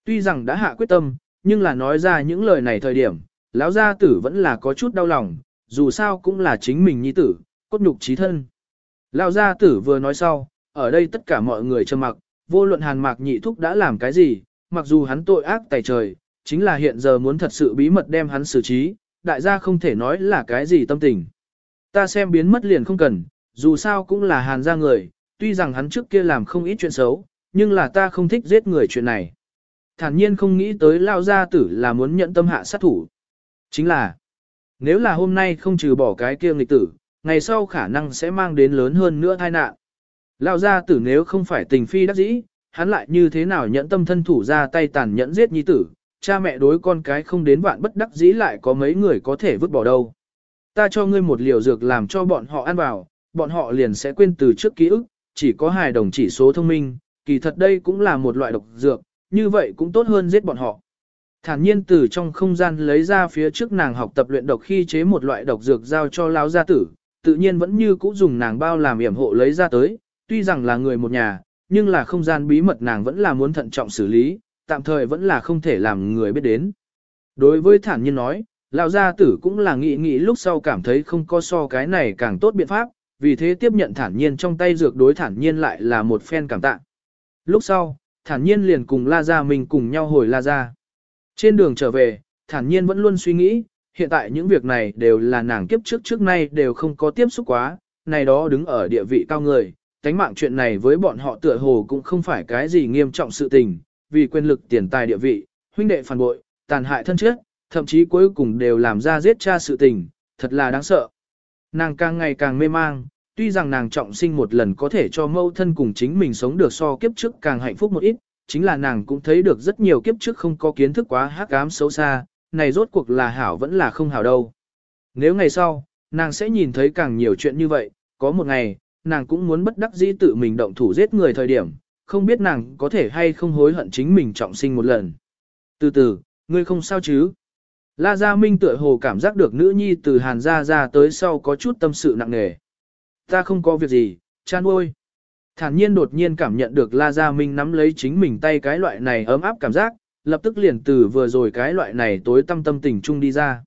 Tuy rằng đã hạ quyết tâm, nhưng là nói ra những lời này thời điểm, lão gia tử vẫn là có chút đau lòng, dù sao cũng là chính mình nhi tử, cốt nhục trí thân. Lão gia tử vừa nói sau, ở đây tất cả mọi người trầm mặc, vô luận hàn mạc nhị thúc đã làm cái gì, mặc dù hắn tội ác tài trời, chính là hiện giờ muốn thật sự bí mật đem hắn xử trí, đại gia không thể nói là cái gì tâm tình. Ta xem biến mất liền không cần, dù sao cũng là hàn gia người, tuy rằng hắn trước kia làm không ít chuyện xấu, nhưng là ta không thích giết người chuyện này. Thản nhiên không nghĩ tới lao gia tử là muốn nhận tâm hạ sát thủ. Chính là, nếu là hôm nay không trừ bỏ cái kia nghịch tử, ngày sau khả năng sẽ mang đến lớn hơn nữa tai nạn. Lao gia tử nếu không phải tình phi đắc dĩ, hắn lại như thế nào nhẫn tâm thân thủ ra tay tàn nhẫn giết nhi tử, cha mẹ đối con cái không đến vạn bất đắc dĩ lại có mấy người có thể vứt bỏ đâu. Ta cho ngươi một liều dược làm cho bọn họ ăn vào, bọn họ liền sẽ quên từ trước ký ức, chỉ có hài đồng chỉ số thông minh, kỳ thật đây cũng là một loại độc dược, như vậy cũng tốt hơn giết bọn họ. Thản nhiên từ trong không gian lấy ra phía trước nàng học tập luyện độc khi chế một loại độc dược giao cho lão gia tử, tự nhiên vẫn như cũ dùng nàng bao làm yểm hộ lấy ra tới, tuy rằng là người một nhà, nhưng là không gian bí mật nàng vẫn là muốn thận trọng xử lý, tạm thời vẫn là không thể làm người biết đến. Đối với thản nhiên nói, lão gia tử cũng là nghĩ nghĩ lúc sau cảm thấy không có so cái này càng tốt biện pháp, vì thế tiếp nhận thản nhiên trong tay dược đối thản nhiên lại là một phen cảm tạ. Lúc sau, thản nhiên liền cùng La Gia mình cùng nhau hồi La Gia. Trên đường trở về, thản nhiên vẫn luôn suy nghĩ, hiện tại những việc này đều là nàng kiếp trước trước nay đều không có tiếp xúc quá, này đó đứng ở địa vị cao người, tánh mạng chuyện này với bọn họ tựa hồ cũng không phải cái gì nghiêm trọng sự tình, vì quyền lực tiền tài địa vị, huynh đệ phản bội, tàn hại thân chết, thậm chí cuối cùng đều làm ra giết cha sự tình, thật là đáng sợ. Nàng càng ngày càng mê mang, tuy rằng nàng trọng sinh một lần có thể cho mâu thân cùng chính mình sống được so kiếp trước càng hạnh phúc một ít, chính là nàng cũng thấy được rất nhiều kiếp trước không có kiến thức quá hắc ám xấu xa, này rốt cuộc là hảo vẫn là không hảo đâu. Nếu ngày sau, nàng sẽ nhìn thấy càng nhiều chuyện như vậy, có một ngày, nàng cũng muốn bất đắc dĩ tự mình động thủ giết người thời điểm, không biết nàng có thể hay không hối hận chính mình trọng sinh một lần. Từ từ, ngươi không sao chứ? La Gia Minh tựa hồ cảm giác được nữ nhi từ Hàn Gia ra tới sau có chút tâm sự nặng nề. Ta không có việc gì, chan ôi. Thản nhiên đột nhiên cảm nhận được La Gia Minh nắm lấy chính mình tay cái loại này ấm áp cảm giác, lập tức liền từ vừa rồi cái loại này tối tâm tâm tình chung đi ra.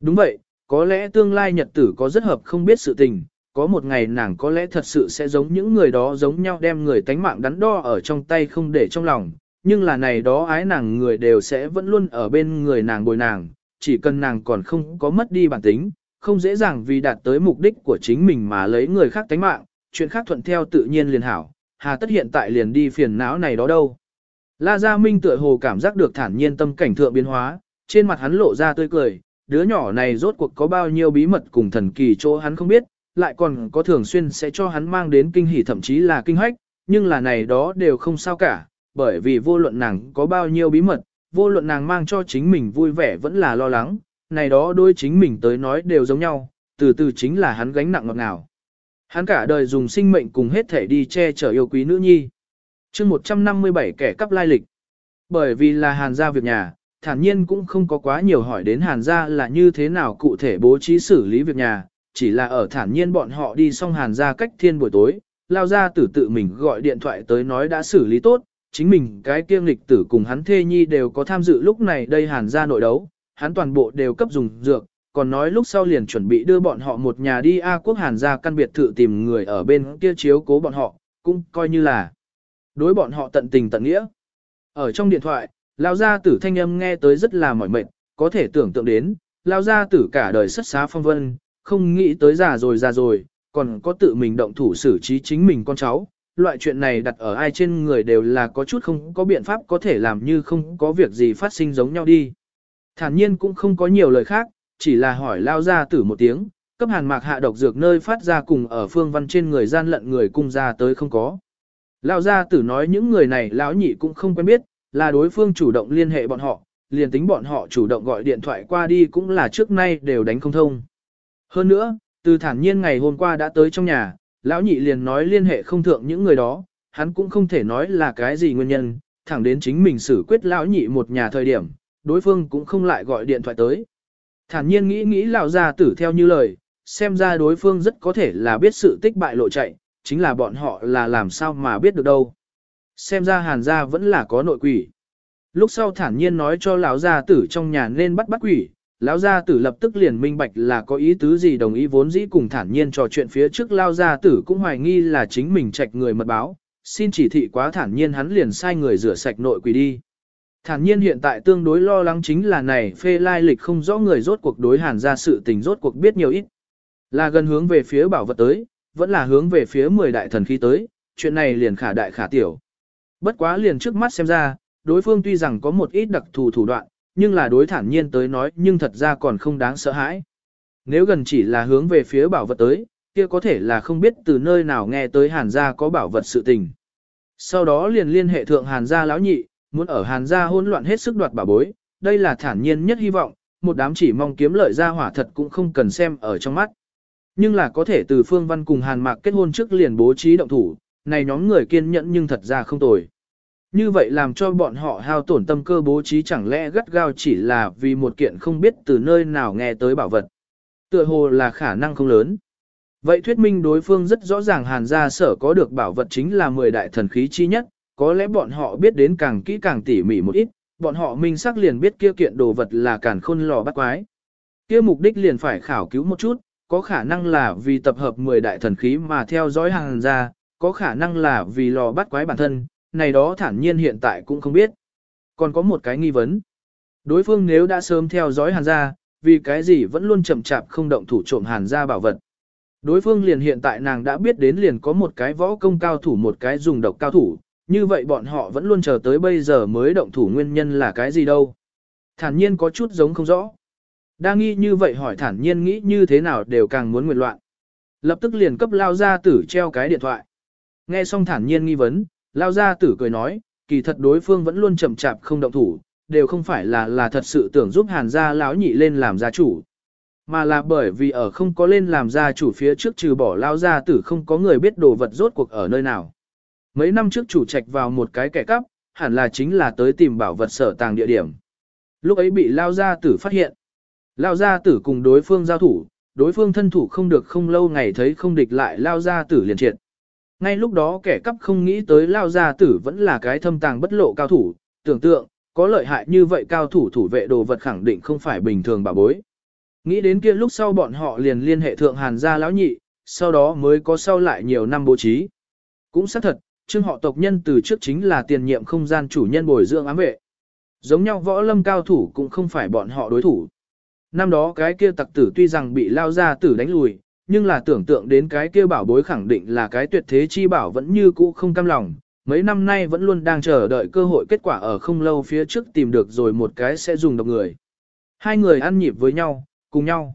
Đúng vậy, có lẽ tương lai nhật tử có rất hợp không biết sự tình, có một ngày nàng có lẽ thật sự sẽ giống những người đó giống nhau đem người tánh mạng đắn đo ở trong tay không để trong lòng, nhưng là này đó ái nàng người đều sẽ vẫn luôn ở bên người nàng bồi nàng, chỉ cần nàng còn không có mất đi bản tính, không dễ dàng vì đạt tới mục đích của chính mình mà lấy người khác tánh mạng, chuyện khác thuận theo tự nhiên liền hảo, hà tất hiện tại liền đi phiền não này đó đâu. La Gia Minh tựa hồ cảm giác được thản nhiên tâm cảnh thượng biến hóa, trên mặt hắn lộ ra tươi cười, đứa nhỏ này rốt cuộc có bao nhiêu bí mật cùng thần kỳ chỗ hắn không biết, lại còn có thường xuyên sẽ cho hắn mang đến kinh hỉ thậm chí là kinh hách, nhưng là này đó đều không sao cả, bởi vì vô luận nàng có bao nhiêu bí mật, vô luận nàng mang cho chính mình vui vẻ vẫn là lo lắng, này đó đôi chính mình tới nói đều giống nhau, từ từ chính là hắn gánh nặng ngọt ngào. Hắn cả đời dùng sinh mệnh cùng hết thể đi che chở yêu quý nữ nhi. chương 157 kẻ cắp lai lịch. Bởi vì là hàn gia việc nhà, thản nhiên cũng không có quá nhiều hỏi đến hàn gia là như thế nào cụ thể bố trí xử lý việc nhà, chỉ là ở thản nhiên bọn họ đi xong hàn gia cách thiên buổi tối, lao ra tử tự mình gọi điện thoại tới nói đã xử lý tốt, chính mình cái kiêng lịch tử cùng hắn thê nhi đều có tham dự lúc này đây hàn gia nội đấu, hắn toàn bộ đều cấp dùng dược, còn nói lúc sau liền chuẩn bị đưa bọn họ một nhà đi A quốc hàn gia căn biệt thự tìm người ở bên kia chiếu cố bọn họ, cũng coi như là đối bọn họ tận tình tận nghĩa. Ở trong điện thoại, lao gia tử thanh âm nghe tới rất là mỏi mệt, có thể tưởng tượng đến, lao gia tử cả đời sất xá phong vân, không nghĩ tới già rồi già rồi, còn có tự mình động thủ xử trí chính mình con cháu. Loại chuyện này đặt ở ai trên người đều là có chút không có biện pháp có thể làm như không có việc gì phát sinh giống nhau đi. Thản nhiên cũng không có nhiều lời khác, chỉ là hỏi lao ra tử một tiếng, cấp hàn mạc hạ độc dược nơi phát ra cùng ở phương văn trên người gian lận người cung ra tới không có. Lao gia tử nói những người này lão nhị cũng không quen biết, là đối phương chủ động liên hệ bọn họ, liền tính bọn họ chủ động gọi điện thoại qua đi cũng là trước nay đều đánh không thông. Hơn nữa, từ thản nhiên ngày hôm qua đã tới trong nhà, lão nhị liền nói liên hệ không thượng những người đó, hắn cũng không thể nói là cái gì nguyên nhân, thẳng đến chính mình xử quyết lão nhị một nhà thời điểm, đối phương cũng không lại gọi điện thoại tới. Thản nhiên nghĩ nghĩ lão gia tử theo như lời, xem ra đối phương rất có thể là biết sự tích bại lộ chạy, chính là bọn họ là làm sao mà biết được đâu. Xem ra hàn gia vẫn là có nội quỷ. Lúc sau thản nhiên nói cho lão gia tử trong nhà nên bắt bắt quỷ, lão gia tử lập tức liền minh bạch là có ý tứ gì đồng ý vốn dĩ cùng thản nhiên trò chuyện phía trước lão gia tử cũng hoài nghi là chính mình trạch người mật báo, xin chỉ thị quá thản nhiên hắn liền sai người rửa sạch nội quỷ đi. Thản nhiên hiện tại tương đối lo lắng chính là này phê lai lịch không rõ người rốt cuộc đối hàn ra sự tình rốt cuộc biết nhiều ít. Là gần hướng về phía bảo vật tới, vẫn là hướng về phía mười đại thần khí tới, chuyện này liền khả đại khả tiểu. Bất quá liền trước mắt xem ra, đối phương tuy rằng có một ít đặc thù thủ đoạn, nhưng là đối thản nhiên tới nói nhưng thật ra còn không đáng sợ hãi. Nếu gần chỉ là hướng về phía bảo vật tới, kia có thể là không biết từ nơi nào nghe tới hàn gia có bảo vật sự tình. Sau đó liền liên hệ thượng hàn gia lão nhị, muốn ở hàn gia hỗn loạn hết sức đoạt bảo bối, đây là thản nhiên nhất hy vọng, một đám chỉ mong kiếm lợi ra hỏa thật cũng không cần xem ở trong mắt. Nhưng là có thể từ phương văn cùng hàn mạc kết hôn trước liền bố trí động thủ, này nhóm người kiên nhẫn nhưng thật ra không tồi. Như vậy làm cho bọn họ hao tổn tâm cơ bố trí chẳng lẽ gắt gao chỉ là vì một kiện không biết từ nơi nào nghe tới bảo vật. Tựa hồ là khả năng không lớn. Vậy thuyết minh đối phương rất rõ ràng hàn gia sở có được bảo vật chính là 10 đại thần khí chi nhất, có lẽ bọn họ biết đến càng kỹ càng tỉ mỉ một ít, bọn họ minh xác liền biết kia kiện đồ vật là càn khôn lò bắt quái. Kia mục đích liền phải khảo cứu một chút, có khả năng là vì tập hợp 10 đại thần khí mà theo dõi hàng ra, có khả năng là vì lò bắt quái bản thân, này đó thản nhiên hiện tại cũng không biết. Còn có một cái nghi vấn. Đối phương nếu đã sớm theo dõi hàn gia, vì cái gì vẫn luôn chậm chạp không động thủ trộm hàn gia bảo vật. Đối phương liền hiện tại nàng đã biết đến liền có một cái võ công cao thủ một cái dùng độc cao thủ, như vậy bọn họ vẫn luôn chờ tới bây giờ mới động thủ nguyên nhân là cái gì đâu. Thản nhiên có chút giống không rõ. Đa nghi như vậy hỏi thản nhiên nghĩ như thế nào đều càng muốn nguyện loạn. Lập tức liền cấp lao ra tử treo cái điện thoại. Nghe xong thản nhiên nghi vấn, lao gia tử cười nói, kỳ thật đối phương vẫn luôn chậm chạp không động thủ, đều không phải là là thật sự tưởng giúp hàn gia lão nhị lên làm gia chủ. Mà là bởi vì ở không có lên làm gia chủ phía trước trừ bỏ lao gia tử không có người biết đồ vật rốt cuộc ở nơi nào. Mấy năm trước chủ trạch vào một cái kẻ cắp, hẳn là chính là tới tìm bảo vật sở tàng địa điểm. Lúc ấy bị lao gia tử phát hiện. Lao gia tử cùng đối phương giao thủ, đối phương thân thủ không được không lâu ngày thấy không địch lại lao gia tử liền triệt. Ngay lúc đó kẻ cắp không nghĩ tới lao gia tử vẫn là cái thâm tàng bất lộ cao thủ, tưởng tượng, có lợi hại như vậy cao thủ thủ vệ đồ vật khẳng định không phải bình thường bà bối. Nghĩ đến kia lúc sau bọn họ liền liên hệ thượng hàn gia lão nhị, sau đó mới có sau lại nhiều năm bố trí. Cũng xác thật, trương họ tộc nhân từ trước chính là tiền nhiệm không gian chủ nhân bồi dưỡng ám vệ. Giống nhau võ lâm cao thủ cũng không phải bọn họ đối thủ. Năm đó cái kia tặc tử tuy rằng bị lao ra tử đánh lùi, nhưng là tưởng tượng đến cái kia bảo bối khẳng định là cái tuyệt thế chi bảo vẫn như cũ không cam lòng. Mấy năm nay vẫn luôn đang chờ đợi cơ hội kết quả ở không lâu phía trước tìm được rồi một cái sẽ dùng độc người. Hai người ăn nhịp với nhau, cùng nhau.